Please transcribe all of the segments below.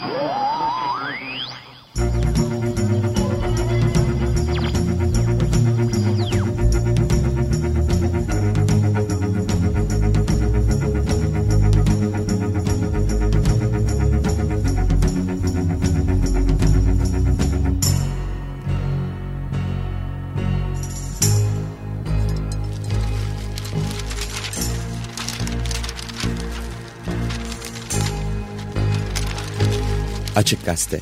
Gol! Açık Gazete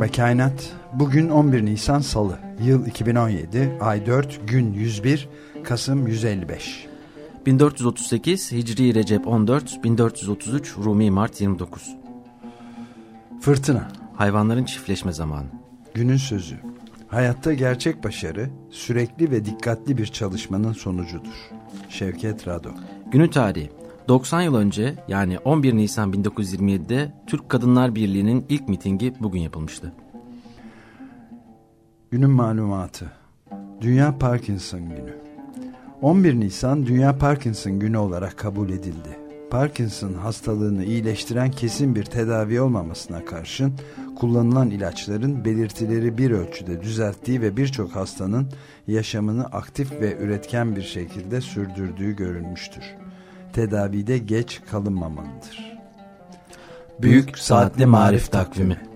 Merhaba Kainat. Bugün 11 Nisan Salı. Yıl 2017. Ay 4. Gün 101. Kasım 155. 1438 Hicri Recep 14, 1433 Rumi Mart 29. Fırtına. Hayvanların çiftleşme zamanı. Günün sözü. Hayatta gerçek başarı sürekli ve dikkatli bir çalışmanın sonucudur. Şevket Rado. Günün tarihi. 90 yıl önce yani 11 Nisan 1927'de Türk Kadınlar Birliği'nin ilk mitingi bugün yapılmıştı. Günün malumatı. Dünya Parkinson Günü. 11 Nisan Dünya Parkinson Günü olarak kabul edildi. Parkinson hastalığını iyileştiren kesin bir tedavi olmamasına karşın kullanılan ilaçların belirtileri bir ölçüde düzelttiği ve birçok hastanın yaşamını aktif ve üretken bir şekilde sürdürdüğü görülmüştür tedavide geç kalınmamalıdır. Büyük Saatli Marif Takvimi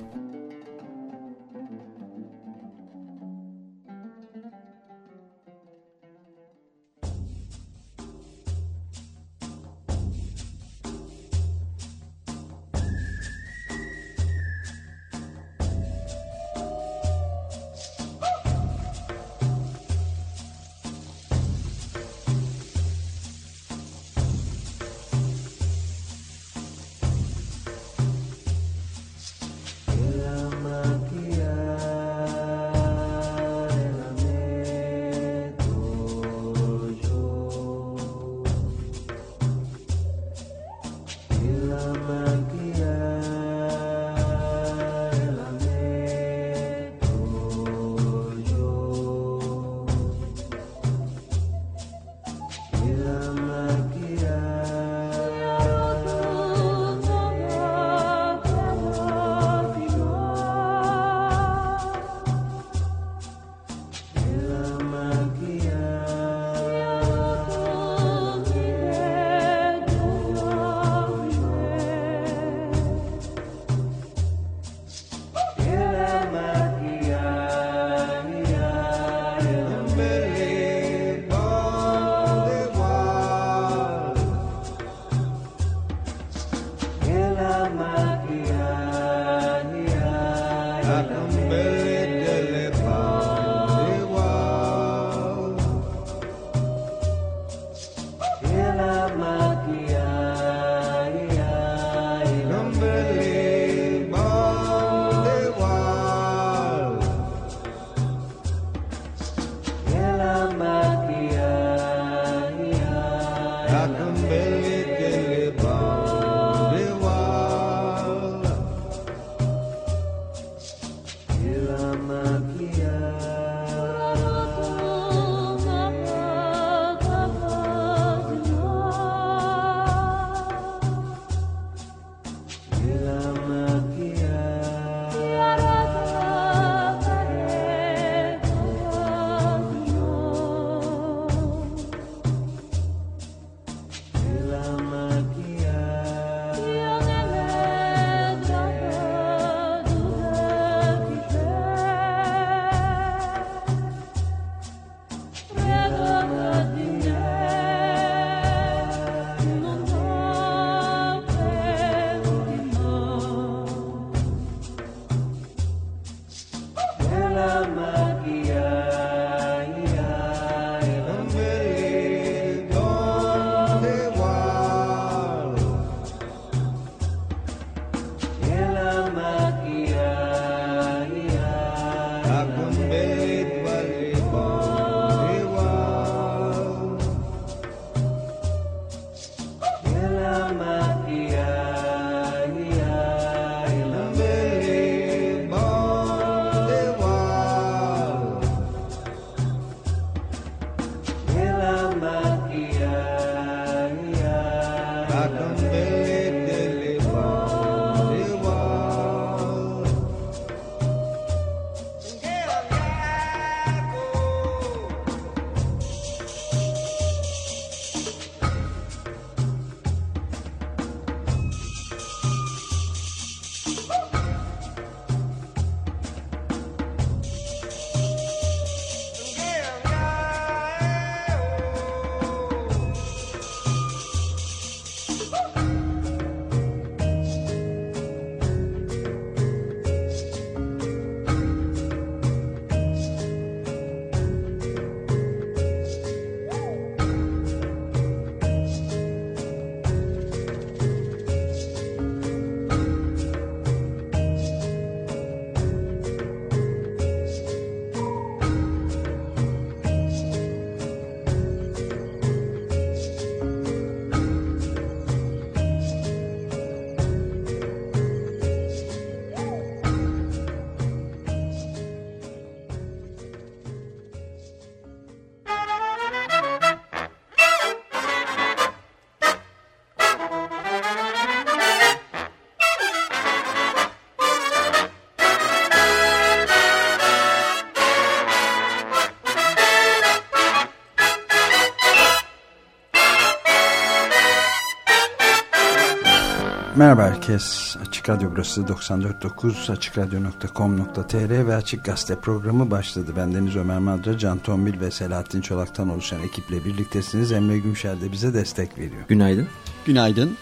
Merhaba herkes. Açık Radyo burası 94.9 AçıkRadyo.com.tr ve Açık Gazete programı başladı. Ben Deniz Ömer Madra, Can Tombil ve Selahattin Çolak'tan oluşan ekiple birliktesiniz. Emre Gümşer de bize destek veriyor. Günaydın. Günaydın.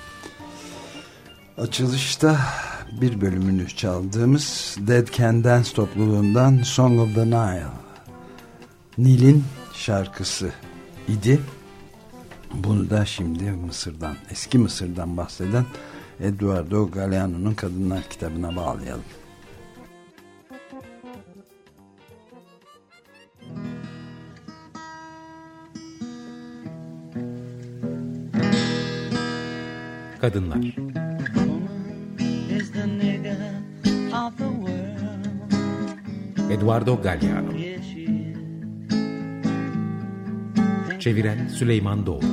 Açılışta bir bölümünü çaldığımız Dead Can Dance topluluğundan Song of the Nile. Nil'in şarkısı idi. Bunu da şimdi Mısır'dan, eski Mısır'dan bahseden Eduardo Galeano'nun Kadınlar kitabına bağlayalım. Kadınlar. Eduardo Galliano Çeviren Süleyman Doğru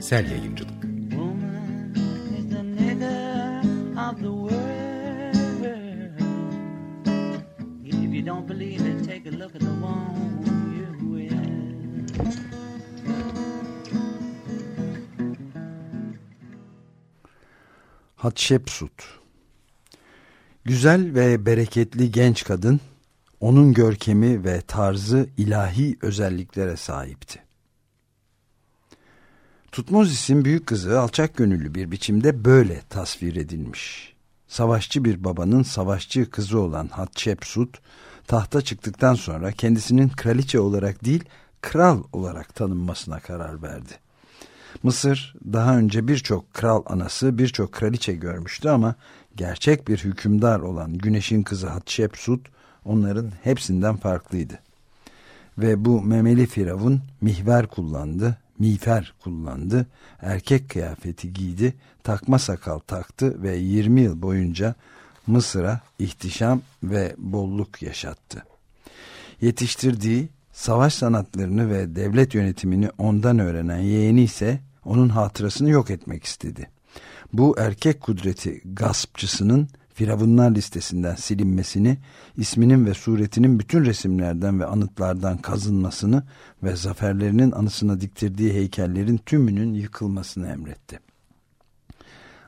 Sel Yayıncılık Hatshepsut Güzel ve bereketli genç kadın, onun görkemi ve tarzı ilahi özelliklere sahipti. Tutmozis'in büyük kızı alçak gönüllü bir biçimde böyle tasvir edilmiş. Savaşçı bir babanın savaşçı kızı olan Hatshepsut, tahta çıktıktan sonra kendisinin kraliçe olarak değil, kral olarak tanınmasına karar verdi. Mısır daha önce birçok kral anası, birçok kraliçe görmüştü ama gerçek bir hükümdar olan Güneş'in kızı Hatshepsut onların hepsinden farklıydı. Ve bu memeli firavun mihver kullandı, miğfer kullandı, erkek kıyafeti giydi, takma sakal taktı ve 20 yıl boyunca Mısır'a ihtişam ve bolluk yaşattı. Yetiştirdiği savaş sanatlarını ve devlet yönetimini ondan öğrenen yeğeni ise onun hatırasını yok etmek istedi. Bu erkek kudreti gaspçısının Firavunlar listesinden silinmesini, isminin ve suretinin bütün resimlerden ve anıtlardan kazınmasını ve zaferlerinin anısına diktirdiği heykellerin tümünün yıkılmasını emretti.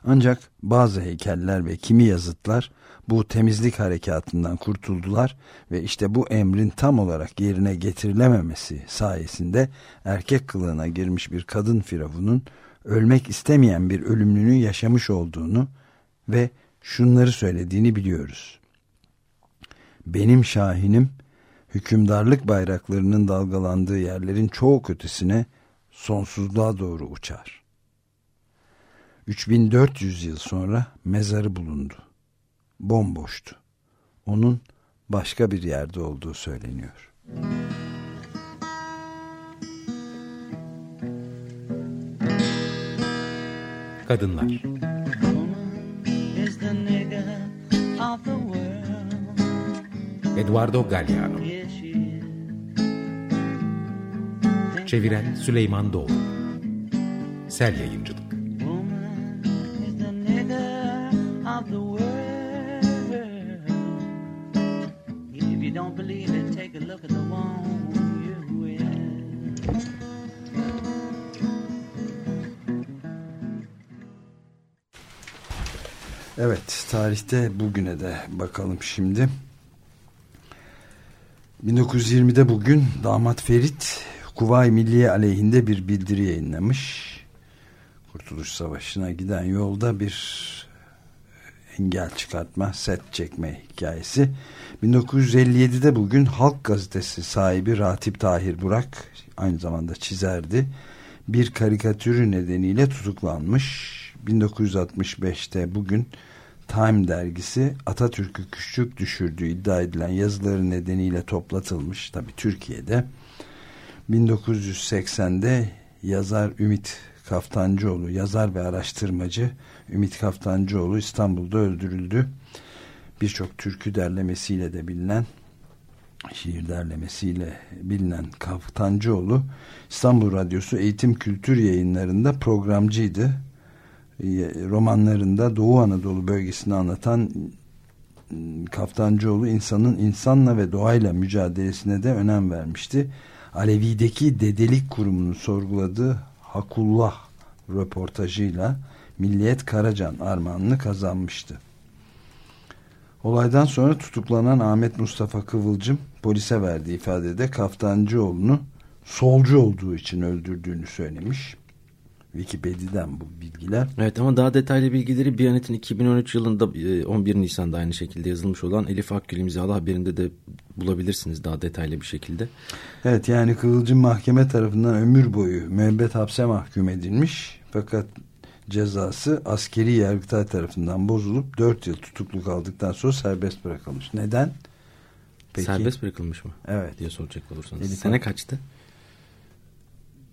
Ancak bazı heykeller ve kimi yazıtlar bu temizlik harekatından kurtuldular ve işte bu emrin tam olarak yerine getirilememesi sayesinde erkek kılığına girmiş bir kadın firavunun ölmek istemeyen bir ölümlünün yaşamış olduğunu ve şunları söylediğini biliyoruz. Benim şahinim hükümdarlık bayraklarının dalgalandığı yerlerin çok ötesine sonsuzluğa doğru uçar. 3400 yıl sonra mezarı bulundu. Bomboştu. Onun başka bir yerde olduğu söyleniyor. Kadınlar Eduardo Galliano Çeviren Süleyman Doğru Sel Yayıncılık tarihte bugüne de bakalım şimdi. 1920'de bugün damat Ferit Kuvayi Milliye aleyhinde bir bildiri yayınlamış. Kurtuluş Savaşı'na giden yolda bir engel çıkartma, set çekme hikayesi. 1957'de bugün Halk Gazetesi sahibi Ratip Tahir Burak aynı zamanda çizerdi. Bir karikatürü nedeniyle tutuklanmış. 1965'te bugün Time dergisi Atatürk'ü küçük düşürdüğü iddia edilen yazıları nedeniyle toplatılmış. Tabi Türkiye'de. 1980'de yazar Ümit Kaftancıoğlu, yazar ve araştırmacı Ümit Kaftancıoğlu İstanbul'da öldürüldü. Birçok türkü derlemesiyle de bilinen şiir derlemesiyle bilinen Kaftancıoğlu İstanbul Radyosu Eğitim Kültür yayınlarında programcıydı romanlarında Doğu Anadolu bölgesini anlatan Kaftancıoğlu insanın insanla ve doğayla mücadelesine de önem vermişti. Alevi'deki dedelik kurumunu sorguladığı Hakullah röportajıyla Milliyet Karacan armağanını kazanmıştı. Olaydan sonra tutuklanan Ahmet Mustafa Kıvılcım polise verdiği ifadede Kaftancıoğlu'nu solcu olduğu için öldürdüğünü söylemiş. Wikipedia'dan bu bilgiler. Evet ama daha detaylı bilgileri Biyanet'in 2013 yılında 11 e, Nisan'da aynı şekilde yazılmış olan Elif Akgül imzalı haberinde de bulabilirsiniz daha detaylı bir şekilde. Evet yani Kıvılcım mahkeme tarafından ömür boyu müebbet hapse mahkum edilmiş. Fakat cezası askeri yargıtay tarafından bozulup 4 yıl tutukluk aldıktan sonra serbest bırakılmış. Neden? Peki, serbest bırakılmış mı? Evet. Diye soracak olursanız. Elif Sene kaçtı?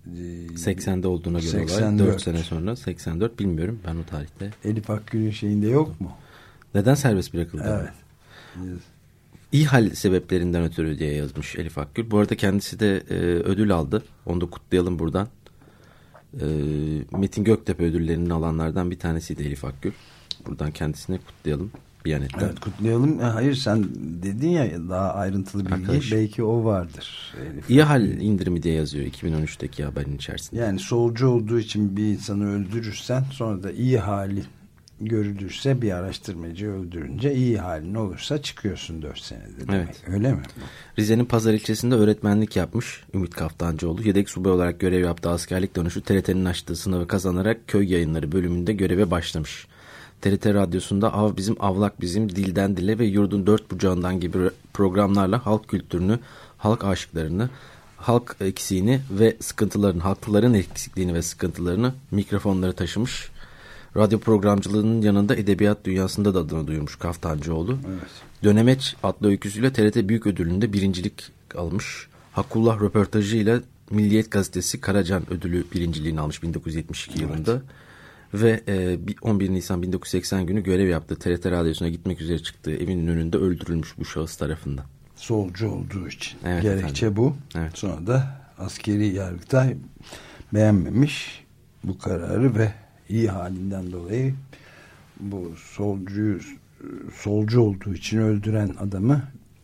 80'de olduğuna göre 84. olay 4 sene sonra 84 bilmiyorum ben o tarihte. Elif Akgül'ün şeyinde yok mu? Neden serbest bırakıldı? Evet. İyi hal sebeplerinden ötürü diye yazmış Elif Akgül. Bu arada kendisi de e, ödül aldı. Onu da kutlayalım buradan. E, Metin Göktepe ödüllerinin alanlardan bir tanesiydi Elif Akgül. Buradan kendisine kutlayalım. Biyanet'ten. Evet kutlayalım. E, hayır sen dedin ya daha ayrıntılı bilgi Arkadaş, belki o vardır. Elif. İyi hal indirimi diye yazıyor 2013'teki haberin içerisinde. Yani solcu olduğu için bir insanı öldürürsen sonra da iyi hali görülürse bir araştırmacı öldürünce iyi halin olursa çıkıyorsun 4 senede demek. Evet. Öyle mi? Rize'nin Pazar ilçesinde öğretmenlik yapmış Ümit Kaftancıoğlu. Yedek subay olarak görev yaptığı askerlik dönüşü TRT'nin açtığı sınavı kazanarak köy yayınları bölümünde göreve başlamış. TRT Radyosu'nda Av Bizim Avlak Bizim Dilden Dile ve Yurdun Dört Bucağından gibi programlarla halk kültürünü, halk aşıklarını, halk eksiğini ve sıkıntılarını, halkların eksikliğini ve sıkıntılarını mikrofonları taşımış. Radyo programcılığının yanında edebiyat dünyasında da adını duyurmuş Kaftancıoğlu. Evet. Dönemeç adlı öyküsüyle TRT Büyük Ödülü'nde birincilik almış. Hakullah röportajıyla Milliyet Gazetesi Karacan Ödülü birinciliğini almış 1972 evet. yılında ve e, 11 Nisan 1980 günü görev yaptığı TRT Radyosu'na gitmek üzere çıktığı evinin önünde öldürülmüş bu şahıs tarafından. Solcu olduğu için. Evet, Gerekçe efendim. bu. Evet. Sonra da askeri yargıtay beğenmemiş bu kararı ve iyi halinden dolayı bu solcu solcu olduğu için öldüren adamı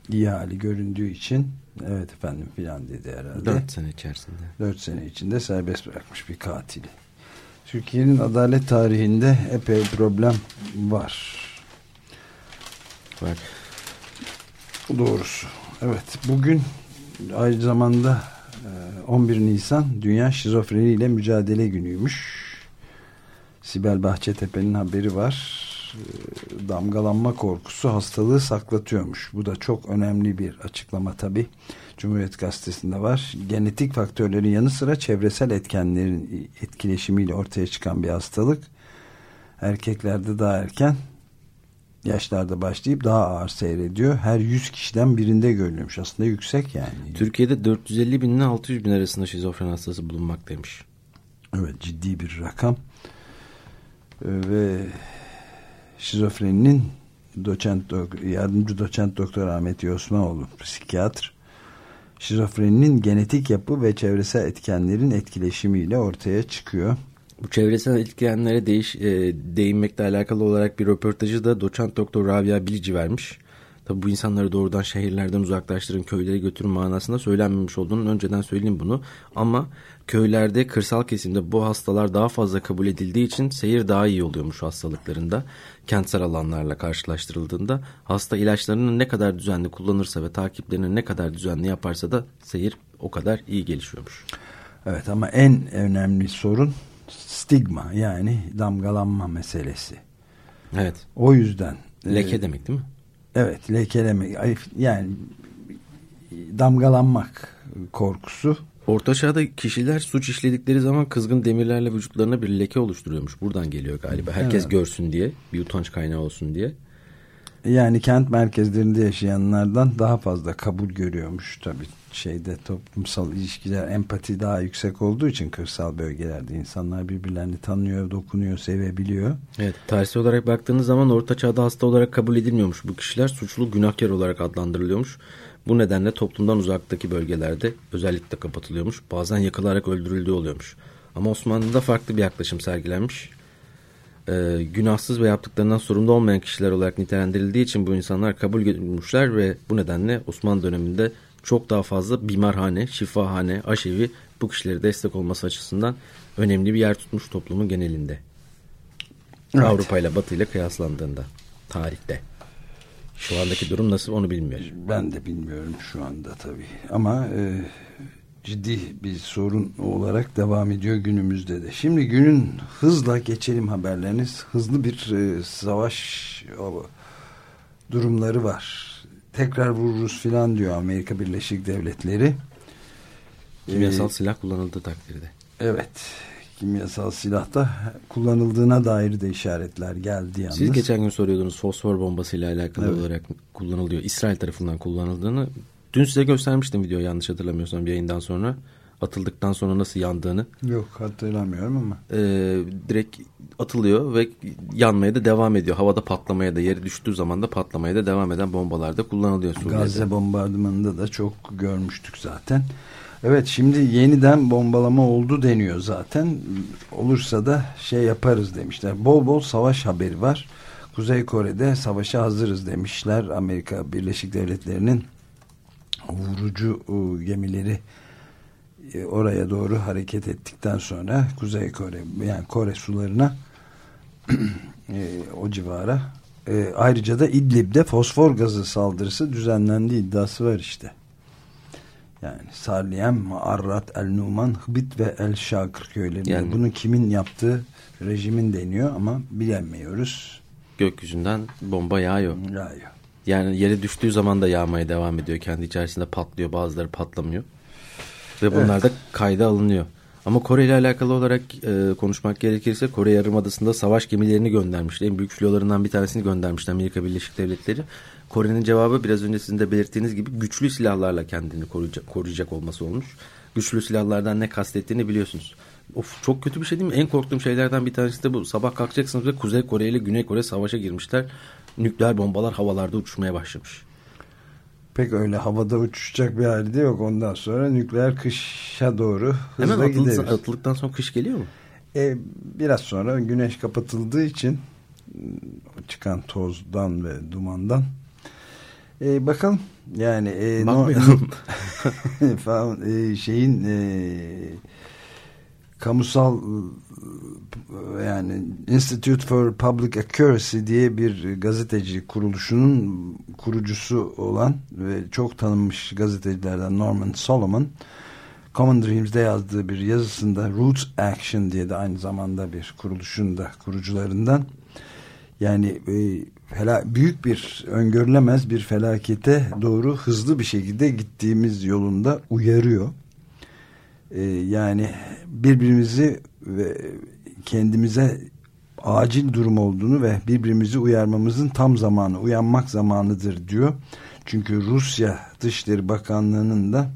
iyi hali göründüğü için evet efendim filan dedi herhalde. Dört sene içerisinde. Dört sene içinde serbest bırakmış bir katili. Türkiye'nin adalet tarihinde epey problem var. Var. Doğrusu. Evet. Bugün aynı zamanda 11 e, Nisan Dünya Şizofreni ile Mücadele Günü'ymüş. Sibel Bahçetepe'nin haberi var. E, damgalanma korkusu hastalığı saklatıyormuş. Bu da çok önemli bir açıklama tabii. Cumhuriyet Gazetesi'nde var. Genetik faktörlerin yanı sıra çevresel etkenlerin etkileşimiyle ortaya çıkan bir hastalık. Erkeklerde daha erken yaşlarda başlayıp daha ağır seyrediyor. Her 100 kişiden birinde görülüyormuş. Aslında yüksek yani. Türkiye'de 450 bin ile 600 bin arasında şizofren hastası bulunmaktaymış. Evet ciddi bir rakam. Ee, ve şizofreninin doçent, yardımcı doçent doktor Ahmet Yosmanoğlu psikiyatr şizofreninin genetik yapı ve çevresel etkenlerin etkileşimiyle ortaya çıkıyor. Bu çevresel etkenlere değiş, e, değinmekle alakalı olarak bir röportajı da doçent doktor Rabia Bilici vermiş. Tabi bu insanları doğrudan şehirlerden uzaklaştırın, köylere götürün manasında söylenmemiş olduğunu önceden söyleyeyim bunu. Ama köylerde, kırsal kesimde bu hastalar daha fazla kabul edildiği için seyir daha iyi oluyormuş hastalıklarında. Kentsel alanlarla karşılaştırıldığında hasta ilaçlarını ne kadar düzenli kullanırsa ve takiplerini ne kadar düzenli yaparsa da seyir o kadar iyi gelişiyormuş. Evet ama en önemli sorun stigma yani damgalanma meselesi. Evet. O yüzden. Leke e, demek değil mi? Evet lekelemek yani damgalanmak korkusu. Orta çağda kişiler suç işledikleri zaman kızgın demirlerle vücutlarına bir leke oluşturuyormuş. Buradan geliyor galiba. Herkes evet. görsün diye. Bir utanç kaynağı olsun diye. Yani kent merkezlerinde yaşayanlardan daha fazla kabul görüyormuş tabii şeyde toplumsal ilişkiler empati daha yüksek olduğu için kırsal bölgelerde insanlar birbirlerini tanıyor, dokunuyor, sevebiliyor. Evet, tarihsel olarak baktığınız zaman orta çağda hasta olarak kabul edilmiyormuş. Bu kişiler suçlu günahkar olarak adlandırılıyormuş. Bu nedenle toplumdan uzaktaki bölgelerde özellikle kapatılıyormuş. Bazen yakılarak öldürüldüğü oluyormuş. Ama Osmanlı'da farklı bir yaklaşım sergilenmiş. Ee, günahsız ve yaptıklarından sorumlu olmayan kişiler olarak nitelendirildiği için bu insanlar kabul görmüşler ve bu nedenle Osmanlı döneminde çok daha fazla bimarhane, şifahane, aşevi bu kişilere destek olması açısından önemli bir yer tutmuş toplumun genelinde. Evet. Avrupa ile Batı ile kıyaslandığında tarihte. Şu andaki durum nasıl onu bilmiyorum. Ben de bilmiyorum şu anda tabii. Ama e, ciddi bir sorun olarak devam ediyor günümüzde de. Şimdi günün hızla geçelim haberleriniz. Hızlı bir e, savaş o, durumları var. Tekrar vururuz filan diyor Amerika Birleşik Devletleri. Kimyasal ee, silah kullanıldığı takdirde. Evet. Kimyasal silahta kullanıldığına dair de işaretler geldi yalnız. Siz geçen gün soruyordunuz fosfor bombasıyla alakalı evet. olarak kullanılıyor. İsrail tarafından kullanıldığını. Dün size göstermiştim video yanlış hatırlamıyorsam yayından sonra. Atıldıktan sonra nasıl yandığını. Yok hatırlamıyorum ama. Ee, direkt atılıyor ve yanmaya da devam ediyor. Havada patlamaya da yeri düştüğü zaman da patlamaya da devam eden bombalarda kullanılıyor Suriye'de. Gazze bombardımanında da çok görmüştük zaten. Evet şimdi yeniden bombalama oldu deniyor zaten. Olursa da şey yaparız demişler. Bol bol savaş haberi var. Kuzey Kore'de savaşa hazırız demişler. Amerika Birleşik Devletleri'nin vurucu e, gemileri e, oraya doğru hareket ettikten sonra Kuzey Kore yani Kore sularına e, o civara ayrıca da İdlib'de fosfor gazı saldırısı düzenlendiği iddiası var işte. Yani Sarliyem, Arrat, El Numan, Hbit ve El Şakır köylerinde. Yani, Bunu kimin yaptığı rejimin deniyor ama bilemiyoruz. Gökyüzünden bomba yağıyor. Yağıyor. Yani yere düştüğü zaman da yağmaya devam ediyor. Kendi içerisinde patlıyor bazıları patlamıyor. Ve bunlar evet. da kayda alınıyor. Ama Kore ile alakalı olarak e, konuşmak gerekirse Kore Yarımadası'nda savaş gemilerini göndermişler. En büyük filolarından bir tanesini göndermişler Amerika Birleşik Devletleri. Kore'nin cevabı biraz önce sizin de belirttiğiniz gibi güçlü silahlarla kendini koruyacak, koruyacak olması olmuş. Güçlü silahlardan ne kastettiğini biliyorsunuz. Of çok kötü bir şey değil mi? En korktuğum şeylerden bir tanesi de bu. Sabah kalkacaksınız ve Kuzey Kore ile Güney Kore savaşa girmişler. Nükleer bombalar havalarda uçmaya başlamış. Pek öyle havada uçacak bir halde yok. Ondan sonra nükleer kışa doğru hızla Hemen atıldı, gideriz. atıldıktan sonra kış geliyor mu? E, biraz sonra güneş kapatıldığı için çıkan tozdan ve dumandan e, bakalım. Yani e, no, falan, e, şeyin e, kamusal yani Institute for Public Accuracy diye bir gazeteci kuruluşunun kurucusu olan ve çok tanınmış gazetecilerden Norman Solomon Common Dreams'de yazdığı bir yazısında Roots Action diye de aynı zamanda bir kuruluşun da kurucularından. Yani e, fela, büyük bir öngörülemez bir felakete doğru hızlı bir şekilde gittiğimiz yolunda uyarıyor. E, yani birbirimizi ve kendimize acil durum olduğunu ve birbirimizi uyarmamızın tam zamanı, uyanmak zamanıdır diyor. Çünkü Rusya Dışişleri Bakanlığı'nın da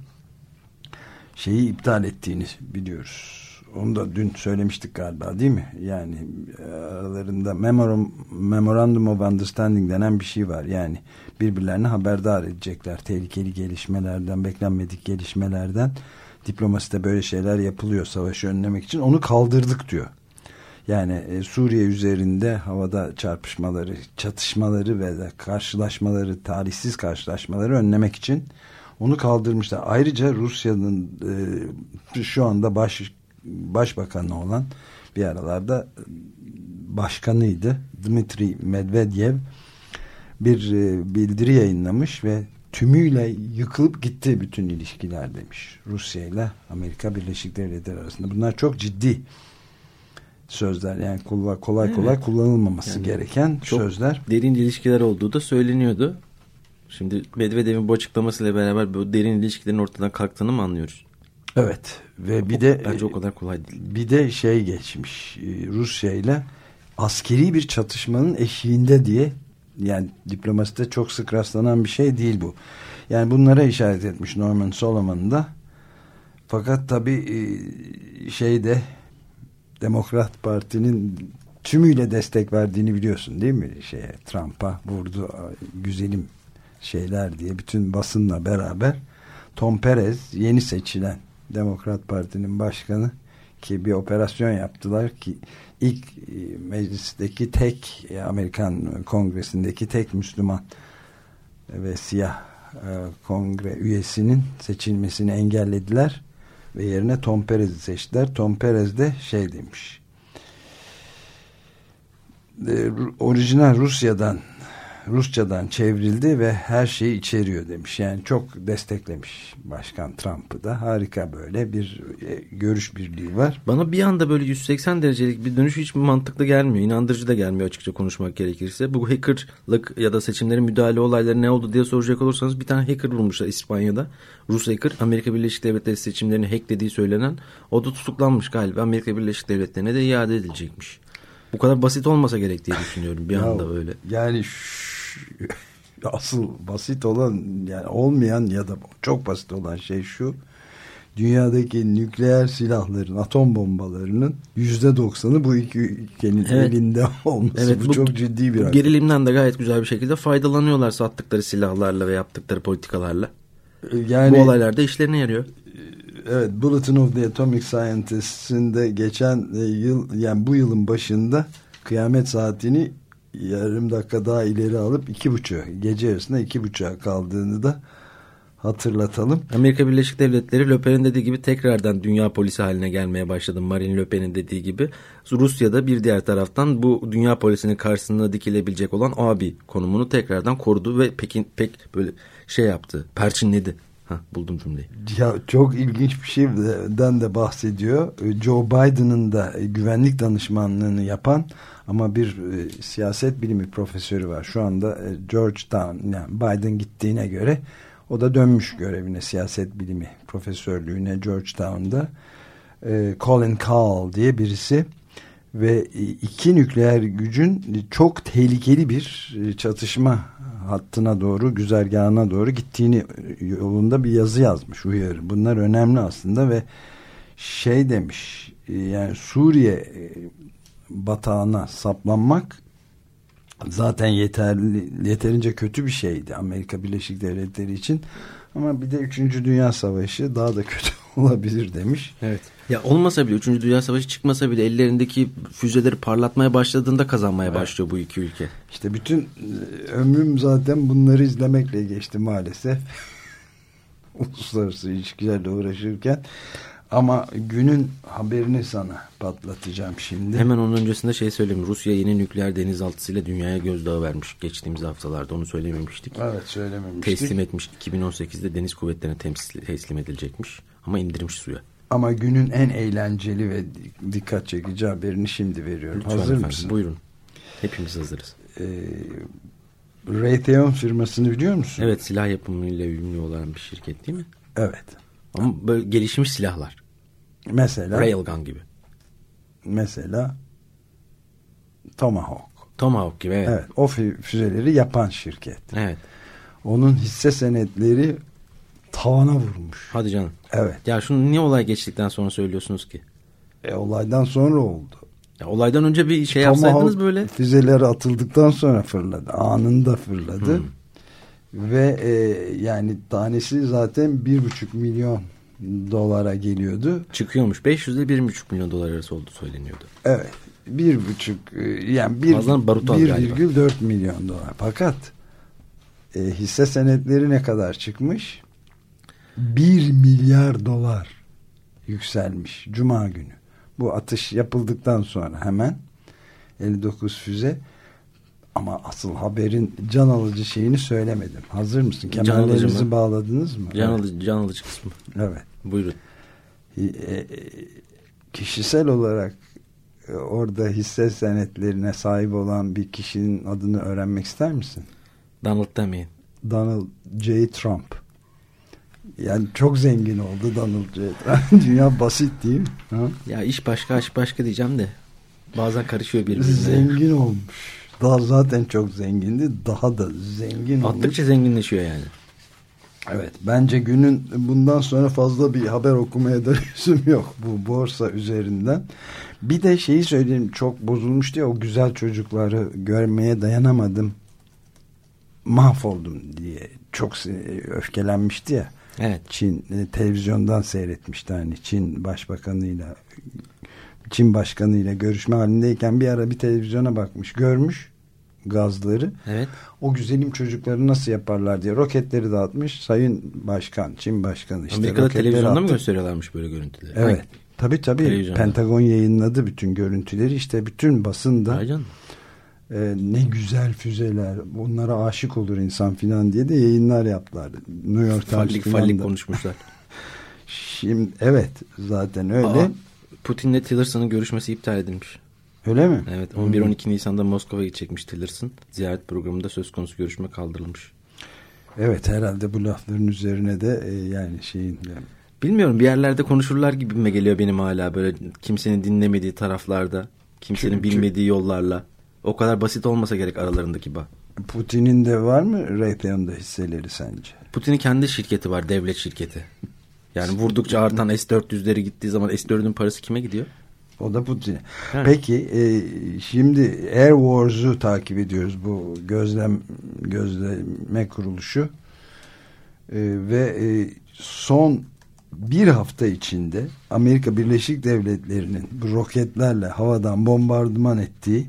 şeyi iptal ettiğini biliyoruz onu da dün söylemiştik galiba değil mi? Yani e, aralarında memorum, Memorandum of Understanding denen bir şey var. Yani birbirlerini haberdar edecekler. Tehlikeli gelişmelerden, beklenmedik gelişmelerden. Diplomaside böyle şeyler yapılıyor savaşı önlemek için. Onu kaldırdık diyor. Yani e, Suriye üzerinde havada çarpışmaları, çatışmaları ve de karşılaşmaları, tarihsiz karşılaşmaları önlemek için onu kaldırmışlar. Ayrıca Rusya'nın e, şu anda baş başbakanı olan bir aralarda başkanıydı. Dmitri Medvedev bir e, bildiri yayınlamış ve tümüyle yıkılıp gitti bütün ilişkiler demiş. Rusya ile Amerika Birleşik Devletleri arasında. Bunlar çok ciddi sözler. Yani kolay kolay, kolay kullanılmaması yani gereken çok sözler. derin ilişkiler olduğu da söyleniyordu. Şimdi Medvedev'in bu açıklamasıyla beraber bu derin ilişkilerin ortadan kalktığını mı anlıyoruz? Evet ve bir de bence o kadar kolay değil. Bir de şey geçmiş e, Rusya ile askeri bir çatışmanın eşiğinde diye yani diplomaside çok sık rastlanan bir şey değil bu. Yani bunlara işaret etmiş Norman Solomon da. Fakat tabi e, şeyde Demokrat Parti'nin tümüyle destek verdiğini biliyorsun değil mi? Şeye Trump'a vurdu güzelim şeyler diye bütün basınla beraber Tom Perez yeni seçilen Demokrat Parti'nin başkanı ki bir operasyon yaptılar ki ilk e, meclisteki tek e, Amerikan kongresindeki tek Müslüman ve siyah e, kongre üyesinin seçilmesini engellediler ve yerine Tom Perez'i seçtiler. Tom Perez de şey demiş orijinal Rusya'dan Rusçadan çevrildi ve her şeyi içeriyor demiş. Yani çok desteklemiş Başkan Trump'ı da. Harika böyle bir e, görüş birliği var. Bana bir anda böyle 180 derecelik bir dönüş hiç mantıklı gelmiyor. İnandırıcı da gelmiyor açıkça konuşmak gerekirse. Bu hackerlık ya da seçimlerin müdahale olayları ne oldu diye soracak olursanız bir tane hacker bulmuşlar İspanya'da. Rus hacker Amerika Birleşik Devletleri seçimlerini hacklediği söylenen o da tutuklanmış galiba. Amerika Birleşik Devletleri'ne de iade edilecekmiş. Bu kadar basit olmasa gerek diye düşünüyorum bir anda böyle. Yani asıl basit olan yani olmayan ya da çok basit olan şey şu. Dünyadaki nükleer silahların atom bombalarının yüzde doksanı bu iki ülkenin evet. elinde olması. Evet, bu, bu çok ciddi bir bu gerilimden de gayet güzel bir şekilde faydalanıyorlar sattıkları silahlarla ve yaptıkları politikalarla. Yani, bu olaylarda işlerine yarıyor. Evet Bulletin of the Atomic Scientists'in de geçen e, yıl yani bu yılın başında kıyamet saatini yarım dakika daha ileri alıp iki buçuk gece yarısında iki buçuğa kaldığını da hatırlatalım. Amerika Birleşik Devletleri Le Pen'in dediği gibi tekrardan dünya polisi haline gelmeye başladı. Marine Le Pen'in dediği gibi Rusya'da bir diğer taraftan bu dünya polisinin karşısında dikilebilecek olan abi konumunu tekrardan korudu ve Pekin pek böyle şey yaptı. Perçinledi. Ha, buldum cümleyi. Ya çok ilginç bir şeyden de bahsediyor. Joe Biden'ın da güvenlik danışmanlığını yapan ama bir e, siyaset bilimi profesörü var. Şu anda e, Georgetown yani Biden gittiğine göre o da dönmüş görevine siyaset bilimi profesörlüğüne Georgetown'da. E, Colin Cowell diye birisi ve iki nükleer gücün çok tehlikeli bir e, çatışma hattına doğru, güzergahına doğru gittiğini e, yolunda bir yazı yazmış uyarı. Bunlar önemli aslında ve şey demiş e, yani Suriye batağına saplanmak zaten yeterli yeterince kötü bir şeydi Amerika Birleşik Devletleri için ama bir de 3. Dünya Savaşı daha da kötü olabilir demiş. Evet. Ya olmasa bile 3. Dünya Savaşı çıkmasa bile ellerindeki füzeleri parlatmaya başladığında kazanmaya evet. başlıyor bu iki ülke. İşte bütün e, ömrüm zaten bunları izlemekle geçti maalesef. Uluslararası ilişkilerle uğraşırken. Ama günün haberini sana patlatacağım şimdi. Hemen onun öncesinde şey söyleyeyim. Rusya yeni nükleer denizaltısıyla dünyaya gözdağı vermiş. Geçtiğimiz haftalarda onu söylememiştik. Evet söylememiştik. Teslim etmiş. 2018'de deniz kuvvetlerine teslim edilecekmiş. Ama indirmiş suya. Ama günün en eğlenceli ve dikkat çekici haberini şimdi veriyorum. Lütfen Hazır efendim, mısın? Buyurun. Hepimiz hazırız. Ee, Raytheon firmasını biliyor musun? Evet silah yapımıyla ünlü olan bir şirket değil mi? Evet. Ama böyle gelişmiş silahlar. Mesela? Railgun gibi. Mesela Tomahawk. Tomahawk gibi evet. Evet o füzeleri yapan şirket. Evet. Onun hisse senetleri tavana vurmuş. Hadi canım. Evet. Ya şunu niye olay geçtikten sonra söylüyorsunuz ki? E olaydan sonra oldu. Ya olaydan önce bir şey Tomahawk yapsaydınız böyle. füzeleri atıldıktan sonra fırladı. Anında fırladı. Hmm. Ve e, yani tanesi zaten bir buçuk milyon dolara geliyordu. Çıkıyormuş. 500 ile 1,5 milyon dolar arası oldu söyleniyordu. Evet. Bir buçuk e, yani bir, bir virgül dört milyon dolar. Fakat e, hisse senetleri ne kadar çıkmış? Bir milyar dolar yükselmiş Cuma günü. Bu atış yapıldıktan sonra hemen 59 füze ama asıl haberin can alıcı şeyini söylemedim. Hazır mısın? Kemerlerinizi bağladınız mı? Can alıcı, can alıcı kısmı. Evet. Buyurun. E, e, kişisel olarak e, orada hisse senetlerine sahip olan bir kişinin adını öğrenmek ister misin? Donald demeyin. Donald J. Trump. Yani çok zengin oldu Donald J. Trump. Dünya basit değil mi? Ha? Ya iş başka, iş başka diyeceğim de bazen karışıyor birbirine. Zengin olmuş. Daha zaten çok zengindi. Daha da zengin. Attıkça zenginleşiyor yani. Evet bence günün bundan sonra fazla bir haber okumaya da lüzum yok bu borsa üzerinden. Bir de şeyi söyleyeyim çok bozulmuştu ya o güzel çocukları görmeye dayanamadım. Mahvoldum diye çok öfkelenmişti ya. Evet. Çin e, televizyondan seyretmişti hani Çin başbakanıyla Çin başkanıyla görüşme halindeyken bir ara bir televizyona bakmış görmüş gazları. Evet. O güzelim çocukları nasıl yaparlar diye roketleri dağıtmış. Sayın Başkan, Çin Başkanı işte. Amerika'da televizyonda attık. mı gösteriyorlarmış böyle görüntüleri? Evet. Hangi? Tabii tabii. Pentagon yayınladı bütün görüntüleri. İşte bütün basında. E, ne güzel füzeler bunlara aşık olur insan filan diye de yayınlar yaptılar. New York Times fallik fallik konuşmuşlar. Şimdi evet zaten öyle. Aa, Putin'le Tillerson'ın görüşmesi iptal edilmiş. Öyle mi? Evet 11-12 Nisan'da Moskova'ya gidecekmiş Tillerson. Ziyaret programında söz konusu görüşme kaldırılmış. Evet herhalde bu lafların üzerine de e, yani şeyin yani Bilmiyorum bir yerlerde konuşurlar gibime geliyor benim hala böyle kimsenin dinlemediği taraflarda. Kimsenin Çünkü- bilmediği yollarla. O kadar basit olmasa gerek aralarındaki bağ. Putin'in de var mı Raytheon'da hisseleri sence? Putin'in kendi şirketi var devlet şirketi. Yani vurdukça artan S-400'leri gittiği zaman S-4'ün parası kime gidiyor? O da Putin. Evet. Peki e, şimdi Air Wars'u takip ediyoruz bu gözlem gözleme kuruluşu E, ve e, son bir hafta içinde Amerika Birleşik Devletleri'nin bu roketlerle havadan bombardıman ettiği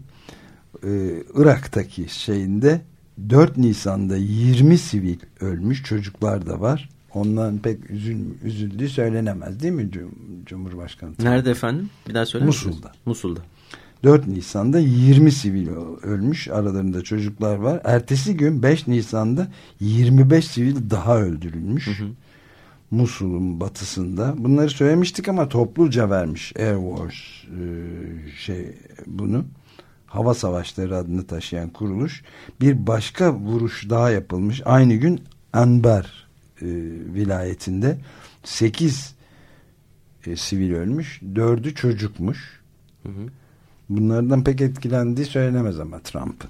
e, Irak'taki şeyinde 4 Nisan'da 20 sivil ölmüş çocuklar da var. Onların pek üzül, üzüldüğü söylenemez değil mi Cum- Cumhurbaşkanı? Nerede efendim? Bir daha söyler misiniz? Musul'da. Musul'da. 4 Nisan'da 20 sivil ölmüş. Aralarında çocuklar var. Ertesi gün 5 Nisan'da 25 sivil daha öldürülmüş. Musul'un batısında. Bunları söylemiştik ama topluca vermiş Air Wars e, şey bunu. Hava Savaşları adını taşıyan kuruluş. Bir başka vuruş daha yapılmış. Aynı gün Anbar e, vilayetinde 8 e, sivil ölmüş. 4'ü çocukmuş. Bunlardan pek etkilendiği söylenemez ama Trump'ın.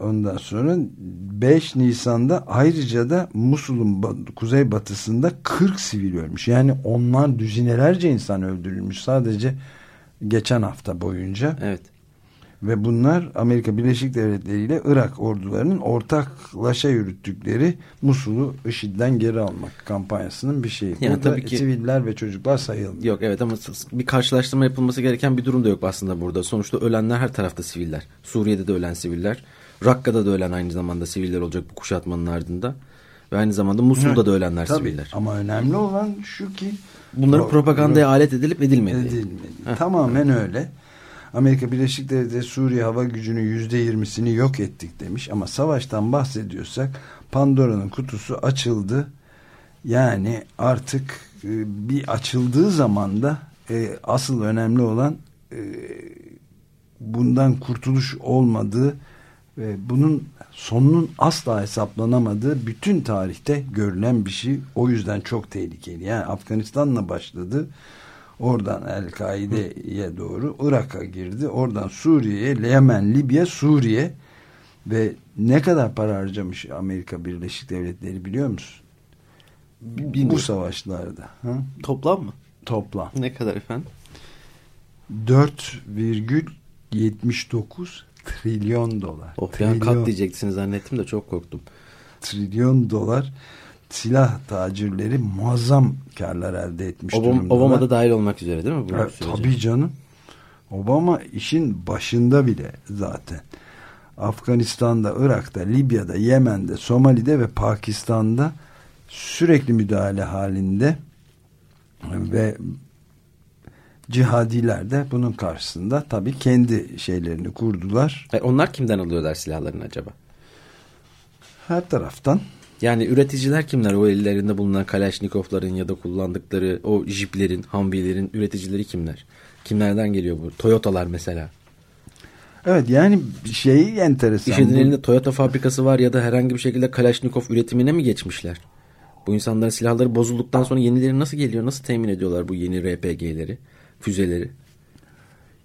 Ondan sonra 5 Nisan'da ayrıca da Musul'un ba- kuzeybatısında 40 sivil ölmüş. Yani onlar düzinelerce insan öldürülmüş sadece geçen hafta boyunca. Evet. Ve bunlar Amerika Birleşik Devletleri ile Irak ordularının ortaklaşa yürüttükleri Musul'u IŞİD'den geri almak kampanyasının bir şeyi. Yani Burada tabii ki- siviller ve çocuklar sayılmıyor. Yok evet ama bir karşılaştırma yapılması gereken bir durum da yok aslında burada. Sonuçta ölenler her tarafta siviller. Suriye'de de ölen siviller. Rakka'da da ölen aynı zamanda siviller olacak bu kuşatmanın ardında. Ve aynı zamanda Musul'da da ölenler Tabii. siviller. Ama önemli olan şu ki Bunların Pro- propagandaya alet edilip edilmediği. edilmedi. Tamamen öyle. Amerika Birleşik Devletleri Suriye hava gücünün yüzde yirmisini yok ettik demiş. Ama savaştan bahsediyorsak Pandora'nın kutusu açıldı. Yani artık e, bir açıldığı zaman da e, asıl önemli olan e, bundan kurtuluş olmadığı ve bunun sonunun asla hesaplanamadığı bütün tarihte görülen bir şey. O yüzden çok tehlikeli. Yani Afganistan'la başladı. Oradan El-Kaide'ye doğru Irak'a girdi. Oradan Suriye'ye, Yemen, Libya, Suriye ve ne kadar para harcamış Amerika Birleşik Devletleri biliyor musun? Bu savaşlarda. Ha? Toplam mı? Toplam. Ne kadar efendim? 4,79 trilyon dolar. Oh an kat Trilyon. diyeceksiniz zannettim de çok korktum. trilyon dolar silah tacirleri muazzam karlar elde etmiş Obama, durumdalar. Obama da dahil olmak üzere değil mi? Bu Evet, sürece? tabii canım. Obama işin başında bile zaten. Afganistan'da, Irak'ta, Libya'da, Yemen'de, Somali'de ve Pakistan'da sürekli müdahale halinde ve cihadiler de bunun karşısında tabii kendi şeylerini kurdular. E, onlar kimden alıyorlar silahlarını acaba? Her taraftan Yani üreticiler kimler? O ellerinde bulunan Kalashnikovların ya da kullandıkları o jiplerin, Humvee'lerin üreticileri kimler? Kimlerden geliyor bu? Toyota'lar mesela. Evet yani şeyi enteresan. İşin elinde Toyota fabrikası var ya da herhangi bir şekilde Kalashnikov üretimine mi geçmişler? Bu insanların silahları bozulduktan sonra yenileri nasıl geliyor? Nasıl temin ediyorlar bu yeni RPG'leri, füzeleri?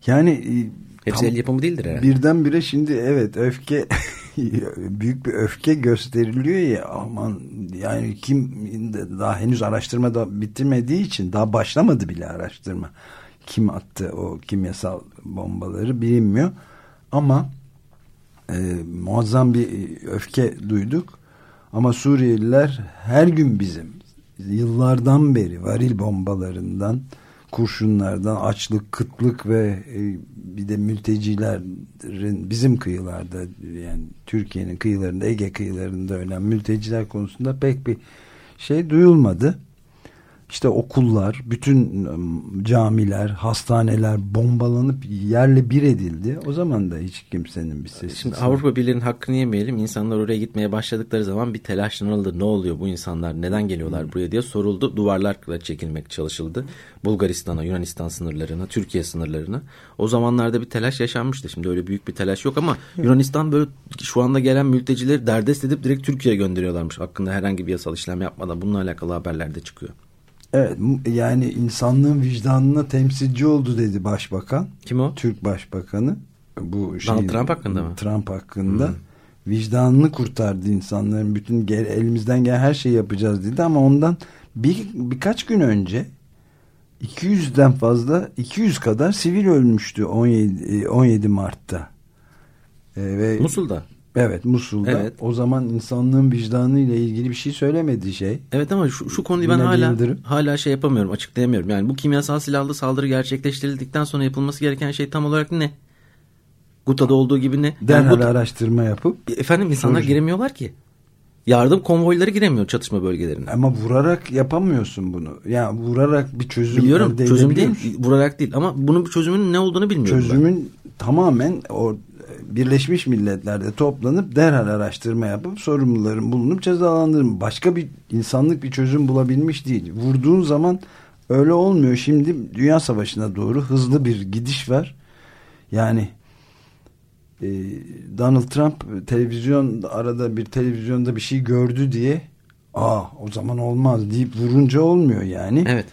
Yani e, Hepsi tam- el yapımı değildir herhalde. Birdenbire şimdi evet öfke büyük bir öfke gösteriliyor ya aman yani kim daha henüz araştırma da bitirmediği için daha başlamadı bile araştırma. Kim attı o kimyasal bombaları bilinmiyor ama e, muazzam bir öfke duyduk ama Suriyeliler her gün bizim yıllardan beri varil bombalarından kurşunlardan açlık, kıtlık ve e, bir de mültecilerin bizim kıyılarda yani Türkiye'nin kıyılarında Ege kıyılarında ölen mülteciler konusunda pek bir şey duyulmadı. İşte okullar, bütün ım, camiler, hastaneler bombalanıp yerle bir edildi. O zaman da hiç kimsenin bir sesi. Şimdi Avrupa Birliği'nin hakkını yemeyelim. İnsanlar oraya gitmeye başladıkları zaman bir telaşlanıldı. Ne oluyor bu insanlar? Neden geliyorlar buraya diye soruldu. Duvarlarla çekilmek çalışıldı. Bulgaristan'a, Yunanistan sınırlarına, Türkiye sınırlarına. O zamanlarda bir telaş yaşanmıştı. Şimdi öyle büyük bir telaş yok ama Yunanistan böyle şu anda gelen mültecileri derdest edip direkt Türkiye'ye gönderiyorlarmış. Hakkında herhangi bir yasal işlem yapmadan bununla alakalı haberler de çıkıyor. Evet yani insanlığın vicdanına temsilci oldu dedi başbakan. Kim o? Türk başbakanı. Bu şey, Donald Trump hakkında mı? Trump hakkında. Hmm. Vicdanını kurtardı insanların. Bütün gel, elimizden gelen her şeyi yapacağız dedi ama ondan bir birkaç gün önce 200'den fazla 200 kadar sivil ölmüştü 17 17 Mart'ta. Ee, ve Musul'da. Evet Musul'da. Evet. O zaman insanlığın vicdanı ile ilgili bir şey söylemedi şey. Evet ama şu, şu konuyu ben hala Yıldırım. hala şey yapamıyorum, açıklayamıyorum. Yani bu kimyasal silahlı saldırı gerçekleştirildikten sonra yapılması gereken şey tam olarak ne? Guta'da olduğu gibi ne? Derhal yani araştırma yapıp. Efendim insanlar sonucu. giremiyorlar ki. Yardım konvoyları giremiyor çatışma bölgelerine. Ama vurarak yapamıyorsun bunu. Yani vurarak bir çözüm Biliyorum çözüm değil. Vurarak değil ama bunun bir çözümünün ne olduğunu bilmiyorum. Çözümün ben. tamamen o Birleşmiş Milletler'de toplanıp derhal araştırma yapıp sorumluların bulunup cezalandırma. Başka bir insanlık bir çözüm bulabilmiş değil. Vurduğun zaman öyle olmuyor. Şimdi Dünya Savaşı'na doğru hızlı bir gidiş var. Yani e, Donald Trump televizyon arada bir televizyonda bir şey gördü diye aa o zaman olmaz deyip vurunca olmuyor yani. Evet.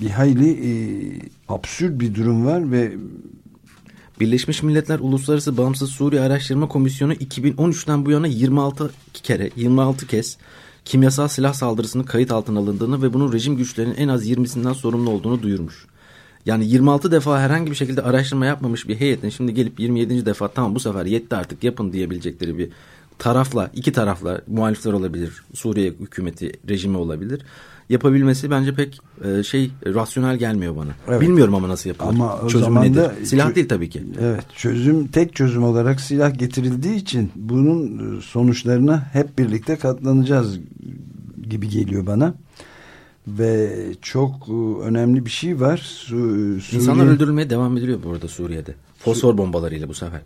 Bir hayli e, absürt bir durum var ve Birleşmiş Milletler Uluslararası Bağımsız Suriye Araştırma Komisyonu 2013'ten bu yana 26 kere 26 kez kimyasal silah saldırısının kayıt altına alındığını ve bunun rejim güçlerinin en az 20'sinden sorumlu olduğunu duyurmuş. Yani 26 defa herhangi bir şekilde araştırma yapmamış bir heyetin şimdi gelip 27. defa tamam bu sefer yetti artık yapın diyebilecekleri bir tarafla iki tarafla muhalifler olabilir Suriye hükümeti rejimi olabilir yapabilmesi bence pek e, şey rasyonel gelmiyor bana. Evet. Bilmiyorum ama nasıl yapılır. Ama o zaman nedir? da silah değil tabii ki. Evet, çözüm tek çözüm olarak silah getirildiği için bunun sonuçlarına hep birlikte katlanacağız gibi geliyor bana. Ve çok e, önemli bir şey var. Su, Suriye... İnsanlar öldürülmeye devam ediliyor bu arada Suriye'de. Fosfor bombalarıyla bu sefer.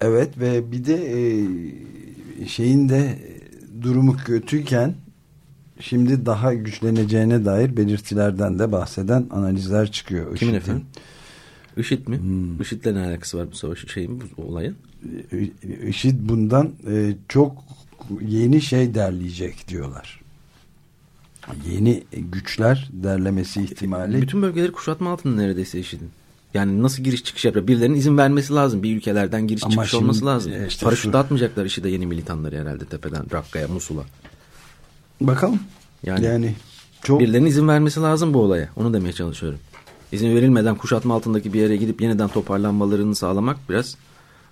Evet ve bir de e, şeyin de durumu kötüyken şimdi daha güçleneceğine dair belirtilerden de bahseden analizler çıkıyor. IŞİD'in. Kimin efendim? IŞİD mi? Hmm. IŞİD'le ne alakası var bu savaş şey mi bu olayın? IŞİD bundan e, çok yeni şey derleyecek diyorlar. Yeni güçler derlemesi ihtimali. Bütün bölgeleri kuşatma altında neredeyse IŞİD'in. Yani nasıl giriş çıkış yapıyor? Birilerinin izin vermesi lazım. Bir ülkelerden giriş Ama çıkış şimdi, olması lazım. E, işte Paraşütle atmayacaklar IŞİD'e yeni militanları herhalde tepeden Rakka'ya, Musul'a. Bakalım. Yani, yani çok... birilerinin izin vermesi lazım bu olaya. Onu demeye çalışıyorum. İzin verilmeden kuşatma altındaki bir yere gidip yeniden toparlanmalarını sağlamak biraz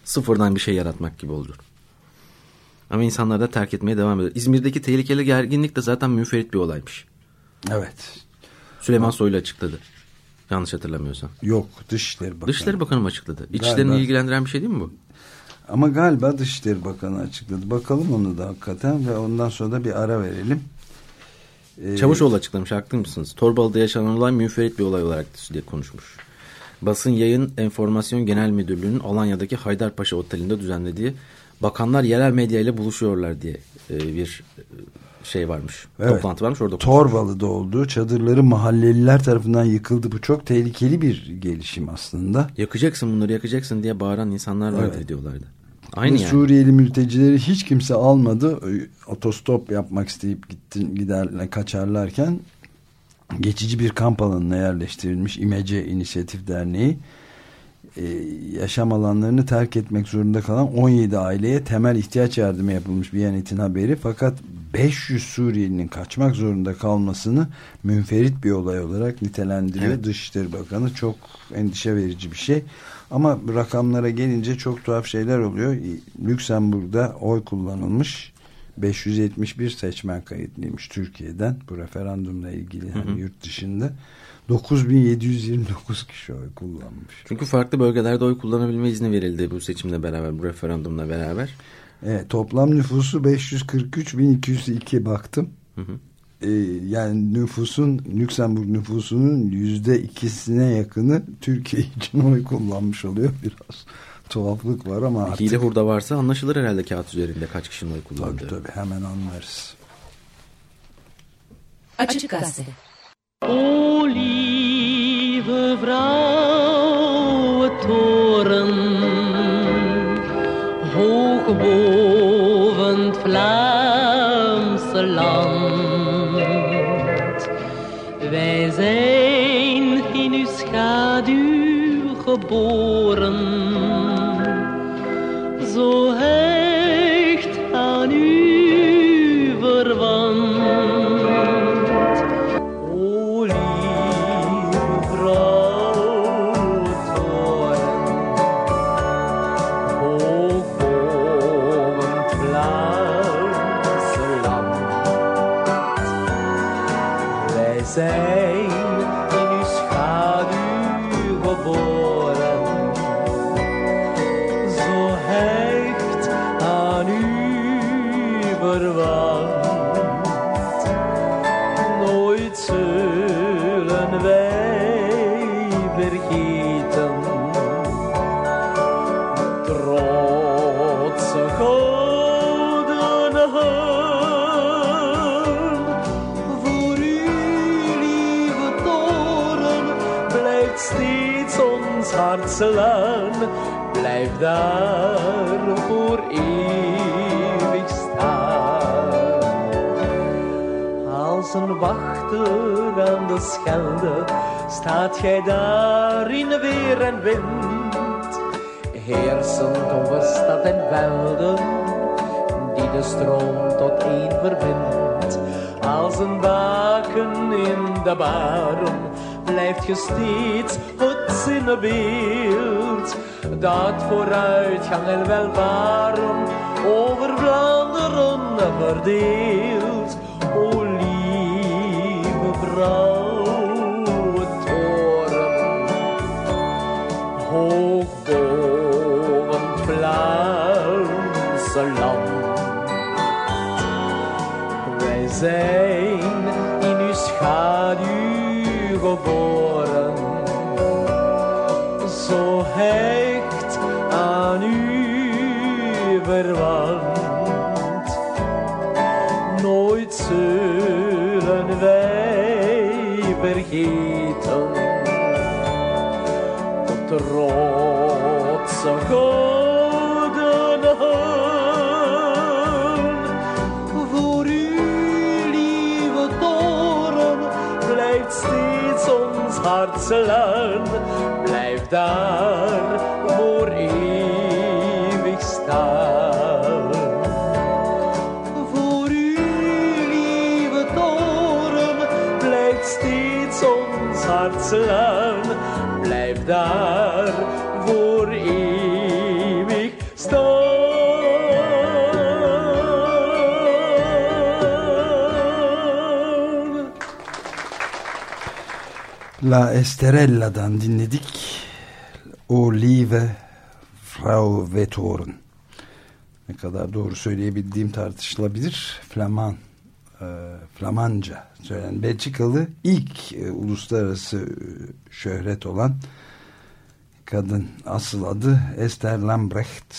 sıfırdan bir şey yaratmak gibi olur. Ama insanlar da terk etmeye devam ediyor. İzmir'deki tehlikeli gerginlik de zaten münferit bir olaymış. Evet. Süleyman Soylu açıkladı. Yanlış hatırlamıyorsam. Yok Dışişleri Bakanı. Dışişleri Bakanı mı açıkladı? İçişlerini ilgilendiren bir şey değil mi bu? Ama galiba Dışişleri Bakanı açıkladı. Bakalım onu da hakikaten ve ondan sonra da bir ara verelim. Ee, Çavuşoğlu açıklamış haklı mısınız? Torbalı'da yaşanan olay münferit bir olay olarak diye konuşmuş. Basın Yayın Enformasyon Genel Müdürlüğü'nün Alanya'daki Haydarpaşa Oteli'nde düzenlediği bakanlar yerel medya ile buluşuyorlar diye e, bir e, şey varmış. Evet. Toplantı varmış orada. Torbalı'da olduğu çadırları mahalleliler tarafından yıkıldı. Bu çok tehlikeli bir gelişim aslında. Yakacaksın bunları yakacaksın diye bağıran insanlar vardı evet. diyorlardı. Aynı yani. Suriyeli mültecileri hiç kimse almadı. Otostop yapmak isteyip gittin, giderler, kaçarlarken geçici bir kamp alanına yerleştirilmiş İmece İnisiyatif Derneği e, yaşam alanlarını terk etmek zorunda kalan 17 aileye temel ihtiyaç yardımı yapılmış bir yanitin haberi. Fakat 500 Suriyelinin kaçmak zorunda kalmasını münferit bir olay olarak nitelendiriyor. Evet. Dışişleri Bakanı çok endişe verici bir şey. Ama rakamlara gelince çok tuhaf şeyler oluyor. Lüksemburg'da oy kullanılmış. 571 seçmen kayıtlıymış Türkiye'den bu referandumla ilgili hı hı. yurt dışında. 9729 kişi oy kullanmış. Çünkü farklı bölgelerde oy kullanabilme izni verildi bu seçimle beraber, bu referandumla beraber. Evet, toplam nüfusu 543.202 baktım. Hı hı. e, yani nüfusun Lüksemburg nüfusunun yüzde ikisine yakını Türkiye için oy kullanmış oluyor biraz tuhaflık var ama artık... Hile hurda varsa anlaşılır herhalde kağıt üzerinde kaç kişinin oy kullandığı. Tabii tabii hemen anlarız. Açık Gazete lieve vrouwentoren, hoog boven het Vlaamse land. Wij zijn in uw schaduw geboren, Blijf daar voor eeuwig staan. Als een wachter aan de schelde staat gij daar in weer en wind, heersend over stad en velden, die de stroom tot één verbindt. Als een baken in de baren blijft je steeds het zinnebeeld dat vooruitgang en welvaren over Vlaanderen verdeelt. O lieve vrouwentoren, hoog boven Vlaamse land. Wij zijn vergeten de. Voor uw lieve toren blijft steeds ons hart. Blijf daar La Esterella'dan dinledik. Olive Frau Vetoren. Ne kadar doğru söyleyebildiğim tartışılabilir. Flaman, e, Flamanca söylen Belçikalı ilk e, uluslararası e, şöhret olan kadın asıl adı Esther Lambrecht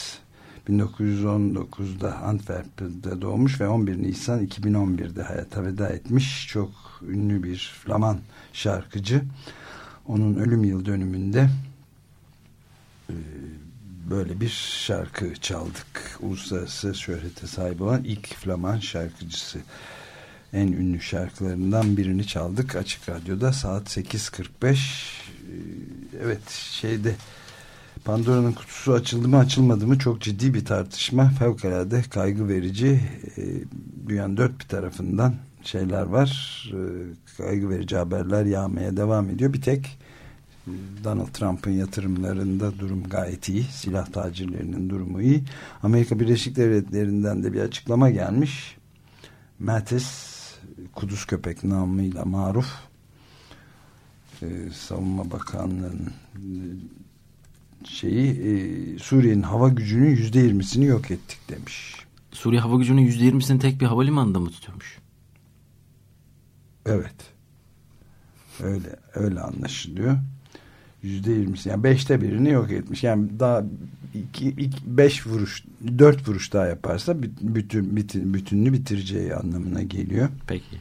1919'da Antwerp'te doğmuş ve 11 Nisan 2011'de hayata veda etmiş çok ünlü bir Flaman şarkıcı. Onun ölüm yıl dönümünde e, böyle bir şarkı çaldık. Uluslararası şöhrete sahip olan ilk Flaman şarkıcısı. En ünlü şarkılarından birini çaldık. Açık Radyo'da saat 8.45 Ee, evet şeyde Pandora'nın kutusu açıldı mı açılmadı mı çok ciddi bir tartışma fevkalade kaygı verici Ee, dünyanın dört bir tarafından şeyler var Ee, kaygı verici haberler yağmaya devam ediyor bir tek e, Donald Trump'ın yatırımlarında durum gayet iyi. Silah tacirlerinin durumu iyi. Amerika Birleşik Devletleri'nden de bir açıklama gelmiş. Mattis Kudüs köpek namıyla maruf e, Savunma Bakanlığı'nın e, şeyi e, Suriye'nin hava gücünün yüzde yirmisini yok ettik demiş. Suriye hava gücünün %20'sini tek bir havalimanında mı tutuyormuş? Evet. Öyle öyle anlaşılıyor. Yüzde yirmisi yani beşte birini yok etmiş. Yani daha iki, iki, beş vuruş dört vuruş daha yaparsa bütün, bütün bütününü bitireceği anlamına geliyor. Peki.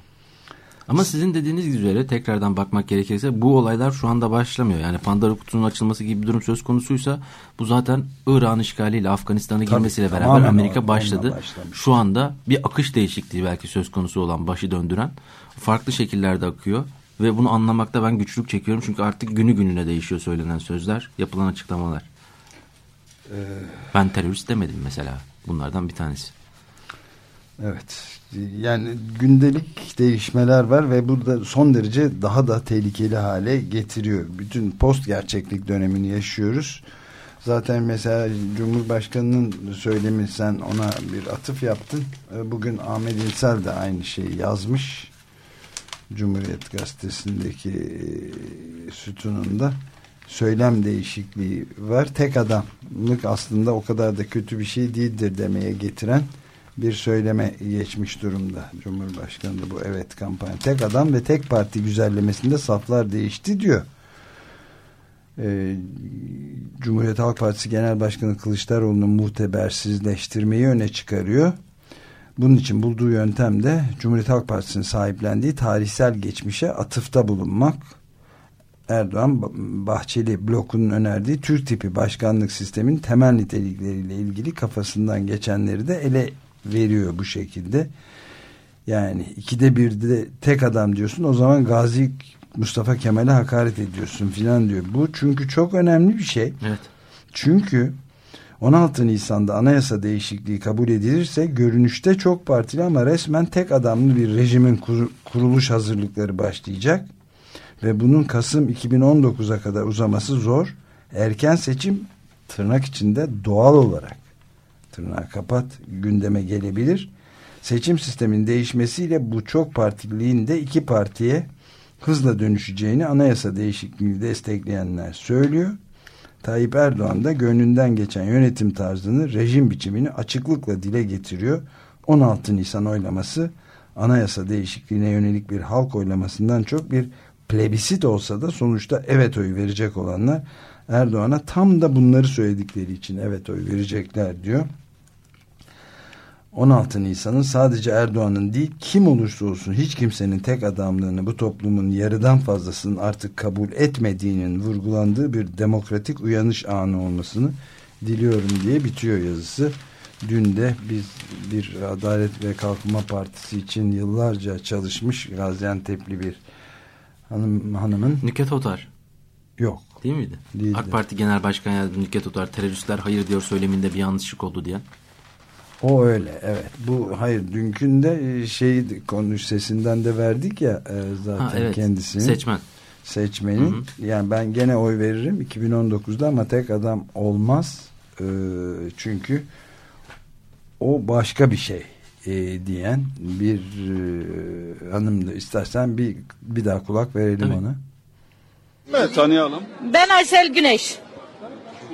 Ama sizin dediğiniz üzere tekrardan bakmak gerekirse bu olaylar şu anda başlamıyor. Yani Pandora kutusunun açılması gibi bir durum söz konusuysa bu zaten İran işgaliyle Afganistan'a girmesiyle beraber Amerika başladı. Şu anda bir akış değişikliği belki söz konusu olan başı döndüren farklı şekillerde akıyor. Ve bunu anlamakta ben güçlük çekiyorum. Çünkü artık günü gününe değişiyor söylenen sözler, yapılan açıklamalar. Ee... Ben terörist demedim mesela. Bunlardan bir tanesi. Evet. Yani gündelik değişmeler var ve burada son derece daha da tehlikeli hale getiriyor. Bütün post gerçeklik dönemini yaşıyoruz. Zaten mesela Cumhurbaşkanı'nın söylemi sen ona bir atıf yaptın. Ee, bugün Ahmet İnsel de aynı şeyi yazmış. Cumhuriyet Gazetesi'ndeki e, sütununda söylem değişikliği var. Tek adamlık aslında o kadar da kötü bir şey değildir demeye getiren bir söyleme geçmiş durumda. Cumhurbaşkanı da bu evet kampanya. Tek adam ve tek parti güzellemesinde saflar değişti diyor. Ee, Cumhuriyet Halk Partisi Genel Başkanı Kılıçdaroğlu'nun muhtebersizleştirmeyi öne çıkarıyor. Bunun için bulduğu yöntem de Cumhuriyet Halk Partisi'nin sahiplendiği tarihsel geçmişe atıfta bulunmak. Erdoğan Bahçeli blokunun önerdiği Türk tipi başkanlık sistemin temel nitelikleriyle ilgili kafasından geçenleri de ele veriyor bu şekilde. Yani ikide bir de tek adam diyorsun o zaman Gazi Mustafa Kemal'e hakaret ediyorsun filan diyor. Bu çünkü çok önemli bir şey. Evet. Çünkü 16 Nisan'da anayasa değişikliği kabul edilirse görünüşte çok partili ama resmen tek adamlı bir rejimin kur, kuruluş hazırlıkları başlayacak. Ve bunun Kasım 2019'a kadar uzaması zor. Erken seçim tırnak içinde doğal olarak tırnağı kapat gündeme gelebilir. Seçim sistemin değişmesiyle bu çok partililiğin de iki partiye hızla dönüşeceğini anayasa değişikliğini destekleyenler söylüyor. Tayyip Erdoğan da gönlünden geçen yönetim tarzını, rejim biçimini açıklıkla dile getiriyor. 16 Nisan oylaması anayasa değişikliğine yönelik bir halk oylamasından çok bir plebisit olsa da sonuçta evet oyu verecek olanlar Erdoğan'a tam da bunları söyledikleri için evet oy verecekler diyor. 16 Nisan'ın sadece Erdoğan'ın değil kim olursa olsun hiç kimsenin tek adamlığını bu toplumun yarıdan fazlasının artık kabul etmediğinin vurgulandığı bir demokratik uyanış anı olmasını diliyorum diye bitiyor yazısı. Dün de biz bir Adalet ve Kalkınma Partisi için yıllarca çalışmış Gaziantep'li bir hanım, hanımın Nüket Otar. Yok. Değil miydi? Değildi. AK Parti Genel Başkan Yardımcısı Nüket Otar teröristler hayır diyor söyleminde bir yanlışlık oldu diyen. O öyle evet. Bu hayır dünkünde e, şey konuş sesinden de verdik ya e, zaten ha, evet. kendisini. Seçmen. Seçmenin. Hı hı. Yani ben gene oy veririm 2019'da ama tek adam olmaz. E, çünkü o başka bir şey e, diyen bir e, hanımdı. İstersen bir bir daha kulak verelim Tabii. ona. Evet tanıyalım. Ben Aysel Güneş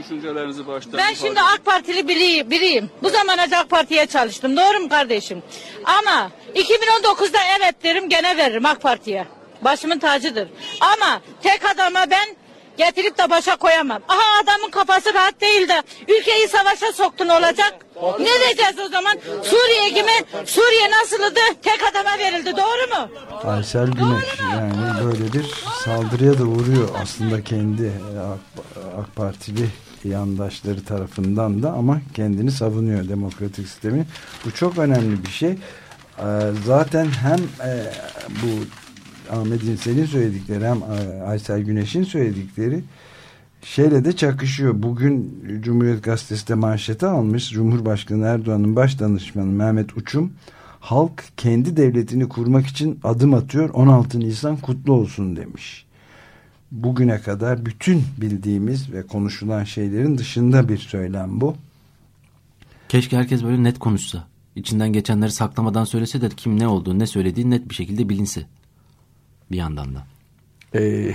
düşüncelerinizi baştan Ben şimdi AK Partili biri, biriyim. Bu zamana AK Parti'ye çalıştım. Doğru mu kardeşim? Ama 2019'da evet derim gene veririm AK Parti'ye. Başımın tacıdır. Ama tek adama ben getirip de başa koyamam. Aha adamın kafası rahat değil de ülkeyi savaşa soktun olacak. Ne diyeceğiz o zaman? Suriye gibi Suriye nasıldı? Tek adama verildi doğru mu? Aysel Güneş yani böyle bir saldırıya da uğruyor aslında kendi e, AK, AK Partili yandaşları tarafından da ama kendini savunuyor demokratik sistemi. Bu çok önemli bir şey. Ee, zaten hem e, bu Ahmet İnsel'in söyledikleri hem e, Aysel Güneş'in söyledikleri şeyle de çakışıyor. Bugün Cumhuriyet Gazetesi de manşete almış. Cumhurbaşkanı Erdoğan'ın baş danışmanı Mehmet Uçum halk kendi devletini kurmak için adım atıyor 16 Nisan kutlu olsun demiş bugüne kadar bütün bildiğimiz ve konuşulan şeylerin dışında bir söylem bu. Keşke herkes böyle net konuşsa. İçinden geçenleri saklamadan söylese de kim ne olduğu ne söylediği net bir şekilde bilinse. Bir yandan da. Ee,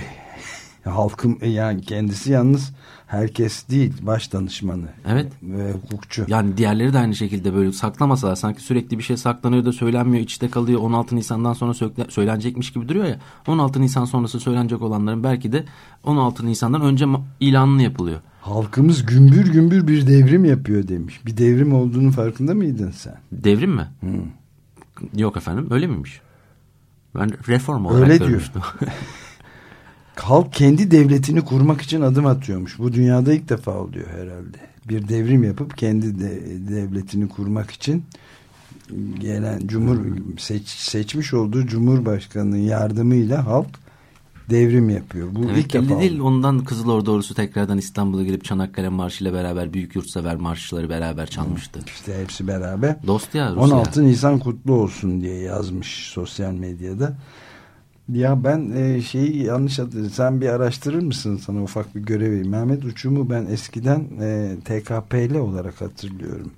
Halkım yani kendisi yalnız herkes değil baş danışmanı. Evet. Ve hukukçu. Yani diğerleri de aynı şekilde böyle saklamasalar sanki sürekli bir şey saklanıyor da söylenmiyor içte kalıyor 16 Nisan'dan sonra söyle- söylenecekmiş gibi duruyor ya 16 Nisan sonrası söylenecek olanların belki de 16 Nisan'dan önce ilanını yapılıyor. Halkımız gümbür gümbür bir devrim yapıyor demiş. Bir devrim olduğunu farkında mıydın sen? Devrim mi? Yok efendim öyle miymiş? Ben reform olarak Öyle diyor. Halk kendi devletini kurmak için adım atıyormuş. Bu dünyada ilk defa oluyor herhalde. Bir devrim yapıp kendi de, devletini kurmak için gelen cumhur seç, seçmiş olduğu cumhurbaşkanının yardımıyla halk devrim yapıyor. Bu Evet, ilk defa değil. Ondan Kızıl Ordu ordusu tekrardan İstanbul'a gelip Çanakkale Marşı ile beraber Büyük Yurtsever marşları beraber çalmıştı. İşte hepsi beraber. Dost ya Rusya. 16 Nisan kutlu olsun diye yazmış sosyal medyada. Ya ben e, şeyi yanlış hatırlıyorum. Sen bir araştırır mısın? Sana ufak bir görev vereyim. Mehmet Uçum'u ben eskiden e, TKP'li olarak hatırlıyorum.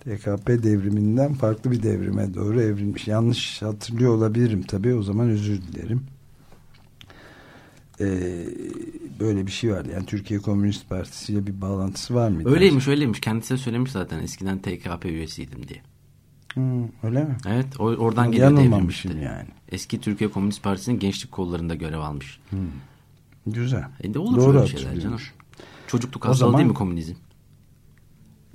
TKP devriminden farklı bir devrime doğru evrilmiş. Yanlış hatırlıyor olabilirim tabii. O zaman özür dilerim. E, böyle bir şey vardı. Yani Türkiye Komünist Partisi ile bir bağlantısı var mıydı? Öyleymiş öyleymiş. Kendisi söylemiş zaten eskiden TKP üyesiydim diye. Hı, öyle mi? Evet oradan geliyor Yanılmamışım devrilmişti. yani. Eski Türkiye Komünist Partisi'nin gençlik kollarında görev almış. Güzel. E de olur Doğru böyle şeyler canım. Çocukluk hastalığı zaman- değil mi komünizm?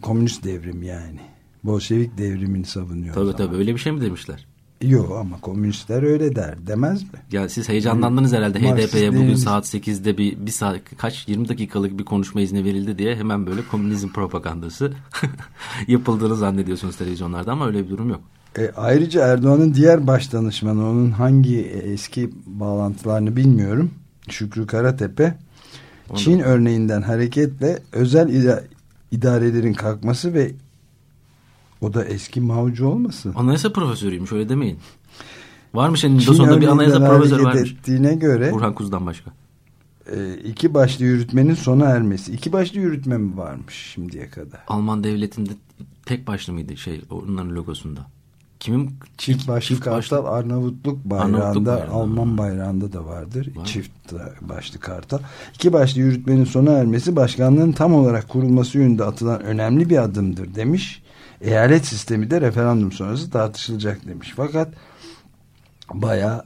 Komünist devrim yani. Bolşevik devrimini savunuyor. Tabii tabii öyle bir şey mi demişler? Yok ama komünistler öyle der. Demez mi? Ya siz heyecanlandınız herhalde HDP'ye bugün saat 8'de bir, bir saat kaç 20 dakikalık bir konuşma izni verildi diye hemen böyle komünizm propagandası yapıldığını zannediyorsunuz televizyonlarda ama öyle bir durum yok. E, ayrıca Erdoğan'ın diğer başdanışmanı onun hangi eski bağlantılarını bilmiyorum. Şükrü Karatepe Onu da- Çin örneğinden hareketle özel ida- idarelerin kalkması ve o da eski Mao'cu olmasın? Anayasa profesörüymüş öyle demeyin. Varmış elinde Çin sonunda bir anayasa profesörü varmış. ettiğine göre Burhan Kuz'dan başka. e, iki başlı yürütmenin sona ermesi. İki başlı yürütme mi varmış şimdiye kadar? Alman devletinde tek başlı mıydı şey onların logosunda? Kimin Çift başlı çift başlı- kartal Arnavutluk bayrağında, Arnavutluk. Alman bayrağında da vardır. Var. Çift başlı kartal. İki başlı yürütmenin sona ermesi başkanlığın tam olarak kurulması yönünde atılan önemli bir adımdır demiş. Eyalet sistemi de referandum sonrası tartışılacak demiş. Fakat baya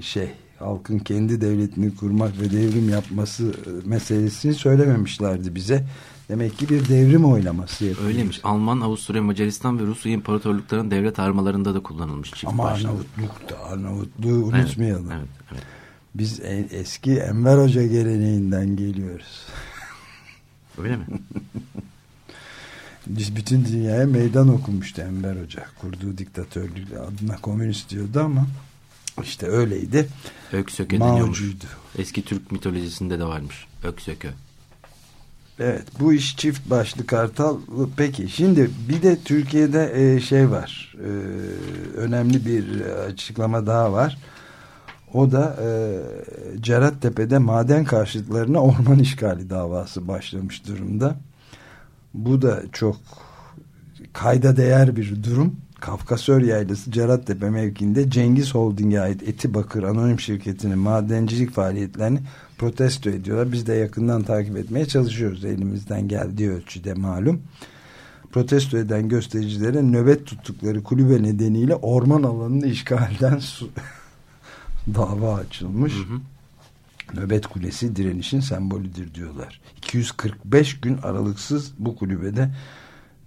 şey halkın kendi devletini kurmak ve devrim yapması e, meselesini söylememişlerdi bize. Demek ki bir devrim oylaması yapılıyor. öyleymiş. Alman, Avusturya, Macaristan ve Rusya imparatorluklarının devlet armalarında da kullanılmış çift Ama başlı. Arnavutluk da Arnavutluğu Evet, unutmayalım. Evet, evet. Biz en eski Enver Hoca geleneğinden geliyoruz. Öyle mi? Biz bütün dünyaya meydan okumuştu Enver Hoca. Kurduğu diktatörlük adına komünist diyordu ama işte öyleydi. Öksöke. Mao'cuydu. Eski Türk mitolojisinde de varmış. Öksöke. Evet bu iş çift başlı kartal. Peki şimdi bir de Türkiye'de e, şey var. E, önemli bir açıklama daha var. O da e, Cerattepe'de maden karşıtlarına orman işgali davası başlamış durumda. Bu da çok kayda değer bir durum. Kafkasör Yaylası Cerattepe mevkiinde Cengiz Holding'e ait Etibakır Anonim Şirketi'nin madencilik faaliyetlerini protesto ediyorlar. Biz de yakından takip etmeye çalışıyoruz elimizden geldiği ölçüde malum. Protesto eden göstericilere nöbet tuttukları kulübe nedeniyle orman alanını işgalden dava açılmış. Nöbet kulesi direnişin sembolüdür diyorlar. 245 gün aralıksız bu kulübede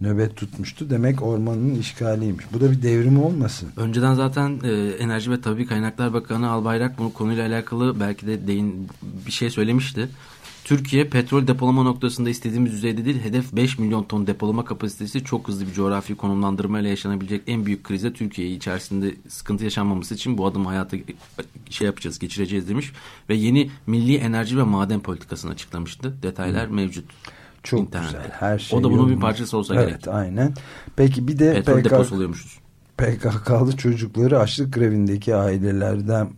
nöbet tutmuştu. Demek ormanın işgaliymiş. Bu da bir devrim olmasın? Önceden zaten e, Enerji ve Tabii Kaynaklar Bakanı Albayrak bu konuyla alakalı belki de değin bir şey söylemişti. Türkiye petrol depolama noktasında istediğimiz düzeyde değil, hedef 5 milyon ton depolama kapasitesi çok hızlı bir coğrafi konumlandırmayla yaşanabilecek en büyük krize Türkiye içerisinde sıkıntı yaşanmaması için bu adımı hayata şey yapacağız, geçireceğiz demiş ve yeni milli enerji ve maden politikasını açıklamıştı. Detaylar mevcut. Çok internette. güzel. Her şey o da bunun bir parçası olsa evet, gerek. aynen. Peki bir de Petrol PKK. PKK'lı çocukları açlık grevindeki ailelerden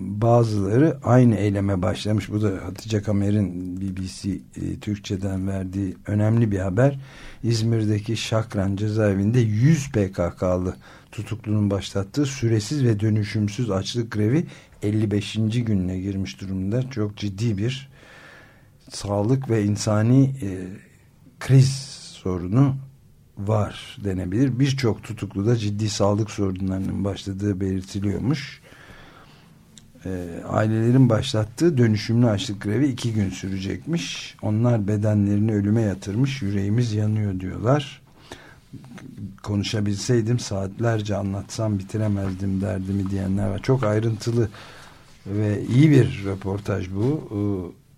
bazıları aynı eyleme başlamış. Bu da Hatice Kamer'in BBC e, Türkçe'den verdiği önemli bir haber. İzmir'deki Şakran cezaevinde 100 PKK'lı tutuklunun başlattığı süresiz ve dönüşümsüz açlık grevi 55. gününe girmiş durumda. Çok ciddi bir sağlık ve insani e, kriz sorunu var denebilir. Birçok tutukluda ciddi sağlık sorunlarının başladığı belirtiliyormuş. E, ailelerin başlattığı dönüşümlü açlık grevi iki gün sürecekmiş. Onlar bedenlerini ölüme yatırmış. Yüreğimiz yanıyor diyorlar. Konuşabilseydim saatlerce anlatsam bitiremezdim derdimi diyenler var. Çok ayrıntılı ve iyi bir röportaj bu.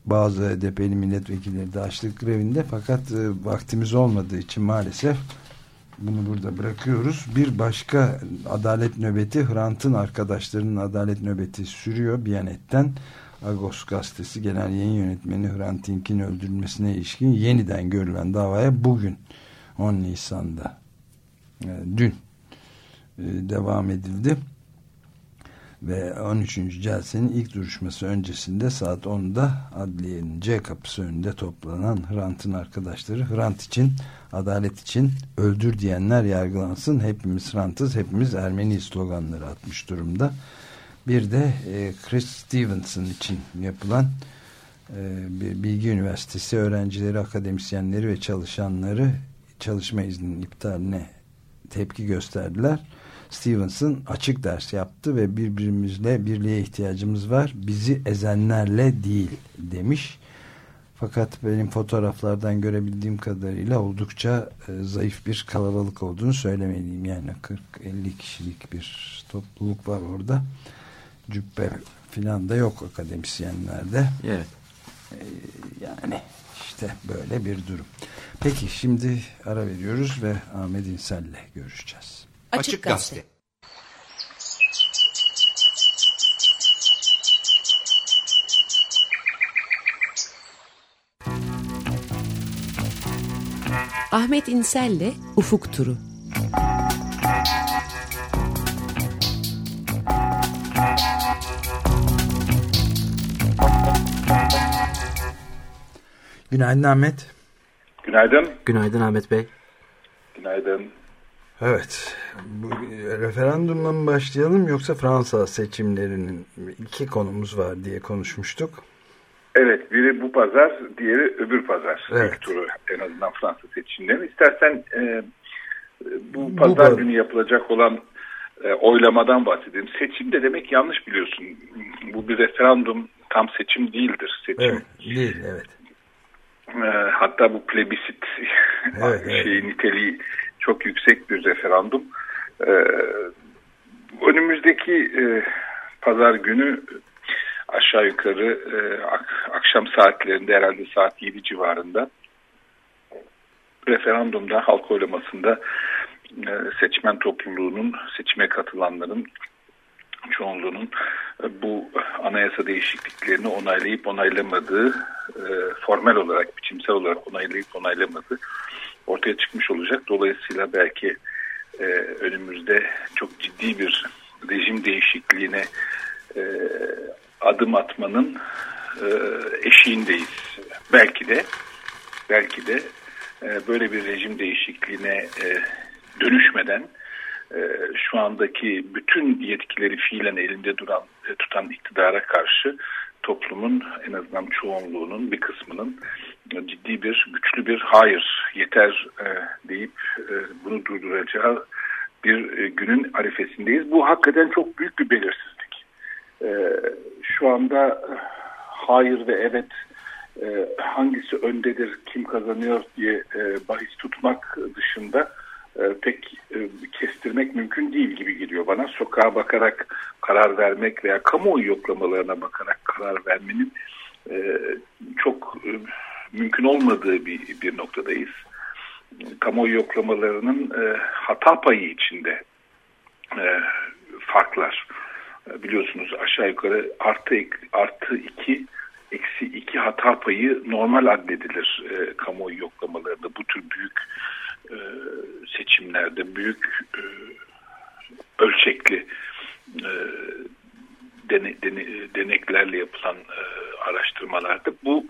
E, bazı HDP'li milletvekilleri de açlık grevinde fakat e, vaktimiz olmadığı için maalesef bunu burada bırakıyoruz. Bir başka adalet nöbeti Hrant'ın arkadaşlarının adalet nöbeti sürüyor Biyanet'ten. Agos gazetesi genel yayın yönetmeni Hrant Dink'in öldürülmesine ilişkin yeniden görülen davaya bugün 10 Nisan'da e, dün e, devam edildi ve 13. celsenin ilk duruşması öncesinde saat 10'da adliyenin C kapısı önünde toplanan Hrant'ın arkadaşları Hrant için, adalet için öldür diyenler yargılansın. Hepimiz Hrant'ız, hepimiz Ermeni sloganları atmış durumda. Bir de e, Chris Stevenson için yapılan e, Bilgi Üniversitesi öğrencileri, akademisyenleri ve çalışanları çalışma izninin iptaline tepki gösterdiler Stevenson açık ders yaptı ve birbirimizle birliğe ihtiyacımız var. Bizi ezenlerle değil demiş. Fakat benim fotoğraflardan görebildiğim kadarıyla oldukça e, zayıf bir kalabalık olduğunu söylemeliyim. Yani 40-50 kişilik bir topluluk var orada. Cübbe filan da yok akademisyenlerde. Evet. E, yani işte böyle bir durum. Peki şimdi ara veriyoruz ve Ahmet İnsel'le görüşeceğiz. Açık Gazete. Ahmet İnsel'le Ufuk Turu. Günaydın Ahmet. Günaydın. Günaydın Ahmet Bey. Günaydın. Evet. Bu, referandumla mı başlayalım yoksa Fransa seçimlerinin iki konumuz var diye konuşmuştuk. Evet biri bu pazar diğeri öbür pazar. Evet. İlk turu en azından Fransa seçimlerinin. İstersen e, bu pazar bu, günü yapılacak olan e, oylamadan bahsedeyim. Seçim de demek yanlış biliyorsun. Bu bir referandum tam seçim değildir. Seçim evet, değil evet. E, hatta bu plebisit evet, şey evet. niteliği çok yüksek bir referandum. E, önümüzdeki e, pazar günü aşağı yukarı e, ak akşam saatlerinde herhalde saat 7 civarında referandumda halk oylamasında e, seçmen topluluğunun seçime katılanların çoğunluğunun e, bu anayasa değişikliklerini onaylayıp onaylamadığı e, formel olarak biçimsel olarak onaylayıp onaylamadığı ortaya çıkmış olacak. Dolayısıyla belki e, önümüzde çok ciddi bir rejim değişikliğine e, adım atmanın e, eşiğindeyiz. Belki de belki de e, böyle bir rejim değişikliğine e, dönüşmeden e, şu andaki bütün yetkileri fiilen elinde duran e, tutan iktidara karşı toplumun en azından çoğunluğunun bir kısmının ciddi bir güçlü bir hayır yeter e, deyip e, bunu durduracağı bir e, günün arifesindeyiz. Bu hakikaten çok büyük bir belirsizlik. E, şu anda hayır ve evet e, hangisi öndedir, kim kazanıyor diye e, bahis tutmak dışında e, pek e, kestirmek mümkün değil gibi geliyor bana. Sokağa bakarak karar vermek veya kamuoyu yoklamalarına bakarak karar vermenin e, çok e, mümkün olmadığı bir, bir noktadayız. Kamuoyu yoklamalarının e, hata payı içinde e, farklar. E, biliyorsunuz aşağı yukarı artı, artı iki eksi iki hata payı normal addedilir e, kamuoyu yoklamalarında. Bu tür büyük e, seçimlerde, büyük e, ölçekli e, dene, dene, deneklerle yapılan araştırmalarda bu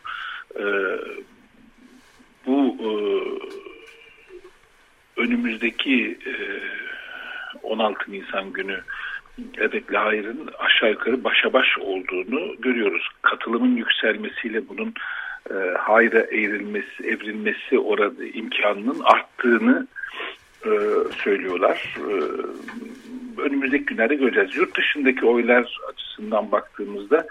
bu önümüzdeki e, 16 Nisan günü evetle hayırın aşağı yukarı başa baş olduğunu görüyoruz. Katılımın yükselmesiyle bunun e, hayra eğrilmesi, evrilmesi orada imkanının arttığını e, söylüyorlar. E, önümüzdeki günlerde göreceğiz. Yurt dışındaki oylar açısından baktığımızda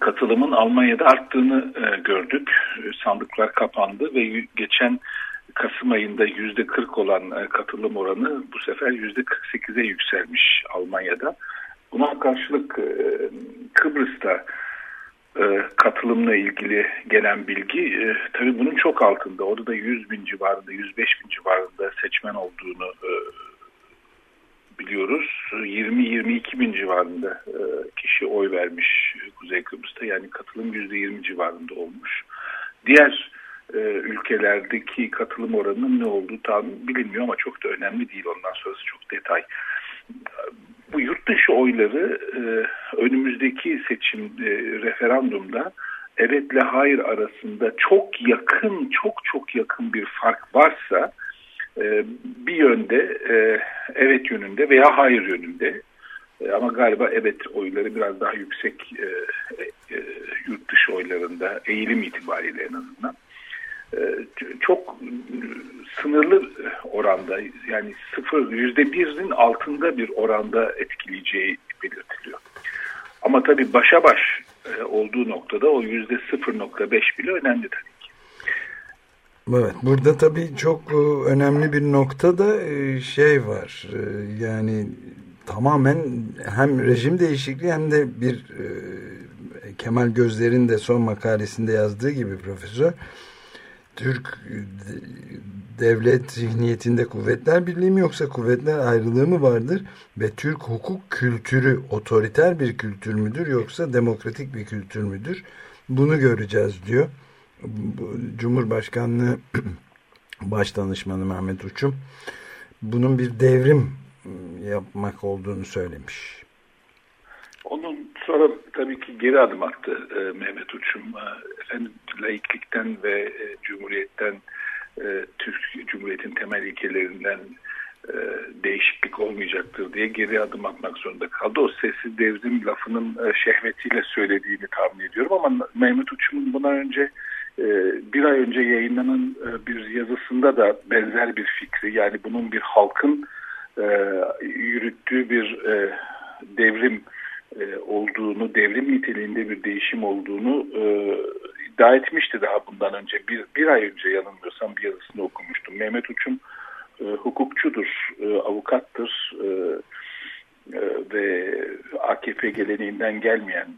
katılımın Almanya'da arttığını e, gördük. Sandıklar kapandı ve geçen Kasım ayında yüzde 40 olan e, katılım oranı bu sefer yüzde 48'e yükselmiş Almanya'da. Buna karşılık e, Kıbrıs'ta katılımla ilgili gelen bilgi e, tabii bunun çok altında. Orada da 100 bin civarında, 105 bin civarında seçmen olduğunu e, biliyoruz. 20-22 bin civarında e, kişi oy vermiş Kuzey Kıbrıs'ta. Yani katılım %20 civarında olmuş. Diğer e, ülkelerdeki katılım oranının ne olduğu tam bilinmiyor ama çok da önemli değil. Ondan sonrası çok detay. Bu yurt dışı oyları e, önümüzdeki seçim e, referandumda evetle hayır arasında çok yakın, çok çok yakın bir fark varsa e, bir yönde e, evet yönünde veya hayır yönünde e, ama galiba evet oyları biraz daha yüksek e, e, yurt dışı oylarında eğilim itibariyle en azından çok sınırlı oranda yani sıfır yüzde birin altında bir oranda etkileyeceği belirtiliyor. Ama tabii başa baş e, olduğu noktada o yüzde 0.5 bile önemli tabii. Evet burada tabii çok e, önemli bir noktada e, şey var yani tamamen hem rejim değişikliği hem de bir Kemal Gözler'in de son makalesinde yazdığı gibi profesör Türk devlet zihniyetinde kuvvetler birliği mi yoksa kuvvetler ayrılığı mı vardır ve Türk hukuk kültürü otoriter bir kültür müdür yoksa demokratik bir kültür müdür bunu göreceğiz diyor. Cumhurbaşkanlığı Başdanışmanı Mehmet Uçum bunun bir devrim yapmak olduğunu söylemiş. Onun sonra tabii ki geri adım attı e, Mehmet Uçum. E, efendim laiklikten ve e, cumhuriyetten e, Türk Cumhuriyet'in temel ilkelerinden e, değişiklik olmayacaktır diye geri adım atmak zorunda kaldı. O sessiz devrim lafının e, şehvetiyle söylediğini tahmin ediyorum ama Mehmet Uçum'un bundan önce e, bir ay önce yayınlanan e, bir yazısında da benzer bir fikri yani bunun bir halkın e, yürüttüğü bir devrim olduğunu, devrim niteliğinde bir değişim olduğunu iddia etmişti daha bundan önce. Bir, bir ay önce yanılmıyorsam bir yazısını okumuştum. Mehmet Uçum hukukçudur, avukattır ve AKP geleneğinden gelmeyen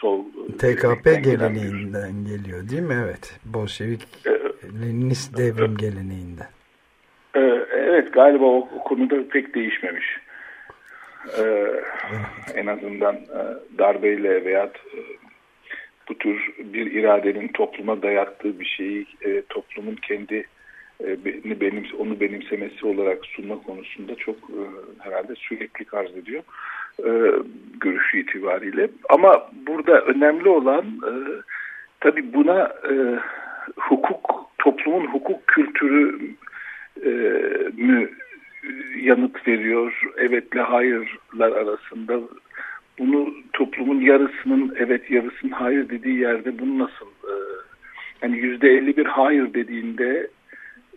sol TKP geleneğinden bir... geliyor değil mi? Evet. Bolşevik ee, Leninist devrim e, geleneğinden. E, evet galiba o, o konuda pek değişmemiş. Ee, en azından e, darbeyle veya e, bu tür bir iradenin topluma dayattığı bir şeyi e, toplumun kendi onu benimsemesi olarak sunma konusunda çok herhalde sürekli arz ediyor görüşü itibariyle. Ama burada önemli olan e, tabii buna hukuk, toplumun hukuk kültürü mü yanıt veriyor, evetle hayırlar arasında bunu toplumun yarısının evet yarısının hayır dediği yerde bunu nasıl e, yani yüzde elli bir hayır dediğinde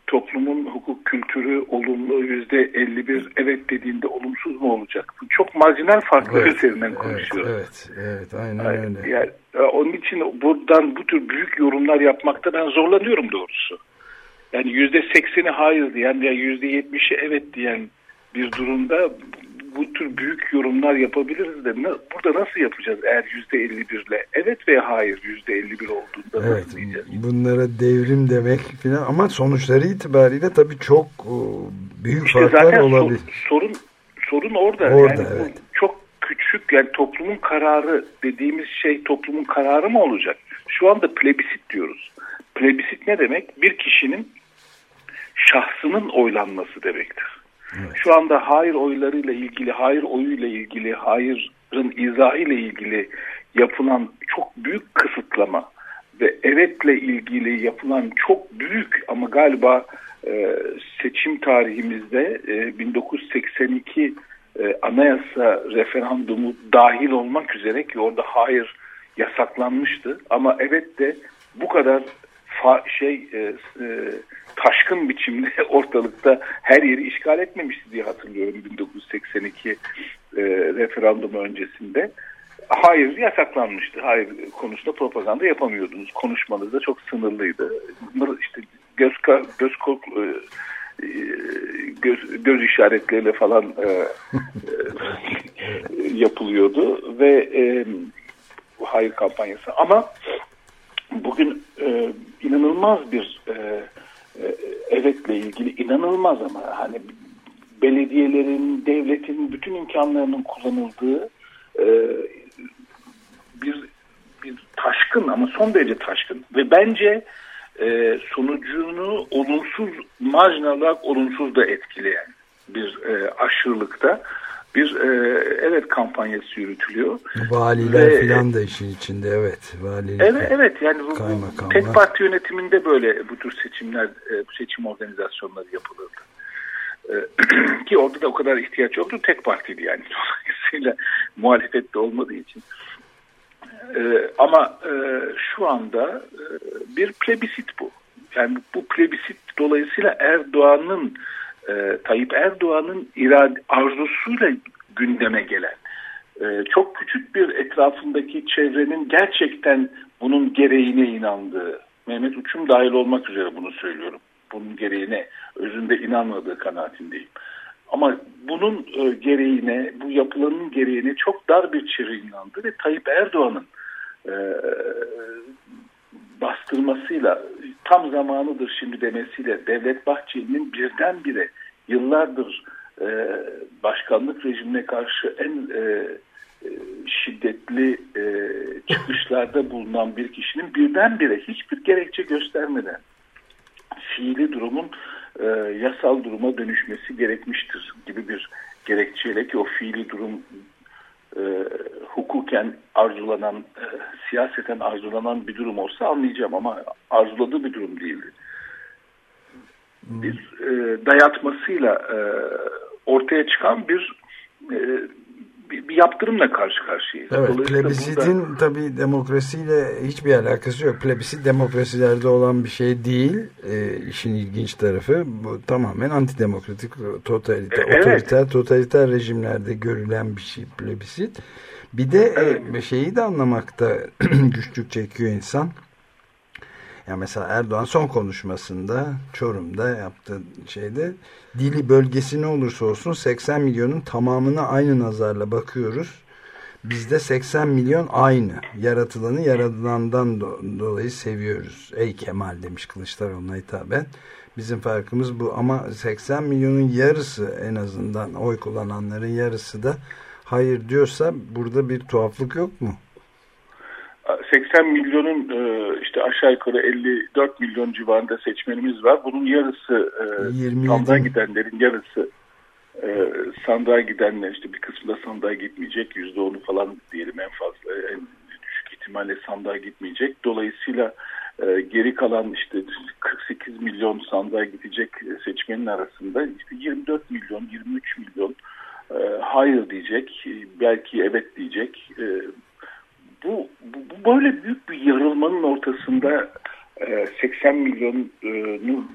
toplumun hukuk kültürü olumlu yüzde 51 evet dediğinde olumsuz mu olacak? Bu çok marjinal farklar evet, üzerinden konuşuyor. Evet, evet, evet aynen öyle. Yani, onun için buradan bu tür büyük yorumlar yapmakta ben zorlanıyorum doğrusu. Yani yüzde sekseni hayır diyen veya yüzde yetmişi evet diyen bir durumda bu tür büyük yorumlar yapabiliriz de burada nasıl yapacağız eğer yüzde 51'le evet veya hayır yüzde 51 olduğunda evet, nasıl diyeceğiz? Bunlara devrim demek falan ama sonuçları itibariyle tabii çok büyük işte farklar olabilir. sorun sorun orada. Orada yani evet. Çok küçük yani toplumun kararı dediğimiz şey toplumun kararı mı olacak? Şu anda plebisit diyoruz. Plebisit ne demek? Bir kişinin şahsının oylanması demektir. Şu anda hayır oylarıyla ilgili, hayır oyuyla ilgili, hayırın izahıyla ilgili yapılan çok büyük kısıtlama ve evetle ilgili yapılan çok büyük ama galiba e, seçim tarihimizde e, 1982 e, anayasa referandumu dahil olmak üzere ki orada hayır yasaklanmıştı ama evet de bu kadar fa şey e, e, taşkın biçimde ortalıkta her yeri işgal etmemişti diye hatırlıyorum 1982 e, referandumu öncesinde. Hayır yasaklanmıştı. Hayır konusunda propaganda yapamıyordunuz. Konuşmanız da çok sınırlıydı. İşte göz göz kork e, göz, göz işaretleriyle falan e, e, yapılıyordu ve e, hayır kampanyası ama bugün e, inanılmaz bir e, e, evetle ilgili inanılmaz ama hani belediyelerin, devletin bütün imkanlarının kullanıldığı e, bir bir taşkın ama son derece taşkın ve bence e, sonucunu olumsuz marjinal olarak olumsuz da etkileyen bir e, aşırılıkta bir e, evet kampanyası yürütülüyor. Valiler Ve, falan da işin içinde evet. Valilik, evet evet yani bu, bu tek parti yönetiminde böyle bu tür seçimler e, bu seçim organizasyonları yapılırdı. E, ki orada da o kadar ihtiyaç yoktu tek partiydi yani. Dolayısıyla muhalefette olmadığı için. E, ama e, şu anda e, bir plebisit bu. Yani bu plebisit dolayısıyla Erdoğan'ın e, Tayyip Erdoğan'ın irade arzusuyla gündeme gelen e, çok küçük bir etrafındaki çevrenin gerçekten bunun gereğine inandığı Mehmet Uçum dahil olmak üzere bunu söylüyorum. Bunun gereğine özünde inanmadığı kanaatindeyim. Ama bunun e, gereğine, bu yapılanın gereğine çok dar bir çevre inandı ve Tayyip Erdoğan'ın e, bastırmasıyla tam zamanıdır şimdi demesiyle Devlet Bahçeli'nin birdenbire yıllardır e, başkanlık rejimine karşı en e, e, şiddetli e, çıkışlarda bulunan bir kişinin birdenbire hiçbir gerekçe göstermeden fiili durumun e, yasal duruma dönüşmesi gerekmiştir gibi bir gerekçeyle ki o fiili durum e, hukuken arzulanan, e, siyaseten arzulanan bir durum olsa anlayacağım ama arzuladığı bir durum değildi. Bir e, dayatmasıyla e, ortaya çıkan bir e, bir, bir yaptırımla karşı karşıyayız. Evet, plebisitin burada... tabii demokrasiyle hiçbir alakası yok. Plebisit demokrasilerde olan bir şey değil. E, işin ilginç tarafı bu tamamen antidemokratik, totaliter, evet. otoriter, totaliter rejimlerde görülen bir şey plebisit. Bir de evet. e, şeyi de anlamakta güçlük çekiyor insan. Ya mesela Erdoğan son konuşmasında Çorum'da yaptığı şeyde dili bölgesi ne olursa olsun 80 milyonun tamamına aynı nazarla bakıyoruz. Bizde 80 milyon aynı. Yaratılanı yaratılandan do dolayı seviyoruz. Ey Kemal demiş Kılıçdaroğlu'na hitaben. Bizim farkımız bu ama 80 milyonun yarısı en azından oy kullananların yarısı da hayır diyorsa burada bir tuhaflık yok mu? 80 milyonun e, işte aşağı yukarı 54 milyon civarında seçmenimiz var. Bunun yarısı e, sandığa gidenlerin yarısı e, sandığa gidenler işte bir kısmı da sandığa gitmeyecek. %10'u falan diyelim en fazla en düşük ihtimalle sandığa gitmeyecek. Dolayısıyla geri kalan işte 48 milyon sandığa gidecek seçmenin arasında işte 24 milyon 23 milyon hayır diyecek belki evet diyecek bu, bu, böyle büyük bir yarılmanın ortasında 80 e, milyonu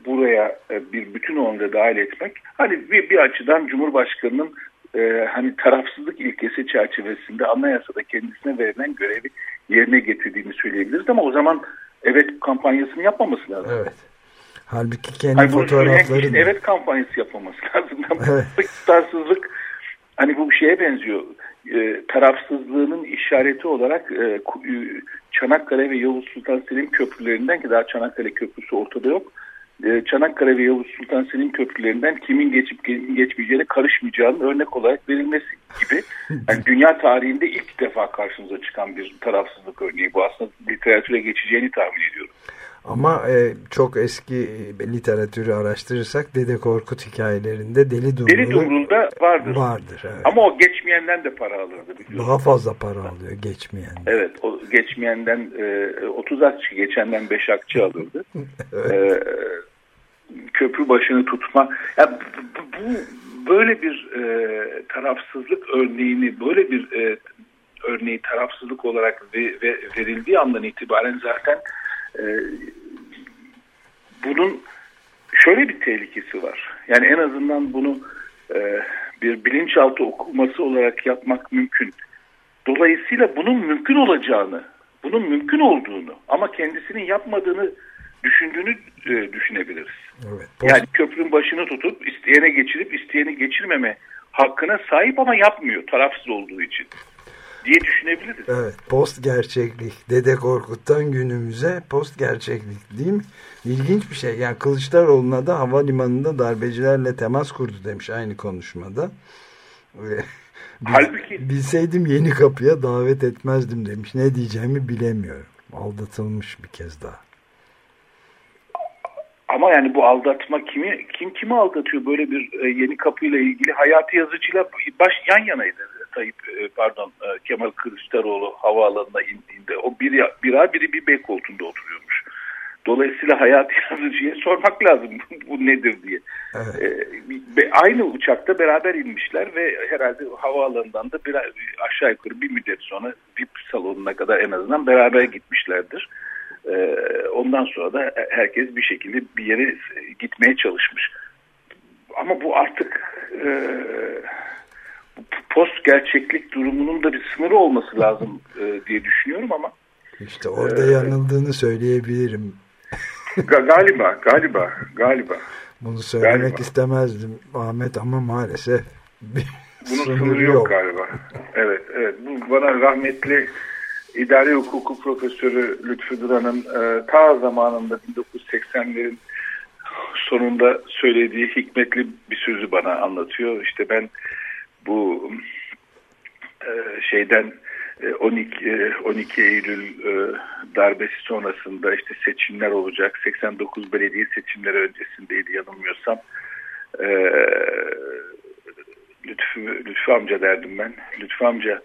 buraya e, bir bütün onlara dahil etmek hani bir, bir açıdan Cumhurbaşkanı'nın e, hani tarafsızlık ilkesi çerçevesinde anayasada kendisine verilen görevi yerine getirdiğini söyleyebiliriz ama o zaman evet kampanyasını yapmaması lazım. Evet. Halbuki kendi hani fotoğrafları... Evet kampanyası yapmaması lazım. Evet. İktidarsızlık hani bu şeye benziyor e, tarafsızlığının işareti olarak e, e, Çanakkale ve Yavuz Sultan Selim köprülerinden ki daha Çanakkale Köprüsü ortada yok. E, Çanakkale ve Yavuz Sultan Selim köprülerinden kimin geçip geçmeyeceğine karışmayacağının örnek olarak verilmesi gibi. Yani dünya tarihinde ilk defa karşımıza çıkan bir tarafsızlık örneği. Bu aslında literatüre geçeceğini tahmin ediyorum. Ama e, çok eski e, literatürü araştırırsak Dede Korkut hikayelerinde Deli Dumrul Deli Dumrul'da vardır. vardır. Evet. Ama o geçmeyenden de para alırdı. biliyorsun. Daha fazla para alıyor geçmeyen. Evet, o geçmeyenden e, 30 akçı, geçenden 5 akçı alırdı. E, köprü başını tutma. Ya, bu, bu böyle bir e, tarafsızlık örneğini, böyle bir e, örneği tarafsızlık olarak ve, ve verildiği andan itibaren zaten e, bunun şöyle bir tehlikesi var. Yani en azından bunu e, bir bilinçaltı okuması olarak yapmak mümkün. Dolayısıyla bunun mümkün olacağını, bunun mümkün olduğunu ama kendisinin yapmadığını düşündüğünü e, düşünebiliriz. Evet. Yani köprünün başını tutup isteyene geçirip isteyeni geçirmeme hakkına sahip ama yapmıyor tarafsız olduğu için diye düşünebiliriz. Evet, post gerçeklik. Dede Korkut'tan günümüze post gerçeklik değil mi? İlginç bir şey. Yani Kılıçdaroğlu'na da havalimanında darbecilerle temas kurdu demiş aynı konuşmada. Ve Halbuki bilseydim yeni kapıya davet etmezdim demiş. Ne diyeceğimi bilemiyorum. Aldatılmış bir kez daha. ama yani bu aldatma kimi kim kimi aldatıyor böyle bir e, yeni kapıyla ilgili Hayati Yazıcı'yla baş yan yanaydı Tayyip e, pardon e, Kemal Kılıçdaroğlu havaalanına indiğinde o bir bir A biri bir B koltuğunda oturuyormuş. Dolayısıyla Hayati Yazıcı'ya sormak lazım bu nedir diye. Evet. E, aynı uçakta beraber inmişler ve herhalde havaalanından da bir, aşağı yukarı bir müddet sonra VIP salonuna kadar en azından beraber gitmişlerdir. E, ondan sonra da herkes bir şekilde bir yere gitmeye çalışmış. Ama bu artık e, post gerçeklik durumunun da bir sınırı olması lazım e, diye düşünüyorum ama İşte orada yanıldığını söyleyebilirim. galiba galiba galiba Bunu söylemek Galiba. istemezdim Ahmet ama maalesef bunun sınırı yok galiba. Evet evet bu bana rahmetli idari hukuku profesörü Lütfü Duran'ın e, ta zamanında 1980'lerin sonunda söylediği hikmetli bir sözü bana anlatıyor. İşte ben bu e, şeyden e, 12 e, 12 Eylül e, darbesi sonrasında işte seçimler olacak. 89 belediye seçimleri öncesindeydi yanılmıyorsam. E, Lütfü, Lütfü amca derdim ben. Lütfü amca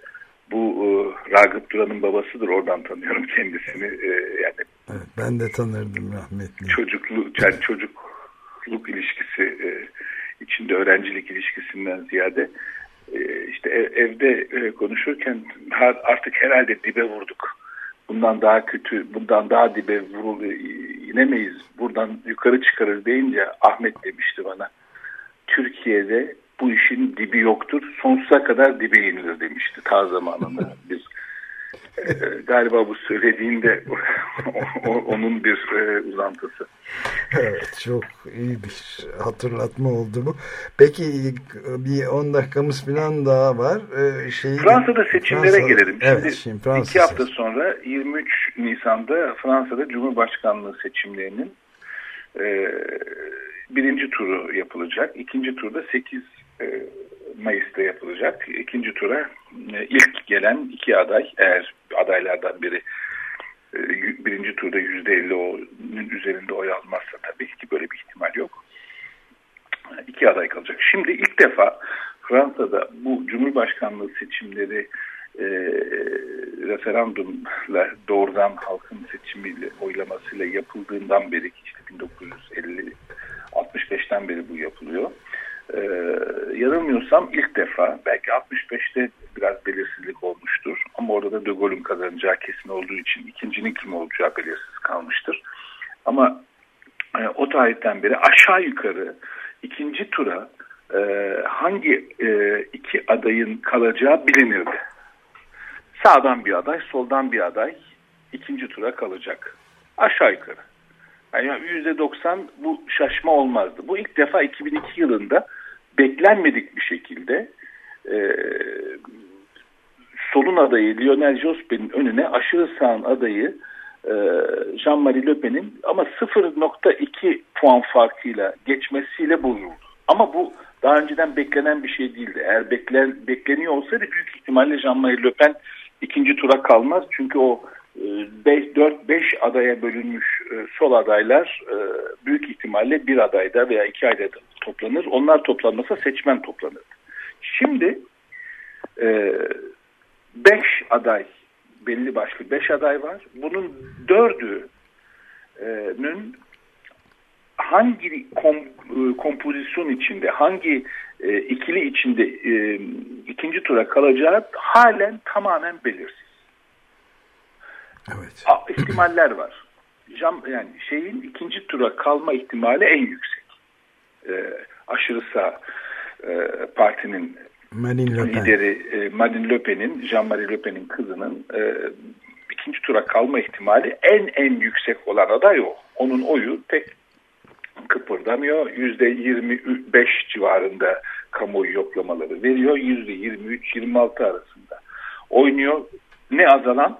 bu e, Ragıp Duran'ın babasıdır. Oradan tanıyorum kendisini. E, yani Evet, ben de tanırdım rahmetli. çocukluk yani çocukluk ilişkisi e, içinde öğrencilik ilişkisinden ziyade e, işte ev- evde e, konuşurken artık herhalde dibe vurduk. Bundan daha kötü, bundan daha dibe vurul inemeyiz. Buradan yukarı çıkarız deyince Ahmet demişti bana. Türkiye'de bu işin dibi yoktur. Sonsuza kadar dibe inilir demişti ta zamanında. Biz e, galiba bu söylediğinde o- o- onun bir e, uzantısı. Evet çok iyi bir hatırlatma oldu bu. Peki bir 10 dakikamız falan daha var. Ee, şey, Fransa'da seçimlere Fransa- gelelim. Evet Şimdi, şimdi Fransa iki hafta seçim- sonra 23 Nisan'da Fransa'da Cumhurbaşkanlığı seçimlerinin e, birinci turu yapılacak. İkinci turda 8 e, Mayıs'ta yapılacak. İkinci tura e, ilk gelen iki aday eğer adaylardan biri e, birinci turda yüzde 50'nin üzerinde oy almazsa tabii ki böyle bir ihtimal yok. İki aday kalacak. Şimdi ilk defa Fransa'da bu Cumhurbaşkanlığı seçimleri e, referandumla doğrudan halkın seçimiyle oylamasıyla yapıldığından beri işte 1950 65'ten beri bu yapılıyor. E, yanılmıyorsam ilk defa belki 65'te biraz belirsizlik olmuştur ama orada da De Gaulle'ün kazanacağı kesin olduğu için ikincinin kim olacağı belirsiz kalmıştır. Ama e, o tarihten beri aşağı yukarı ikinci tura e, hangi e, iki adayın kalacağı bilinirdi. Sağdan bir aday, soldan bir aday ikinci tura kalacak. Aşağı yukarı. Yani %90 bu şaşma olmazdı. Bu ilk defa 2002 yılında beklenmedik bir şekilde e, solun adayı Lionel Jospe'nin önüne aşırı sağın adayı e, Jean-Marie Le Pen'in ama 0.2 puan farkıyla geçmesiyle bozuldu. Ama bu daha önceden beklenen bir şey değildi. Eğer beklen, bekleniyor olsaydı büyük ihtimalle Jean-Marie Le Pen ikinci tura kalmaz. Çünkü o 4-5 adaya bölünmüş e, sol adaylar e, büyük ihtimalle bir adayda veya iki adayda toplanır. Onlar toplanmasa seçmen toplanır. Şimdi 5 aday belli başlı 5 aday var. Bunun dördünün hangi kom, kompozisyon içinde, hangi e, ikili içinde e, ikinci tura kalacağı halen tamamen belirsiz. Evet. ihtimaller var. Cam, yani şeyin ikinci tura kalma ihtimali en yüksek. E, aşırı sağ e, partinin Marine lideri e, Marine Le Pen'in, Jean-Marie Le Pen'in kızının e, ikinci tura kalma ihtimali en en yüksek olan aday o. Onun oyu pek kıpırdamıyor. Yüzde 25 civarında kamuoyu yoklamaları veriyor. Yüzde 23-26 arasında oynuyor. Ne azalan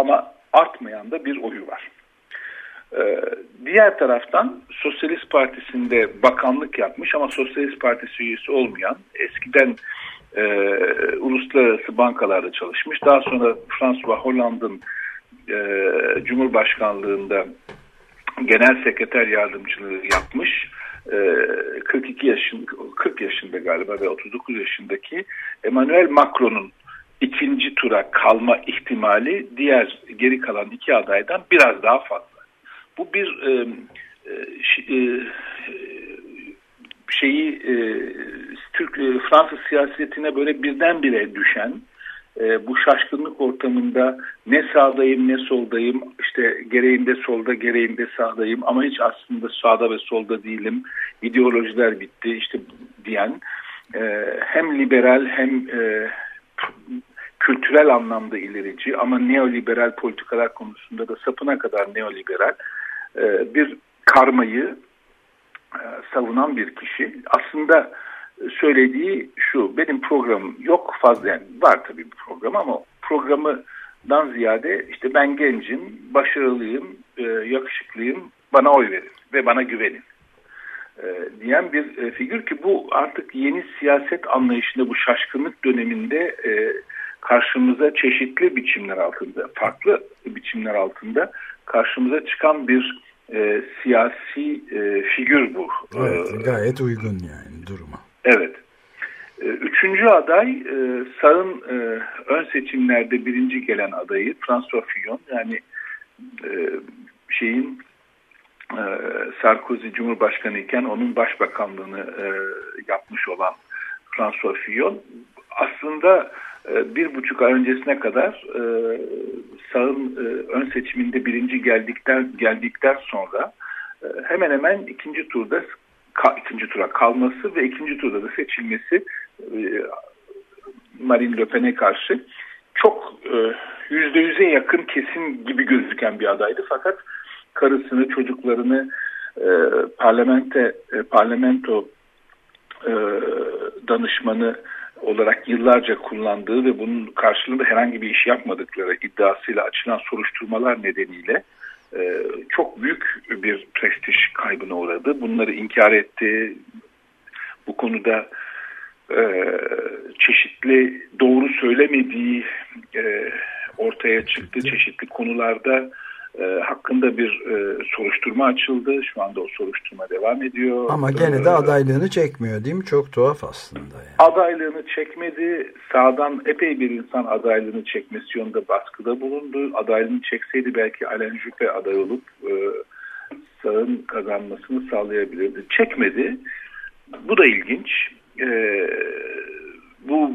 ama artmayan da bir oyu var. Ee, diğer taraftan Sosyalist Partisi'nde bakanlık yapmış ama Sosyalist Partisi üyesi olmayan eskiden e, uluslararası bankalarda çalışmış. Daha sonra François Hollande'ın e, Cumhurbaşkanlığında genel sekreter yardımcılığı yapmış. 42 e, yaşın 40 yaşında galiba ve 39 yaşındaki Emmanuel Macron'un ikinci tura kalma ihtimali diğer geri kalan iki adaydan biraz daha fazla. Bu bir e, e, e şeyi e, Türk e, Fransız siyasetine böyle birdenbire düşen e, bu şaşkınlık ortamında ne sağdayım ne soldayım işte gereğinde solda gereğinde sağdayım ama hiç aslında sağda ve solda değilim ideolojiler bitti işte diyen e, hem liberal hem e, kültürel anlamda ilerici ama neoliberal politikalar konusunda da sapına kadar neoliberal e, bir karmayı e, savunan bir kişi. Aslında söylediği şu, benim programım yok fazla, yani var tabii bir program ama programından ziyade işte ben gencim, başarılıyım, e, yakışıklıyım, bana oy verin ve bana güvenin diyen bir figür ki bu artık yeni siyaset anlayışında bu şaşkınlık döneminde karşımıza çeşitli biçimler altında, farklı biçimler altında karşımıza çıkan bir e, siyasi e, figür bu. Evet, e, gayet uygun yani duruma. Evet. E, üçüncü aday e, sağın ön seçimlerde birinci gelen adayı François Fillon. Yani şeyin Sarkozy Cumhurbaşkanı iken onun başbakanlığını yapmış olan François Fillon aslında bir buçuk ay öncesine kadar e, sağın e, ön seçiminde birinci geldikten geldikten sonra e, hemen hemen ikinci turda ka, ikinci tura kalması ve ikinci turda da seçilmesi e, Marine Le Pen'e karşı çok e, yüzde yüze yakın kesin gibi gözüken bir adaydı. Fakat karısını çocuklarını e, parlamente e, parlamento e, danışmanı olarak yıllarca kullandığı ve bunun karşılığında herhangi bir iş yapmadıkları iddiasıyla açılan soruşturmalar nedeniyle e, çok büyük bir prestij kaybına uğradı. Bunları inkar etti. Bu konuda e, çeşitli doğru söylemediği e, ortaya çıktı. Çeşitli konularda e, hakkında bir e, soruşturma açıldı. Şu anda o soruşturma devam ediyor. Ama gene de adaylığını çekmiyor değil mi? Çok tuhaf aslında. Yani. Adaylığını çekmedi. Sağdan epey bir insan adaylığını çekmesi yönünde baskıda bulundu. Adaylığını çekseydi belki Alain Juppé aday olup e, sağın kazanmasını sağlayabilirdi. Çekmedi. Bu da ilginç. E, bu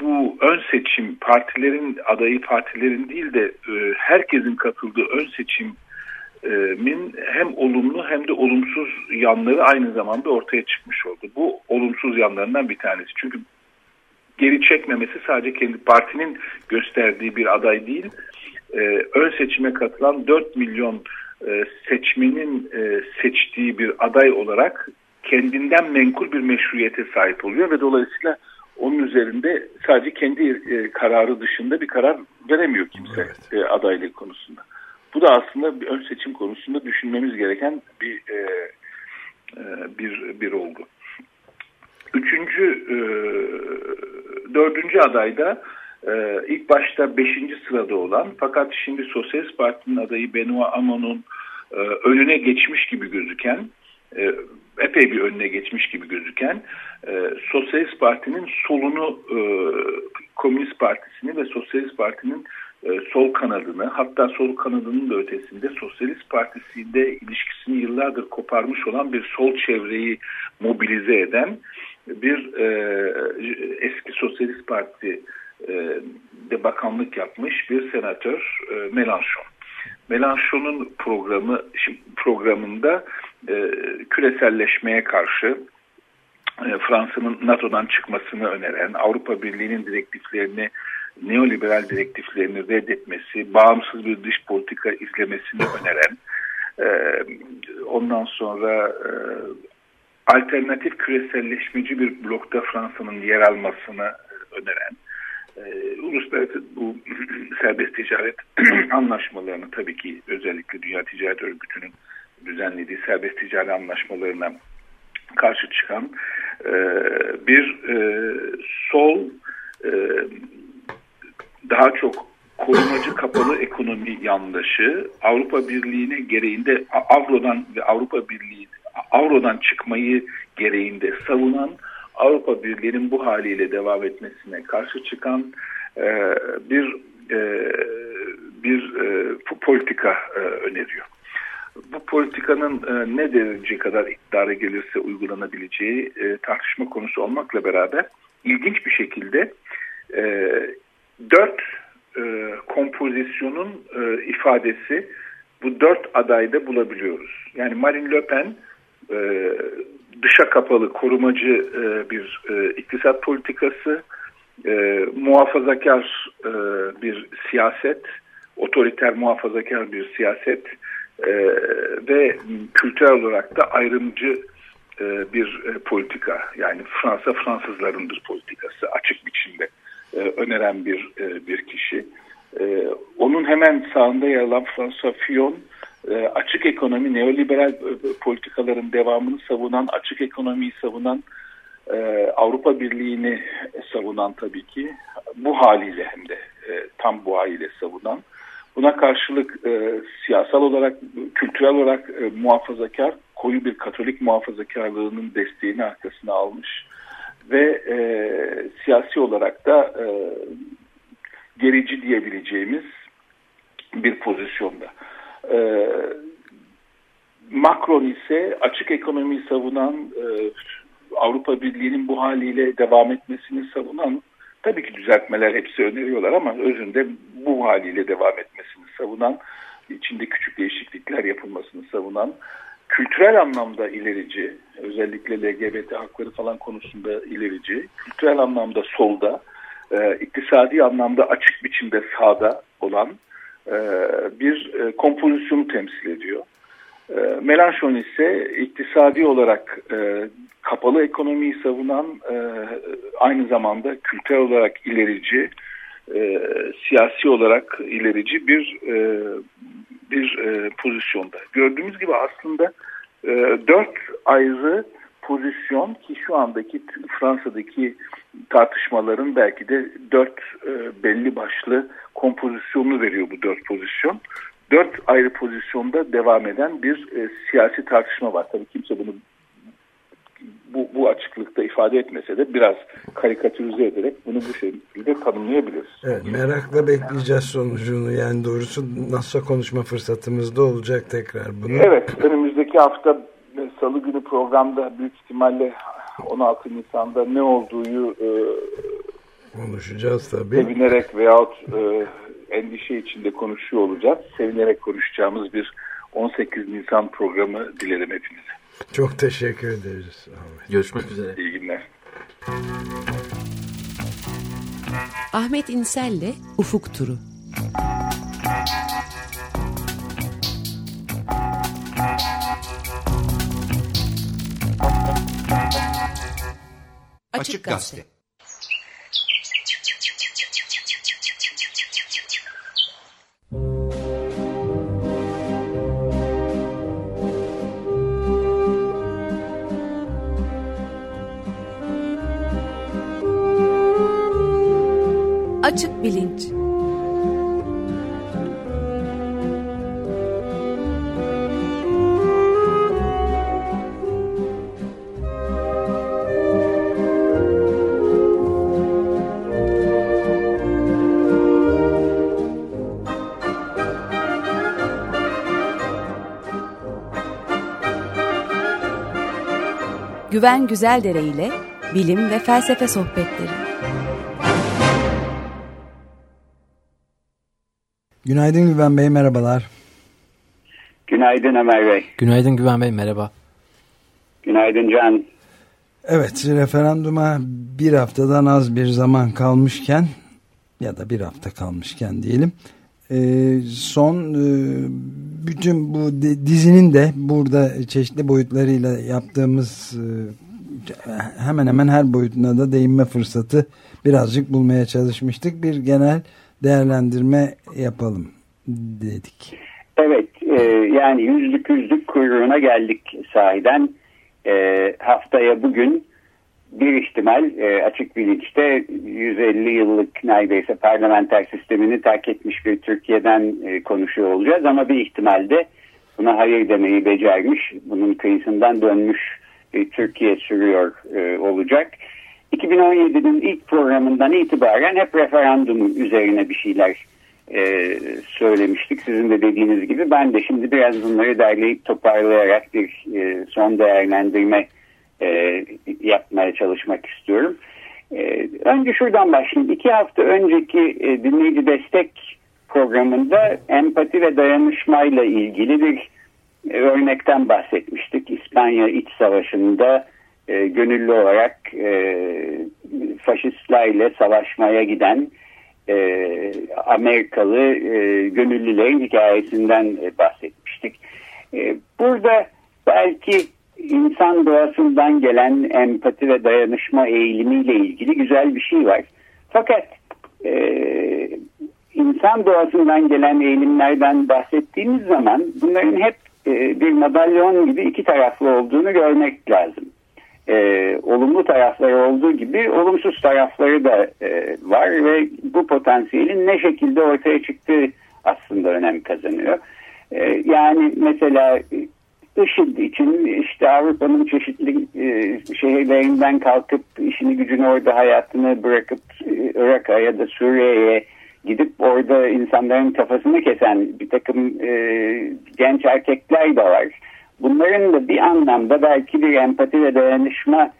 bu ön seçim partilerin adayı partilerin değil de e, herkesin katıldığı ön seçimin hem olumlu hem de olumsuz yanları aynı zamanda ortaya çıkmış oldu. Bu olumsuz yanlarından bir tanesi. Çünkü geri çekmemesi sadece kendi partinin gösterdiği bir aday değil. E, ön seçime katılan 4 milyon e, seçmenin e, seçtiği bir aday olarak kendinden menkul bir meşruiyete sahip oluyor ve dolayısıyla onun üzerinde sadece kendi e, kararı dışında bir karar veremiyor kimse evet. e, adaylık konusunda. Bu da aslında bir ön seçim konusunda düşünmemiz gereken bir e, e, bir bir olgu. Üçüncü, e, dördüncü adayda e, ilk başta 5. sırada olan fakat şimdi Sosyalist Parti'nin adayı Benoît Hamon'un e, önüne geçmiş gibi gözüken e, epey bir önüne geçmiş gibi gözüken e, Sosyalist Parti'nin solunu e, Komünist Partisi'ni ve Sosyalist Parti'nin e, sol kanadını hatta sol kanadının da ötesinde Sosyalist Partisi'nde ilişkisini yıllardır koparmış olan bir sol çevreyi mobilize eden bir e, eski Sosyalist Parti e, de bakanlık yapmış bir senatör e, Mélenchon. Mélenchon'un programı programında e, küreselleşmeye karşı e, Fransa'nın NATO'dan çıkmasını öneren, Avrupa Birliği'nin direktiflerini neoliberal direktiflerini reddetmesi, bağımsız bir dış politika izlemesini öneren, e, ondan sonra e, alternatif küreselleşmeci bir blokta Fransa'nın yer almasını öneren, e, uluslararası bu serbest ticaret anlaşmalarını tabii ki özellikle Dünya Ticaret Örgütü'nün düzenlediği serbest ticaret anlaşmalarına karşı çıkan e, bir e, sol e, daha çok korumacı kapalı ekonomi yandaşı Avrupa Birliği'ne gereğinde Avro'dan ve Avrupa Birliği Avro'dan çıkmayı gereğinde savunan Avrupa Birliği'nin bu haliyle devam etmesine karşı çıkan e, bir e, bir e, politika e, öneriyor. Bu politikanın e, ne derece kadar iktidara gelirse uygulanabileceği e, tartışma konusu olmakla beraber ilginç bir şekilde e, dört e, kompozisyonun e, ifadesi bu dört adayda bulabiliyoruz. Yani Marine Le Pen e, dışa kapalı korumacı e, bir e, iktisat politikası, e, muhafazakar e, bir siyaset, otoriter muhafazakar bir siyaset e, ve kültürel olarak da ayrımcı e, bir e, politika. Yani Fransa Fransızlarındır politikası açık biçimde e, öneren bir e, bir kişi. E, onun hemen sağında yer alan François Fillon açık ekonomi, neoliberal e, politikaların devamını savunan, açık ekonomiyi savunan, e, Avrupa Birliği'ni savunan tabii ki bu haliyle hem de tam bu haliyle savunan, buna karşılık siyasal olarak, kültürel olarak muhafazakar, koyu bir Katolik muhafazakarlığının desteğini arkasına almış ve siyasi olarak da gerici diyebileceğimiz bir pozisyonda. E, Macron ise açık ekonomiyi savunan, e, Avrupa Birliği'nin bu haliyle devam etmesini savunan, tabii ki düzeltmeler hepsi öneriyorlar ama özünde bu haliyle devam etmesini savunan, içinde küçük değişiklikler yapılmasını savunan, kültürel anlamda ilerici, özellikle LGBT hakları falan konusunda ilerici, kültürel anlamda solda, e, iktisadi anlamda açık biçimde sağda olan bir e, kompozisyonu temsil ediyor. E, Melanchon ise iktisadi olarak kapalı ekonomiyi savunan aynı zamanda kültürel olarak ilerici, siyasi olarak ilerici bir bir pozisyonda. Gördüğümüz gibi aslında dört ayrı pozisyon ki şu andaki Fransa'daki tartışmaların belki de dört e, belli başlı kompozisyonunu veriyor bu dört pozisyon. Dört ayrı pozisyonda devam eden bir e, siyasi tartışma var. Tabii kimse bunu bu, bu açıklıkta ifade etmese de biraz karikatürize ederek bunu bu şekilde tanımlayabiliriz. Evet, merakla bekleyeceğiz sonucunu. Yani doğrusu nasıl konuşma fırsatımız da olacak tekrar bunu. Evet, önümüzdeki hafta salı günü programda büyük ihtimalle 16 Nisan'da ne olduğu e, konuşacağız tabii. Sevinerek veyahut e, endişe içinde konuşuyor olacağız. Sevinerek konuşacağımız bir 18 Nisan programı dilerim hepinize. Çok teşekkür ederiz. Ahmet. Görüşmek üzere. İyi günler. Ahmet İnsel'le Ufuk Turu. Açık Gazete. Güven Güzeldere ile bilim ve felsefe sohbetleri. Günaydın Güven Bey, merhabalar. Günaydın Ömer Bey. Günaydın Güven Bey, merhaba. Günaydın Can. Evet, referanduma bir haftadan az bir zaman kalmışken ya da bir hafta kalmışken diyelim. E, son e, bütün bu dizinin de burada çeşitli boyutlarıyla yaptığımız e, hemen hemen her boyutuna da değinme fırsatı birazcık bulmaya çalışmıştık. Bir genel değerlendirme yapalım dedik. Evet e, yani yüzlük yüzlük kuyruğuna geldik sahiden. E, haftaya bugün bir ihtimal e, açık bilinçte 150 yıllık neredeyse parlamenter sistemini terk etmiş bir Türkiye'den e, konuşuyor olacağız ama bir ihtimalde buna hayır demeyi becermiş, bunun kıyısından dönmüş e, Türkiye sürüyor e, olacak. 2017'nin ilk programından itibaren hep referandum üzerine bir şeyler e, söylemiştik. Sizin de dediğiniz gibi ben de şimdi biraz bunları derleyip toparlayarak bir e, son değerlendirme e, yapmaya çalışmak istiyorum. E, önce şuradan başlayayım. İki hafta önceki e, dinleyici destek programında empati ve dayanışmayla ilgili bir e, örnekten bahsetmiştik. İspanya İç Savaşı'nda e, gönüllü olarak e, faşistlerle savaşmaya giden e, Amerikalı e, gönüllülerin hikayesinden e, bahsetmiştik. E, burada belki insan doğasından gelen empati ve dayanışma eğilimiyle ilgili güzel bir şey var. Fakat e, insan doğasından gelen eğilimlerden bahsettiğimiz zaman bunların hep e, bir madalyon gibi iki taraflı olduğunu görmek lazım. E, olumlu tarafları olduğu gibi olumsuz tarafları da e, var ve bu potansiyelin ne şekilde ortaya çıktığı aslında önem kazanıyor. E, yani mesela IŞİD için işte Avrupa'nın çeşitli e, şehirlerinden kalkıp işini gücünü orada hayatını bırakıp e, Irak'a ya da Suriye'ye gidip orada insanların kafasını kesen bir takım e, genç erkekler de var. Bunların da bir anlamda belki bir empati ve dayanışma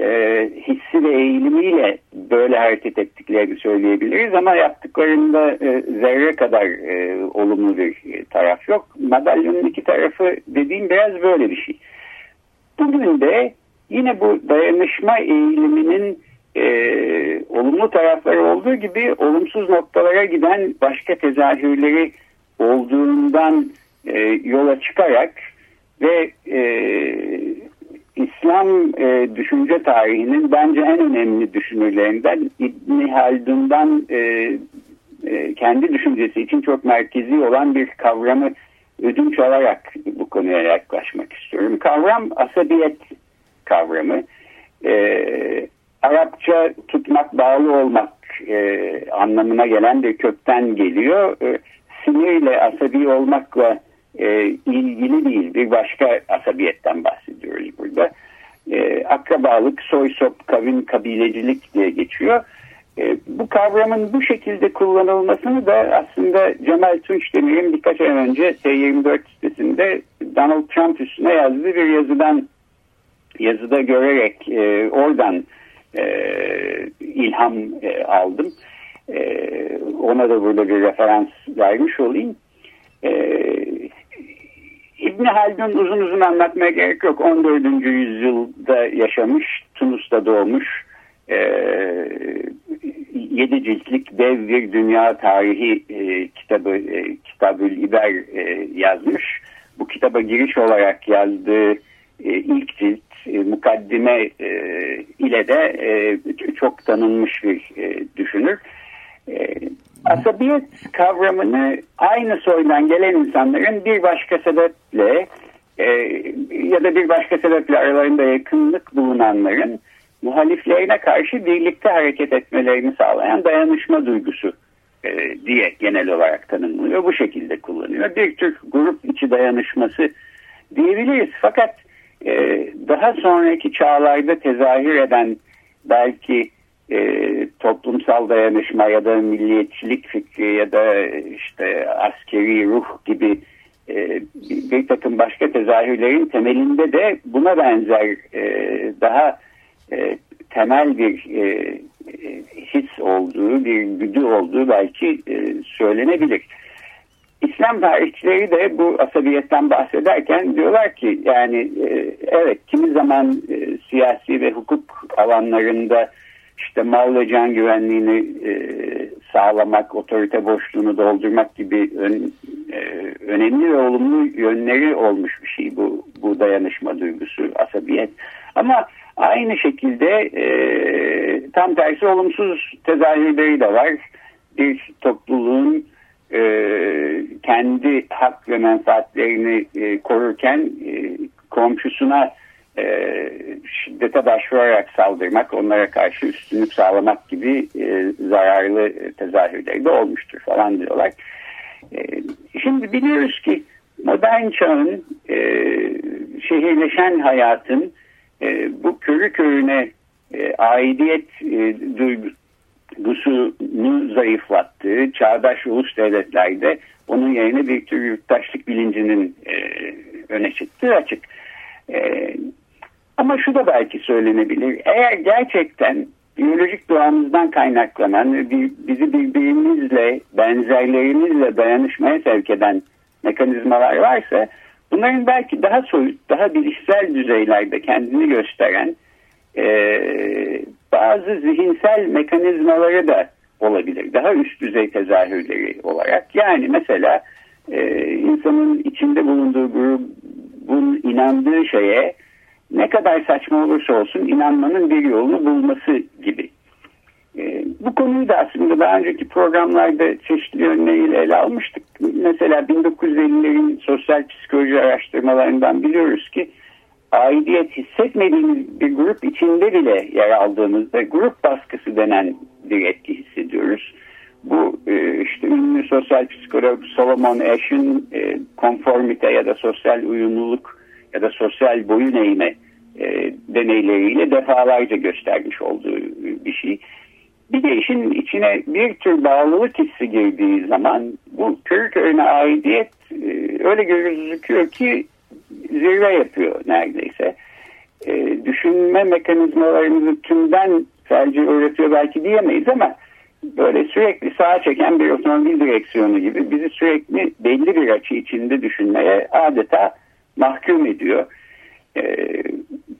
e, hissi ve eğilimiyle böyle hareket ettiklerini söyleyebiliriz ama yaptıklarında e, zerre kadar e, olumlu bir taraf yok. Madalyonun iki tarafı dediğim biraz böyle bir şey. Bugün de yine bu dayanışma eğiliminin e, olumlu tarafları olduğu gibi olumsuz noktalara giden başka tezahürleri olduğundan e, yola çıkarak ve e, İslam e, düşünce tarihinin bence en önemli düşünürlerinden İbn Haldun'dan e, e, kendi düşüncesi için çok merkezi olan bir kavramı ödünç alarak bu konuya yaklaşmak istiyorum. Kavram asabiyet kavramı. E, Arapça tutmak, bağlı olmak e, anlamına gelen bir kökten geliyor. E, sinirle, asabi olmakla e, ilgili değil. Bir başka asabiyetten bahsediyoruz burada. E, akrabalık, soy sop, kavim, kabilecilik diye geçiyor. E, bu kavramın bu şekilde kullanılmasını da aslında Cemal Tunç Demir'in birkaç ay önce T24 sitesinde Donald Trump üstüne yazdığı bir yazıdan yazıda görerek e, oradan e, ilham e, aldım. E, ona da burada bir referans vermiş olayım. E, İbni Haldun uzun uzun anlatmaya gerek yok. 14. yüzyılda yaşamış, Tunus'ta doğmuş. E, 7 ciltlik dev bir dünya tarihi e, kitabı e, Kitabül İber e, yazmış. Bu kitaba giriş olarak yazdığı e, ilk cilt e, mukaddime e, ile de e, çok tanınmış bir e, düşünür. E, asabiyet kavramını aynı soydan gelen insanların bir başka sebeple e, ya da bir başka sebeple aralarında yakınlık bulunanların muhaliflerine karşı birlikte hareket etmelerini sağlayan dayanışma duygusu e, diye genel olarak tanımlıyor. Bu şekilde kullanıyor. Bir tür grup içi dayanışması diyebiliriz. Fakat e, daha sonraki çağlarda tezahür eden belki e, toplumsal dayanışma ya da milliyetçilik fikri ya da işte askeri ruh gibi e, bir, takım başka tezahürlerin temelinde de buna benzer e, daha e, temel bir e, his olduğu, bir güdü olduğu belki e, söylenebilir. İslam tarihçileri de bu asabiyetten bahsederken diyorlar ki yani e, evet kimi zaman e, siyasi ve hukuk alanlarında işte mal ve can güvenliğini e, sağlamak, otorite boşluğunu doldurmak gibi ön, e, önemli ve olumlu yönleri olmuş bir şey bu, bu dayanışma duygusu, asabiyet. Ama aynı şekilde e, tam tersi olumsuz tezahürleri de var. Bir topluluğun e, kendi hak ve menfaatlerini e, korurken e, komşusuna e, şiddete başvurarak saldırmak, onlara karşı üstünlük sağlamak gibi e, zararlı tezahürleri de olmuştur falan diyorlar. E, şimdi biliyoruz ki modern çağın e, şehirleşen hayatın e, bu körü körüne e, aidiyet e, duygusunu zayıflattığı çağdaş ulus devletlerde onun yerine bir tür yurttaşlık bilincinin e, öne çıktığı açık. E, ama şu da belki söylenebilir. Eğer gerçekten biyolojik doğamızdan kaynaklanan bizi birbirimizle, benzerlerimizle dayanışmaya sevk eden mekanizmalar varsa bunların belki daha soyut, daha bilişsel düzeylerde kendini gösteren e, bazı zihinsel mekanizmaları da olabilir. Daha üst düzey tezahürleri olarak. Yani mesela e, insanın içinde bulunduğu grubun inandığı şeye ne kadar saçma olursa olsun inanmanın bir yolunu bulması gibi. E, bu konuyu da aslında daha önceki programlarda çeşitli yönleriyle ele almıştık. Mesela 1950'lerin sosyal psikoloji araştırmalarından biliyoruz ki aidiyet hissetmediğimiz bir grup içinde bile yer aldığımızda grup baskısı denen bir etki hissediyoruz. Bu e, işte ünlü sosyal psikolog Solomon Ash'in e, konformite ya da sosyal uyumluluk ya da sosyal boyun eğme e, deneyleriyle defalarca göstermiş olduğu bir şey. Bir de işin içine bir tür bağlılık hissi girdiği zaman bu köy köyüne aidiyet e, öyle gözüküyor ki zirve yapıyor neredeyse. E, düşünme mekanizmalarımızı tümden sadece öğretiyor belki diyemeyiz ama böyle sürekli sağa çeken bir otomobil direksiyonu gibi bizi sürekli belli bir açı içinde düşünmeye adeta mahkum ediyor. E,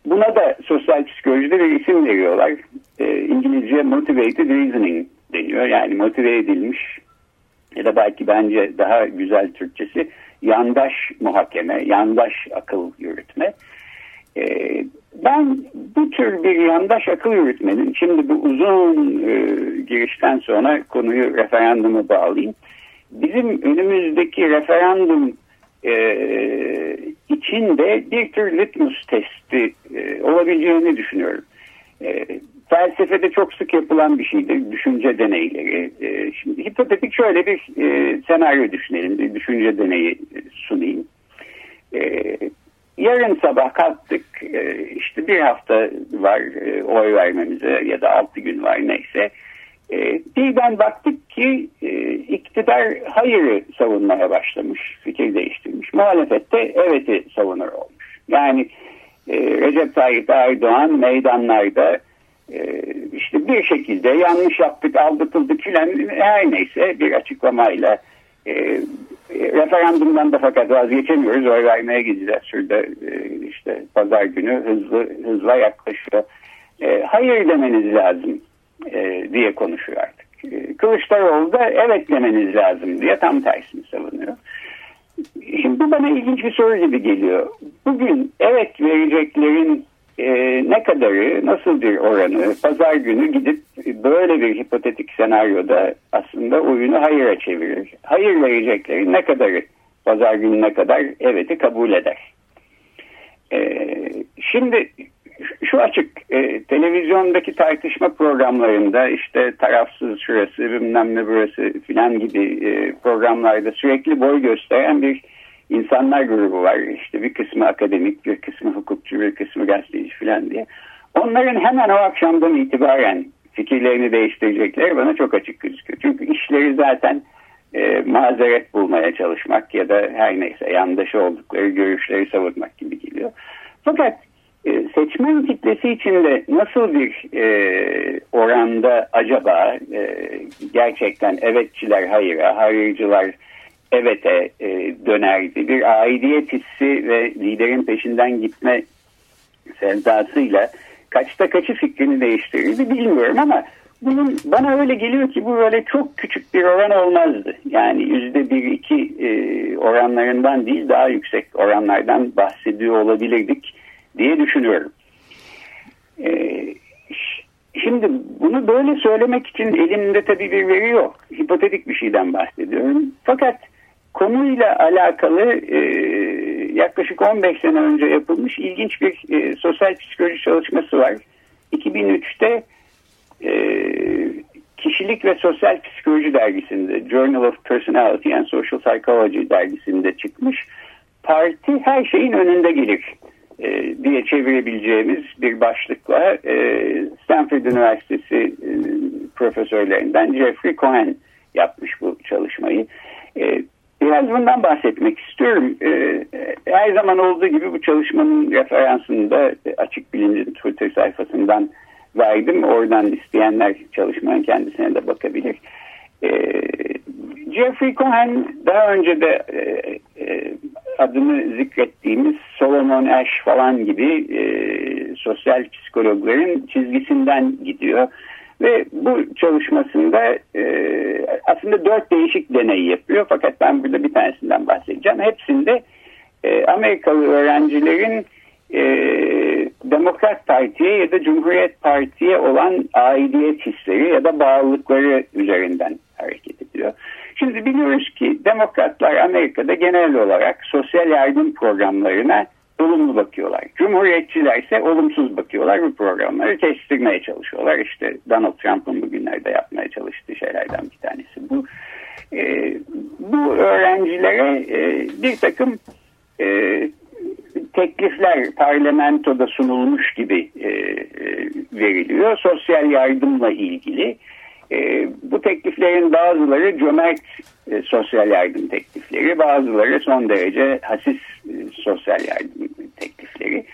buna da sosyal psikolojide bir isim veriyorlar. E, İngilizce motivated reasoning deniyor. Yani motive edilmiş ya da belki bence daha güzel Türkçesi yandaş muhakeme, yandaş akıl yürütme. E, ben bu tür bir yandaş akıl yürütmenin, şimdi bu uzun e, girişten sonra konuyu referanduma bağlayayım. Bizim önümüzdeki referandum e, içinde bir tür litmus testi e, olabileceğini düşünüyorum. E, felsefede çok sık yapılan bir şeydir düşünce deneyleri. E, şimdi hipotetik şöyle bir e, senaryo düşünelim, bir düşünce deneyi sunayım. E, yarın sabah kalktık, e, işte bir hafta var e, oy vermemize ya da altı gün var neyse. E, birden baktık ki e, iktidar hayırı savunmaya başlamış, fikir değiştirmiş. Muhalefette evet'i savunur olmuş. Yani e, Recep Tayyip Erdoğan meydanlarda e, işte bir şekilde yanlış yaptık, aldatıldık filan her neyse bir açıklamayla e, referandumdan da fakat vazgeçemiyoruz. Oy vermeye gideceğiz şurada e, işte pazar günü hızlı hızla yaklaşıyor. E, hayır demeniz lazım e, diye konuşuyor artık. E, Kılıçdaroğlu da evet demeniz lazım diye tam tersini savunuyor. Şimdi bu bana ilginç bir soru gibi geliyor. Bugün evet vereceklerin e, ne kadarı, nasıl bir oranı pazar günü gidip böyle bir hipotetik senaryoda aslında oyunu hayıra çevirir. Hayır vereceklerin ne kadarı pazar gününe kadar evet'i kabul eder. E, şimdi şu açık e, televizyondaki tartışma programlarında işte tarafsız şurası bilmem ne burası filan gibi e, programlarda sürekli boy gösteren bir insanlar grubu var. İşte bir kısmı akademik, bir kısmı hukukçu, bir kısmı gazeteci filan diye. Onların hemen o akşamdan itibaren fikirlerini değiştirecekleri bana çok açık gözüküyor. Çünkü işleri zaten e, mazeret bulmaya çalışmak ya da her neyse yandaşı oldukları görüşleri savunmak gibi geliyor. Fakat e, seçmen kitlesi içinde nasıl bir e, oranda acaba e, gerçekten evetçiler hayıra, hayırcılar evete e, dönerdi. Bir aidiyet hissi ve liderin peşinden gitme sevdasıyla kaçta kaçı fikrini değiştirirdi bilmiyorum ama bunun bana öyle geliyor ki bu böyle çok küçük bir oran olmazdı. Yani yüzde bir iki e, oranlarından değil daha yüksek oranlardan bahsediyor olabilirdik diye düşünüyorum. E, şimdi bunu böyle söylemek için elimde tabii bir veri yok. Hipotetik bir şeyden bahsediyorum. Fakat konuyla alakalı e, yaklaşık 15 sene önce yapılmış ilginç bir e, sosyal psikoloji çalışması var. 2003'te e, Kişilik ve Sosyal Psikoloji dergisinde Journal of Personality and Social Psychology dergisinde çıkmış. Parti her şeyin önünde gelir e, diye çevirebileceğimiz bir başlıkla e, Stanford Üniversitesi e, profesörlerinden Jeffrey Cohen yapmış bu çalışmayı. Biraz bundan bahsetmek istiyorum. Her zaman olduğu gibi bu çalışmanın referansını da Açık Bilincin Twitter sayfasından verdim. Oradan isteyenler çalışmanın kendisine de bakabilir. Jeffrey Cohen daha önce de adını zikrettiğimiz Solomon Ash falan gibi e, sosyal psikologların çizgisinden gidiyor. Ve bu çalışmasında e, aslında dört değişik deney yapıyor. Fakat ben burada bir tanesinden bahsedeceğim. Hepsinde e, Amerikalı öğrencilerin e, Demokrat Parti'ye ya da Cumhuriyet Parti'ye olan aidiyet hisleri ya da bağlılıkları üzerinden hareket ediyor. Şimdi biliyoruz ki demokratlar Amerika'da genel olarak sosyal yardım programlarına olumlu bakıyorlar. Cumhuriyetçiler ise olumsuz bakıyorlar bu programları kestirmeye çalışıyorlar. İşte Donald Trump'ın bugünlerde yapmaya çalıştığı şeylerden bir tanesi bu. E, bu öğrencilere e, bir takım e, teklifler parlamentoda sunulmuş gibi e, e, veriliyor. Sosyal yardımla ilgili. E, bu tekliflerin bazıları cömert e, sosyal yardım teklifleri, bazıları son derece hasis e, sosyal yardım teklifleri.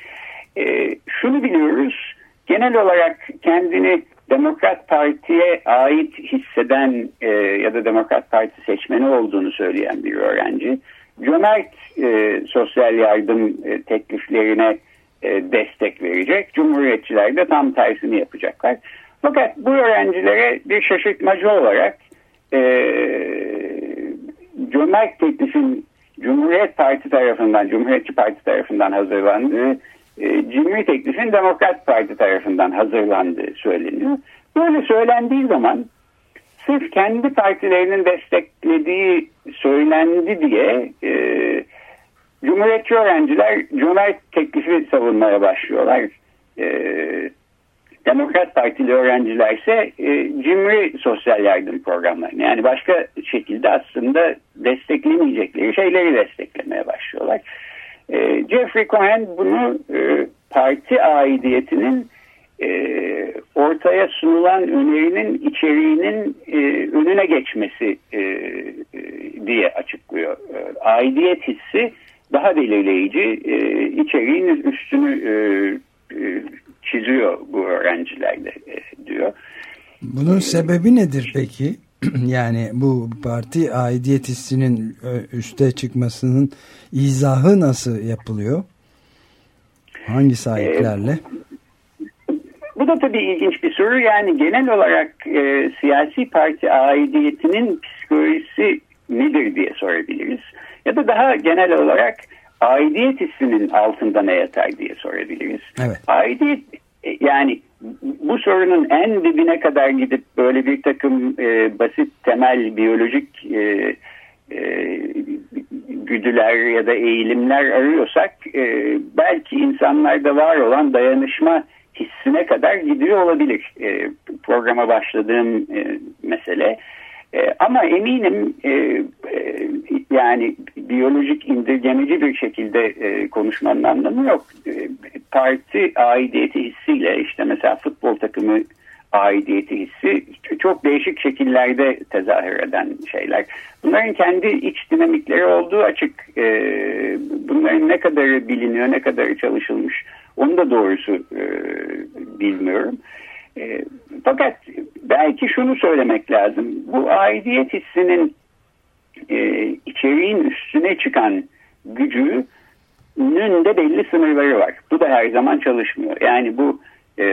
E, şunu biliyoruz, genel olarak kendini Demokrat Parti'ye ait hisseden e, ya da Demokrat Parti seçmeni olduğunu söyleyen bir öğrenci, cömert e, sosyal yardım e, tekliflerine e, destek verecek. Cumhuriyetçiler de tam tersini yapacaklar. Fakat bu öğrencilere bir şaşırtmacı olarak e, cömert teklifin Cumhuriyet Parti tarafından, Cumhuriyetçi Parti tarafından hazırlandığı, e, cimri teklifin Demokrat Parti tarafından hazırlandığı söyleniyor. Böyle söylendiği zaman sırf kendi partilerinin desteklediği söylendi diye e, Cumhuriyetçi öğrenciler cömert teklifi savunmaya başlıyorlar. E, Demokrat Partili öğrenciler ise e, cimri sosyal yardım programlarını yani başka şekilde aslında desteklemeyecekleri şeyleri desteklemeye başlıyorlar. E, Jeffrey Cohen bunu e, parti aidiyetinin e, ortaya sunulan önerinin içeriğinin e, önüne geçmesi e, e, diye açıklıyor. E, aidiyet hissi daha belirleyici, e, içeriğin üstünü e, e, çiziyor bu öğrencilerde e, diyor. Bunun sebebi nedir peki? yani bu parti aidiyet hissinin e, üste çıkmasının izahı nasıl yapılıyor? Hangi sahiplerle? E, bu da tabii ilginç bir soru. Yani genel olarak e, siyasi parti aidiyetinin psikolojisi nedir diye sorabiliriz. Ya da daha genel olarak aidiyet hissinin altında ne yatar diye sorabiliriz. Evet. Aidiyet e, yani bu sorunun en dibine kadar gidip böyle bir takım e, basit temel biyolojik e, e, güdüler ya da eğilimler arıyorsak e, belki insanlarda var olan dayanışma hissine kadar gidiyor olabilir. E, programa başladığım e, mesele. E, ama eminim e, e, yani biyolojik indirgemeci bir şekilde e, konuşmanın anlamı yok. E, parti aidiyeti hissiyle işte mesela futbol takımı aidiyeti hissi çok değişik şekillerde tezahür eden şeyler. Bunların kendi iç dinamikleri olduğu açık. E, bunların ne kadarı biliniyor, ne kadarı çalışılmış onu da doğrusu e, bilmiyorum. E, fakat belki şunu söylemek lazım. Bu aidiyet hissinin e, içeriğin üstüne çıkan gücünün de belli sınırları var. Bu da her zaman çalışmıyor. Yani bu e,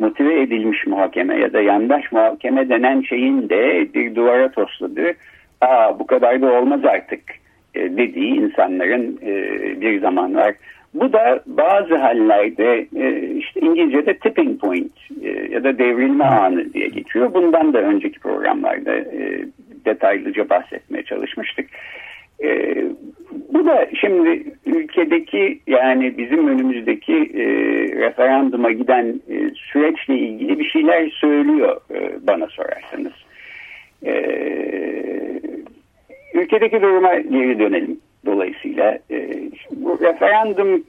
motive edilmiş muhakeme ya da yandaş muhakeme denen şeyin de bir duvara tosladığı aa bu kadar da olmaz artık e, dediği insanların e, bir zamanlar. Bu da bazı hallerde e, işte İngilizce'de tipping point e, ya da devrilme anı diye geçiyor. Bundan da önceki programlarda e, detaylıca bahsetmeye çalışmıştık. Bu da şimdi ülkedeki yani bizim önümüzdeki referanduma giden süreçle ilgili bir şeyler söylüyor bana sorarsanız. Ülkedeki duruma geri dönelim dolayısıyla. E, bu referandum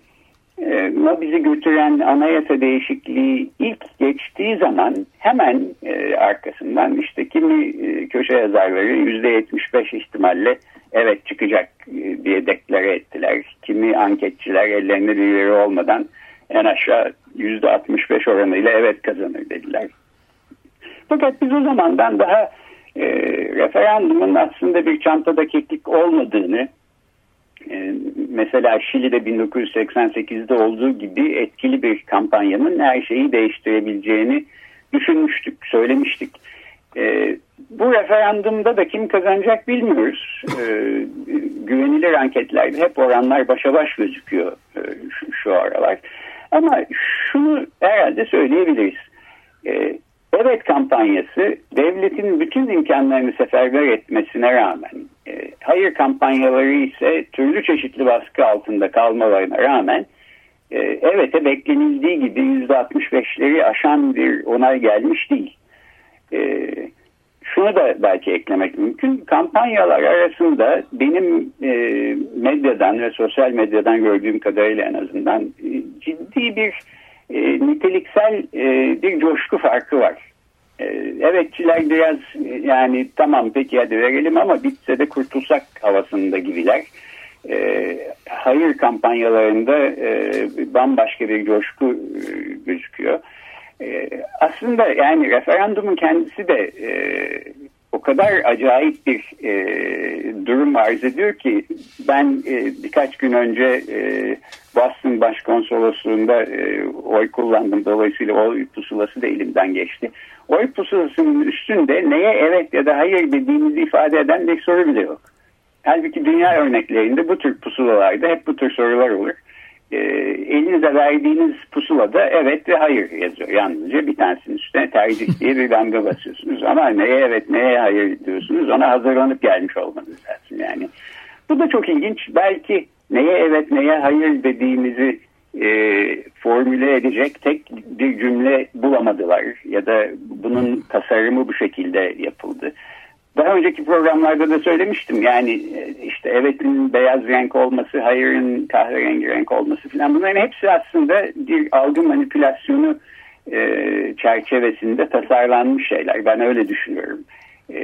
ma bizi götüren anayasa değişikliği ilk geçtiği zaman hemen e, arkasından işte kimi e, köşe yazarları yüzde yetmiş beş ihtimalle evet çıkacak e, diye deklare ettiler. Kimi anketçiler ellerinde bir veri olmadan en aşağı yüzde altmış beş oranıyla evet kazanır dediler. Fakat biz o zamandan daha e, referandumun aslında bir çantada keklik olmadığını e, mesela Şili'de 1988'de olduğu gibi etkili bir kampanyanın her şeyi değiştirebileceğini düşünmüştük, söylemiştik. E, bu referandumda da kim kazanacak bilmiyoruz. E, güvenilir anketlerde hep oranlar başa baş gözüküyor e, şu, şu aralar. Ama şunu herhalde söyleyebiliriz. E, evet kampanyası devletin bütün imkanlarını seferber etmesine rağmen e, hayır kampanyaları ise türlü çeşitli baskı altında kalmalarına rağmen e, evet'e beklenildiği gibi %65'leri aşan bir onay gelmiş değil. E, şunu da belki eklemek mümkün. Kampanyalar arasında benim e, medyadan ve sosyal medyadan gördüğüm kadarıyla en azından e, ciddi bir e, niteliksel e, bir coşku farkı var. E, evetçiler biraz yani tamam peki hadi verelim ama bitse de kurtulsak havasında gibiler. E, hayır kampanyalarında e, bambaşka bir coşku e, gözüküyor. E, aslında yani referandumun kendisi de e, o kadar acayip bir e, durum arz ediyor ki ben e, birkaç gün önce e, Boston Başkonsolosluğu'nda e, oy kullandım. Dolayısıyla oy pusulası da elimden geçti. Oy pusulasının üstünde neye evet ya da hayır dediğimizi ifade eden bir soru bile yok. Halbuki dünya örneklerinde bu tür pusulalarda hep bu tür sorular olur. E, elinize verdiğiniz pusulada evet ve hayır yazıyor. Yalnızca bir tanesinin üstüne tercih diye bir damga basıyorsunuz. Ama neye evet neye hayır diyorsunuz ona hazırlanıp gelmiş olmanız lazım yani. Bu da çok ilginç. Belki neye evet neye hayır dediğimizi e, formüle edecek tek bir cümle bulamadılar ya da bunun tasarımı bu şekilde yapıldı. Daha önceki programlarda da söylemiştim yani e, işte evetin beyaz renk olması, hayırın kahverengi renk olması falan bunların hepsi aslında bir algı manipülasyonu e, çerçevesinde tasarlanmış şeyler. Ben öyle düşünüyorum. E,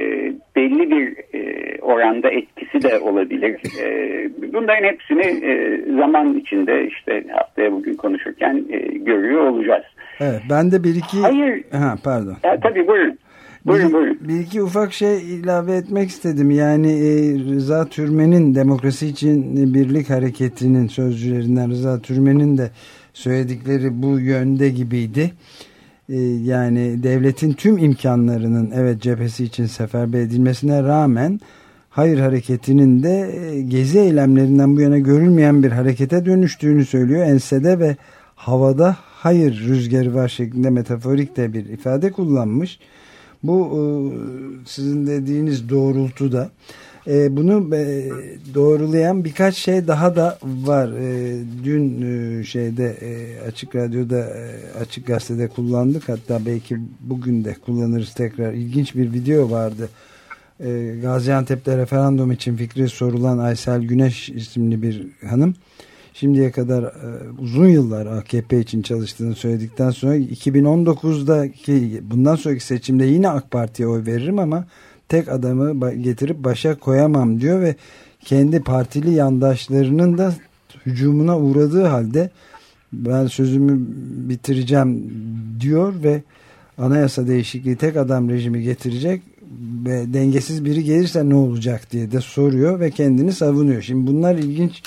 belli bir e, oranda etkisi de olabilir. E, bunların hepsini e, zaman içinde işte haftaya bugün konuşurken e, görüyor olacağız. Evet, ben de bir iki... Hayır. Ha, pardon. Ya, tabii buyurun. Buyurun, buyurun. bir iki ufak şey ilave etmek istedim. Yani e, Rıza Türmen'in Demokrasi için Birlik Hareketi'nin sözcülerinden Rıza Türmen'in de söyledikleri bu yönde gibiydi. E, yani devletin tüm imkanlarının evet cephesi için seferber edilmesine rağmen hayır hareketinin de e, gezi eylemlerinden bu yana görülmeyen bir harekete dönüştüğünü söylüyor. Ensede ve havada hayır rüzgarı var şeklinde metaforik de bir ifade kullanmış. Bu e, sizin dediğiniz doğrultuda e, bunu e, doğrulayan birkaç şey daha da var. Dün şeyde Açık Radyo'da Açık Gazete'de kullandık. Hatta belki bugün de kullanırız tekrar. İlginç bir video vardı. Gaziantep'te referandum için fikri sorulan Aysel Güneş isimli bir hanım şimdiye kadar e, uzun yıllar AKP için çalıştığını söyledikten sonra 2019'daki bundan sonraki seçimde yine AK Parti'ye oy veririm ama tek adamı getirip başa koyamam diyor ve kendi partili yandaşlarının da hücumuna uğradığı halde ben sözümü bitireceğim diyor ve anayasa değişikliği tek adam rejimi getirecek ve dengesiz biri gelirse ne olacak diye de soruyor ve kendini savunuyor. Şimdi bunlar ilginç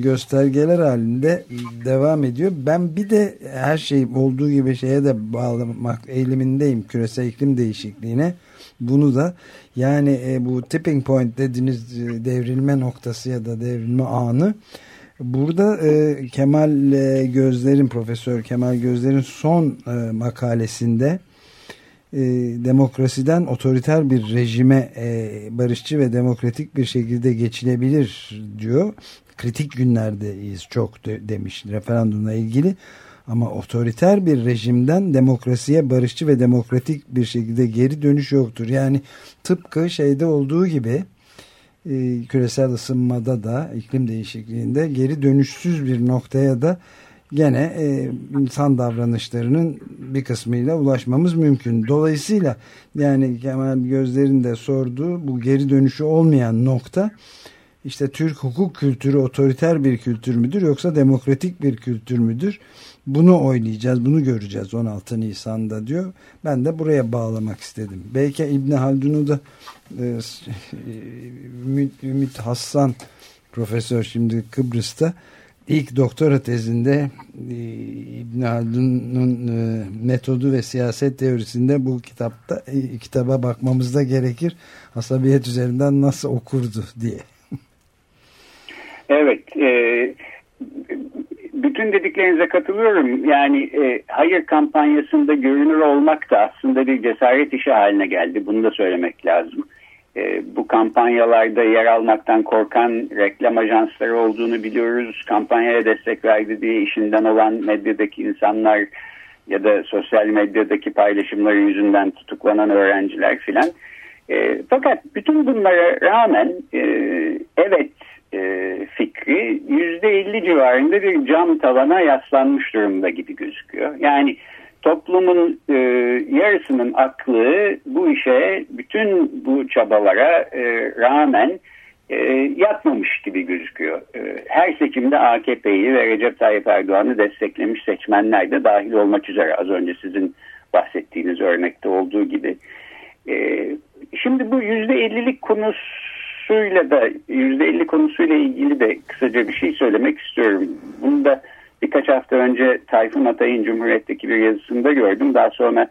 göstergeler halinde devam ediyor. Ben bir de her şey olduğu gibi şeye de bağlamak eğilimindeyim küresel iklim değişikliğine. Bunu da yani e, bu tipping point dediğiniz e, devrilme noktası ya da devrilme anı burada e, Kemal e, Gözler'in Profesör Kemal Gözler'in son e, makalesinde e, demokrasiden otoriter bir rejime e, barışçı ve demokratik bir şekilde geçilebilir diyor. Kritik günlerdeyiz çok de, demiş referandumla ilgili. Ama otoriter bir rejimden demokrasiye barışçı ve demokratik bir şekilde geri dönüş yoktur. Yani tıpkı şeyde olduğu gibi e, küresel ısınmada da iklim değişikliğinde geri dönüşsüz bir noktaya da gene e, insan davranışlarının bir kısmıyla ulaşmamız mümkün. Dolayısıyla yani Kemal Gözler'in de sorduğu bu geri dönüşü olmayan nokta işte Türk hukuk kültürü otoriter bir kültür müdür yoksa demokratik bir kültür müdür? Bunu oynayacağız, bunu göreceğiz 16 Nisan'da diyor. Ben de buraya bağlamak istedim. Belki İbni Haldun'u da e, Ümit, Ümit Hassan profesör şimdi Kıbrıs'ta ilk doktora tezinde e, İbn Haldun'un e, metodu ve siyaset teorisinde bu kitapta e, kitaba bakmamız da gerekir. Asabiyet üzerinden nasıl okurdu diye. Evet. E, bütün dediklerinize katılıyorum. Yani e, hayır kampanyasında görünür olmak da aslında bir cesaret işi haline geldi. Bunu da söylemek lazım. E, bu kampanyalarda yer almaktan korkan reklam ajansları olduğunu biliyoruz. Kampanyaya destek verdi diye işinden olan medyadaki insanlar ya da sosyal medyadaki paylaşımları yüzünden tutuklanan öğrenciler filan. E, fakat bütün bunlara rağmen e, evet e, fikri %50 civarında bir cam tavana yaslanmış durumda gibi gözüküyor. Yani toplumun e, yarısının aklı bu işe bütün bu çabalara e, rağmen e, yatmamış gibi gözüküyor. E, her seçimde AKP'yi ve Recep Tayyip Erdoğan'ı desteklemiş seçmenler de dahil olmak üzere az önce sizin bahsettiğiniz örnekte olduğu gibi. E, şimdi bu %50'lik konusu konusuyla da %50 konusuyla ilgili de kısaca bir şey söylemek istiyorum. Bunu da birkaç hafta önce Tayfun Atay'ın Cumhuriyet'teki bir yazısında gördüm. Daha sonra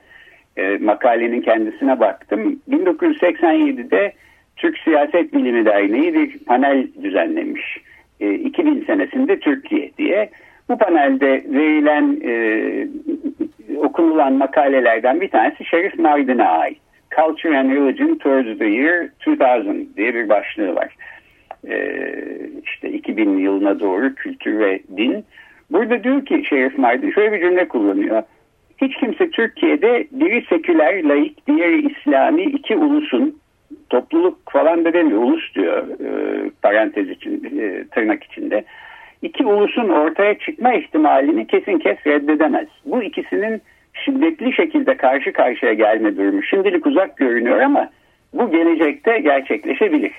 e, makalenin kendisine baktım. 1987'de Türk Siyaset Bilimi Derneği bir panel düzenlemiş. E, 2000 senesinde Türkiye diye. Bu panelde verilen e, okunulan makalelerden bir tanesi Şerif Mardin'e ait. Culture and Religion Towards the Year 2000 diye bir başlığı var. Ee, işte 2000 yılına doğru kültür ve din. Burada diyor ki Şerif Mardin şöyle bir cümle kullanıyor. Hiç kimse Türkiye'de biri seküler, laik, diğeri İslami iki ulusun topluluk falan da demiyor. Ulus diyor e, parantez için, e, tırnak içinde. İki ulusun ortaya çıkma ihtimalini kesin kes reddedemez. Bu ikisinin şiddetli şekilde karşı karşıya gelme durumu şimdilik uzak görünüyor ama bu gelecekte gerçekleşebilir.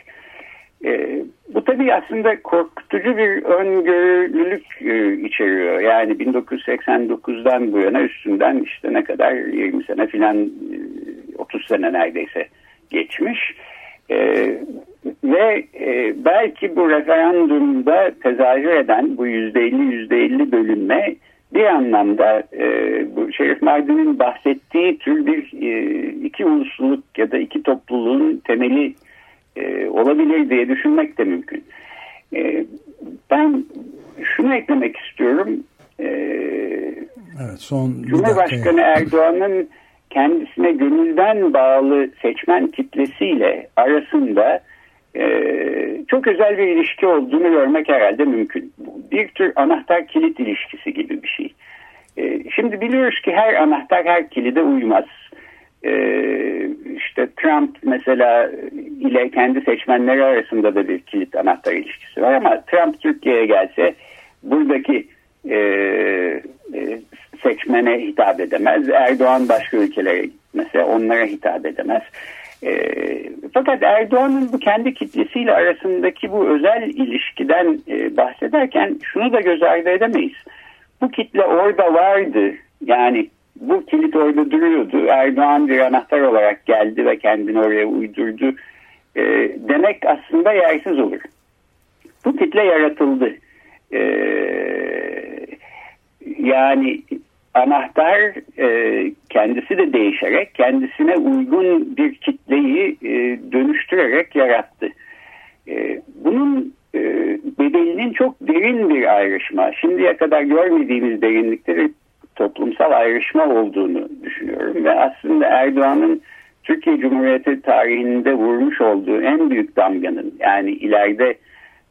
E, bu tabii aslında korkutucu bir öngörülülük e, içeriyor. Yani 1989'dan bu yana üstünden işte ne kadar 20 sene filan e, 30 sene neredeyse geçmiş. E, ve e, belki bu referandumda tezahür eden bu %50 %50 bölünme bir anlamda e, bu Şerif Mardin'in bahsettiği tür bir e, iki ulusluluk ya da iki topluluğun temeli e, olabilir diye düşünmek de mümkün. E, ben şunu eklemek istiyorum. E, evet, son Cumhurbaşkanı Erdoğan'ın kendisi kendisine gönülden bağlı seçmen kitlesiyle arasında e, çok özel bir ilişki olduğunu görmek herhalde mümkün. Bir tür anahtar kilit ilişkisi gibi bir şey. E, şimdi biliyoruz ki her anahtar her kilide uymaz. E, işte Trump mesela ile kendi seçmenleri arasında da bir kilit anahtar ilişkisi var ama Trump Türkiye'ye gelse buradaki e, e, seçmene hitap edemez. Erdoğan başka ülkelere gitmese onlara hitap edemez. E, fakat Erdoğan'ın bu kendi kitlesiyle arasındaki bu özel ilişkiden e, bahsederken şunu da göz ardı edemeyiz. Bu kitle orada vardı. Yani bu kilit orada duruyordu. Erdoğan bir anahtar olarak geldi ve kendini oraya uydurdu. E, demek aslında yersiz olur. Bu kitle yaratıldı. E, yani anahtar e, kendisi de değişerek kendisine uygun bir kitleyi e, dönüştürerek yarattı. E, bunun e, bedelinin çok derin bir ayrışma. Şimdiye kadar görmediğimiz derinlikte toplumsal ayrışma olduğunu düşünüyorum ve aslında Erdoğan'ın Türkiye Cumhuriyeti tarihinde vurmuş olduğu en büyük damganın yani ileride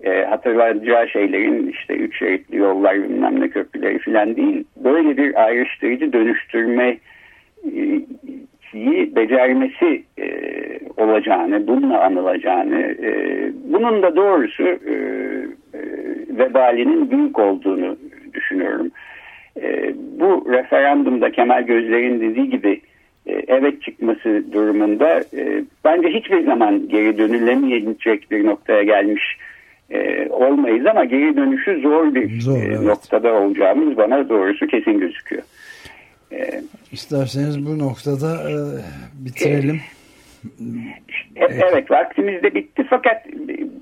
e, hatırlayacağı şeylerin işte üç şeritli yollar bilmem ne köprüleri falan değil. Böyle bir ayrıştırıcı dönüştürme iyi becermesi e, olacağını, bununla anılacağını, e, bunun da doğrusu e, e, vebalinin büyük olduğunu düşünüyorum. E, bu referandumda Kemal Gözler'in dediği gibi e, evet çıkması durumunda e, bence hiçbir zaman geri dönülemeyecek bir noktaya gelmiş e, olmayız ama geri dönüşü zor bir zor, e, evet. noktada olacağımız bana doğrusu kesin gözüküyor. E, İsterseniz bu noktada e, bitirelim. E, evet vaktimiz de bitti fakat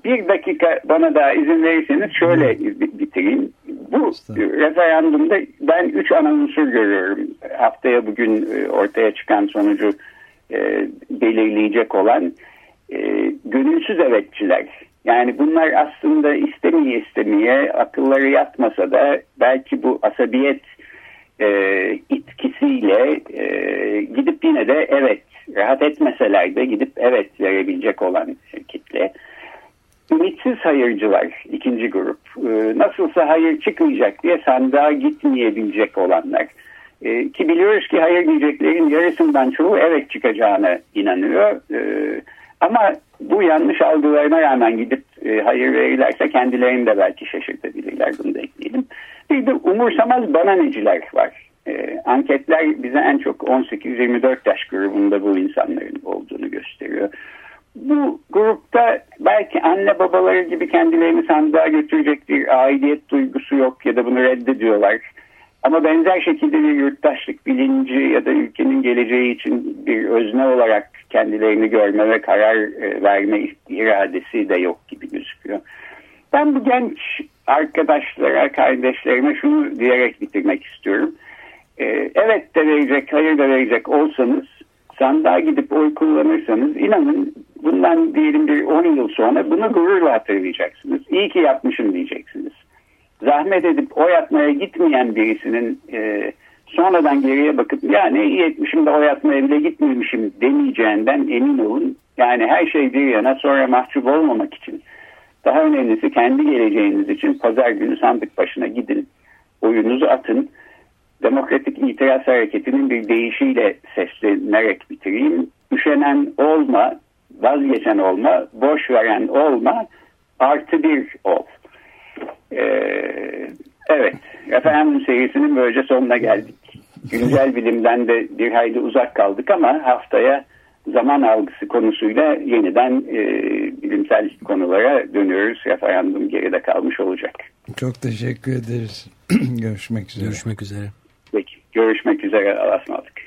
bir dakika bana daha izin verirseniz şöyle evet. bitireyim. Bu referandumda ben üç ana unsur görüyorum. Haftaya bugün e, ortaya çıkan sonucu e, belirleyecek olan e, gönülsüz evetçiler yani bunlar aslında istemeye istemeye akılları yatmasa da belki bu asabiyet e, itkisiyle e, gidip yine de evet rahat etmeseler de gidip evet verebilecek olan kitle. Ümitsiz hayırcılar ikinci grup. E, nasılsa hayır çıkmayacak diye sandığa gitmeyebilecek olanlar. E, ki biliyoruz ki hayır diyeceklerin yarısından çoğu evet çıkacağına inanıyor. E, ama bu yanlış algılarına rağmen gidip e, hayır verirlerse kendilerini de belki şaşırtabilirler bunu da ekleyelim. Bir de umursamaz bananeciler var. E, anketler bize en çok 18-24 yaş grubunda bu insanların olduğunu gösteriyor. Bu grupta belki anne babaları gibi kendilerini sandığa götürecek bir aidiyet duygusu yok ya da bunu reddediyorlar. Ama benzer şekilde bir yurttaşlık bilinci ya da ülkenin geleceği için bir özne olarak kendilerini görme ve karar e, verme iradesi de yok gibi gözüküyor. Ben bu genç arkadaşlara, kardeşlerime şunu diyerek bitirmek istiyorum. E, evet de verecek, hayır da verecek olsanız, sandığa gidip oy kullanırsanız inanın bundan diyelim bir 10 yıl sonra bunu gururla hatırlayacaksınız. İyi ki yapmışım diyeceksiniz. Zahmet edip oy atmaya gitmeyen birisinin... E, sonradan geriye bakıp ya ne iyi etmişim de o yatmaya bile gitmemişim demeyeceğinden emin olun. Yani her şey bir yana sonra mahcup olmamak için daha önemlisi kendi geleceğiniz için pazar günü sandık başına gidin. Oyunuzu atın. Demokratik itiraz hareketinin bir deyişiyle seslenerek bitireyim. Üşenen olma, vazgeçen olma, boş veren olma, artı bir ol. Ee, Evet, efendim serisinin böylece sonuna geldik. Güncel bilimden de bir hayli uzak kaldık ama haftaya zaman algısı konusuyla yeniden e, bilimsel konulara dönüyoruz. Referandum geride kalmış olacak. Çok teşekkür ederiz. görüşmek üzere. Görüşmek üzere. Peki, görüşmek üzere. Allah'a ısmarladık.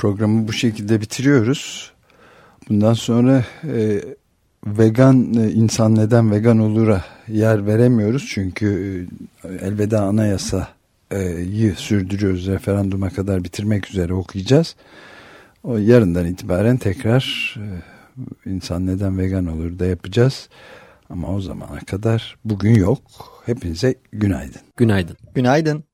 Programı bu şekilde bitiriyoruz. Bundan sonra e, vegan e, insan neden vegan olur'a yer veremiyoruz. Çünkü e, elveda anayasayı sürdürüyoruz. Referanduma kadar bitirmek üzere okuyacağız. O yarından itibaren tekrar e, insan neden vegan olur da yapacağız. Ama o zamana kadar bugün yok. Hepinize günaydın. Günaydın. Günaydın.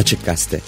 Açık Gazete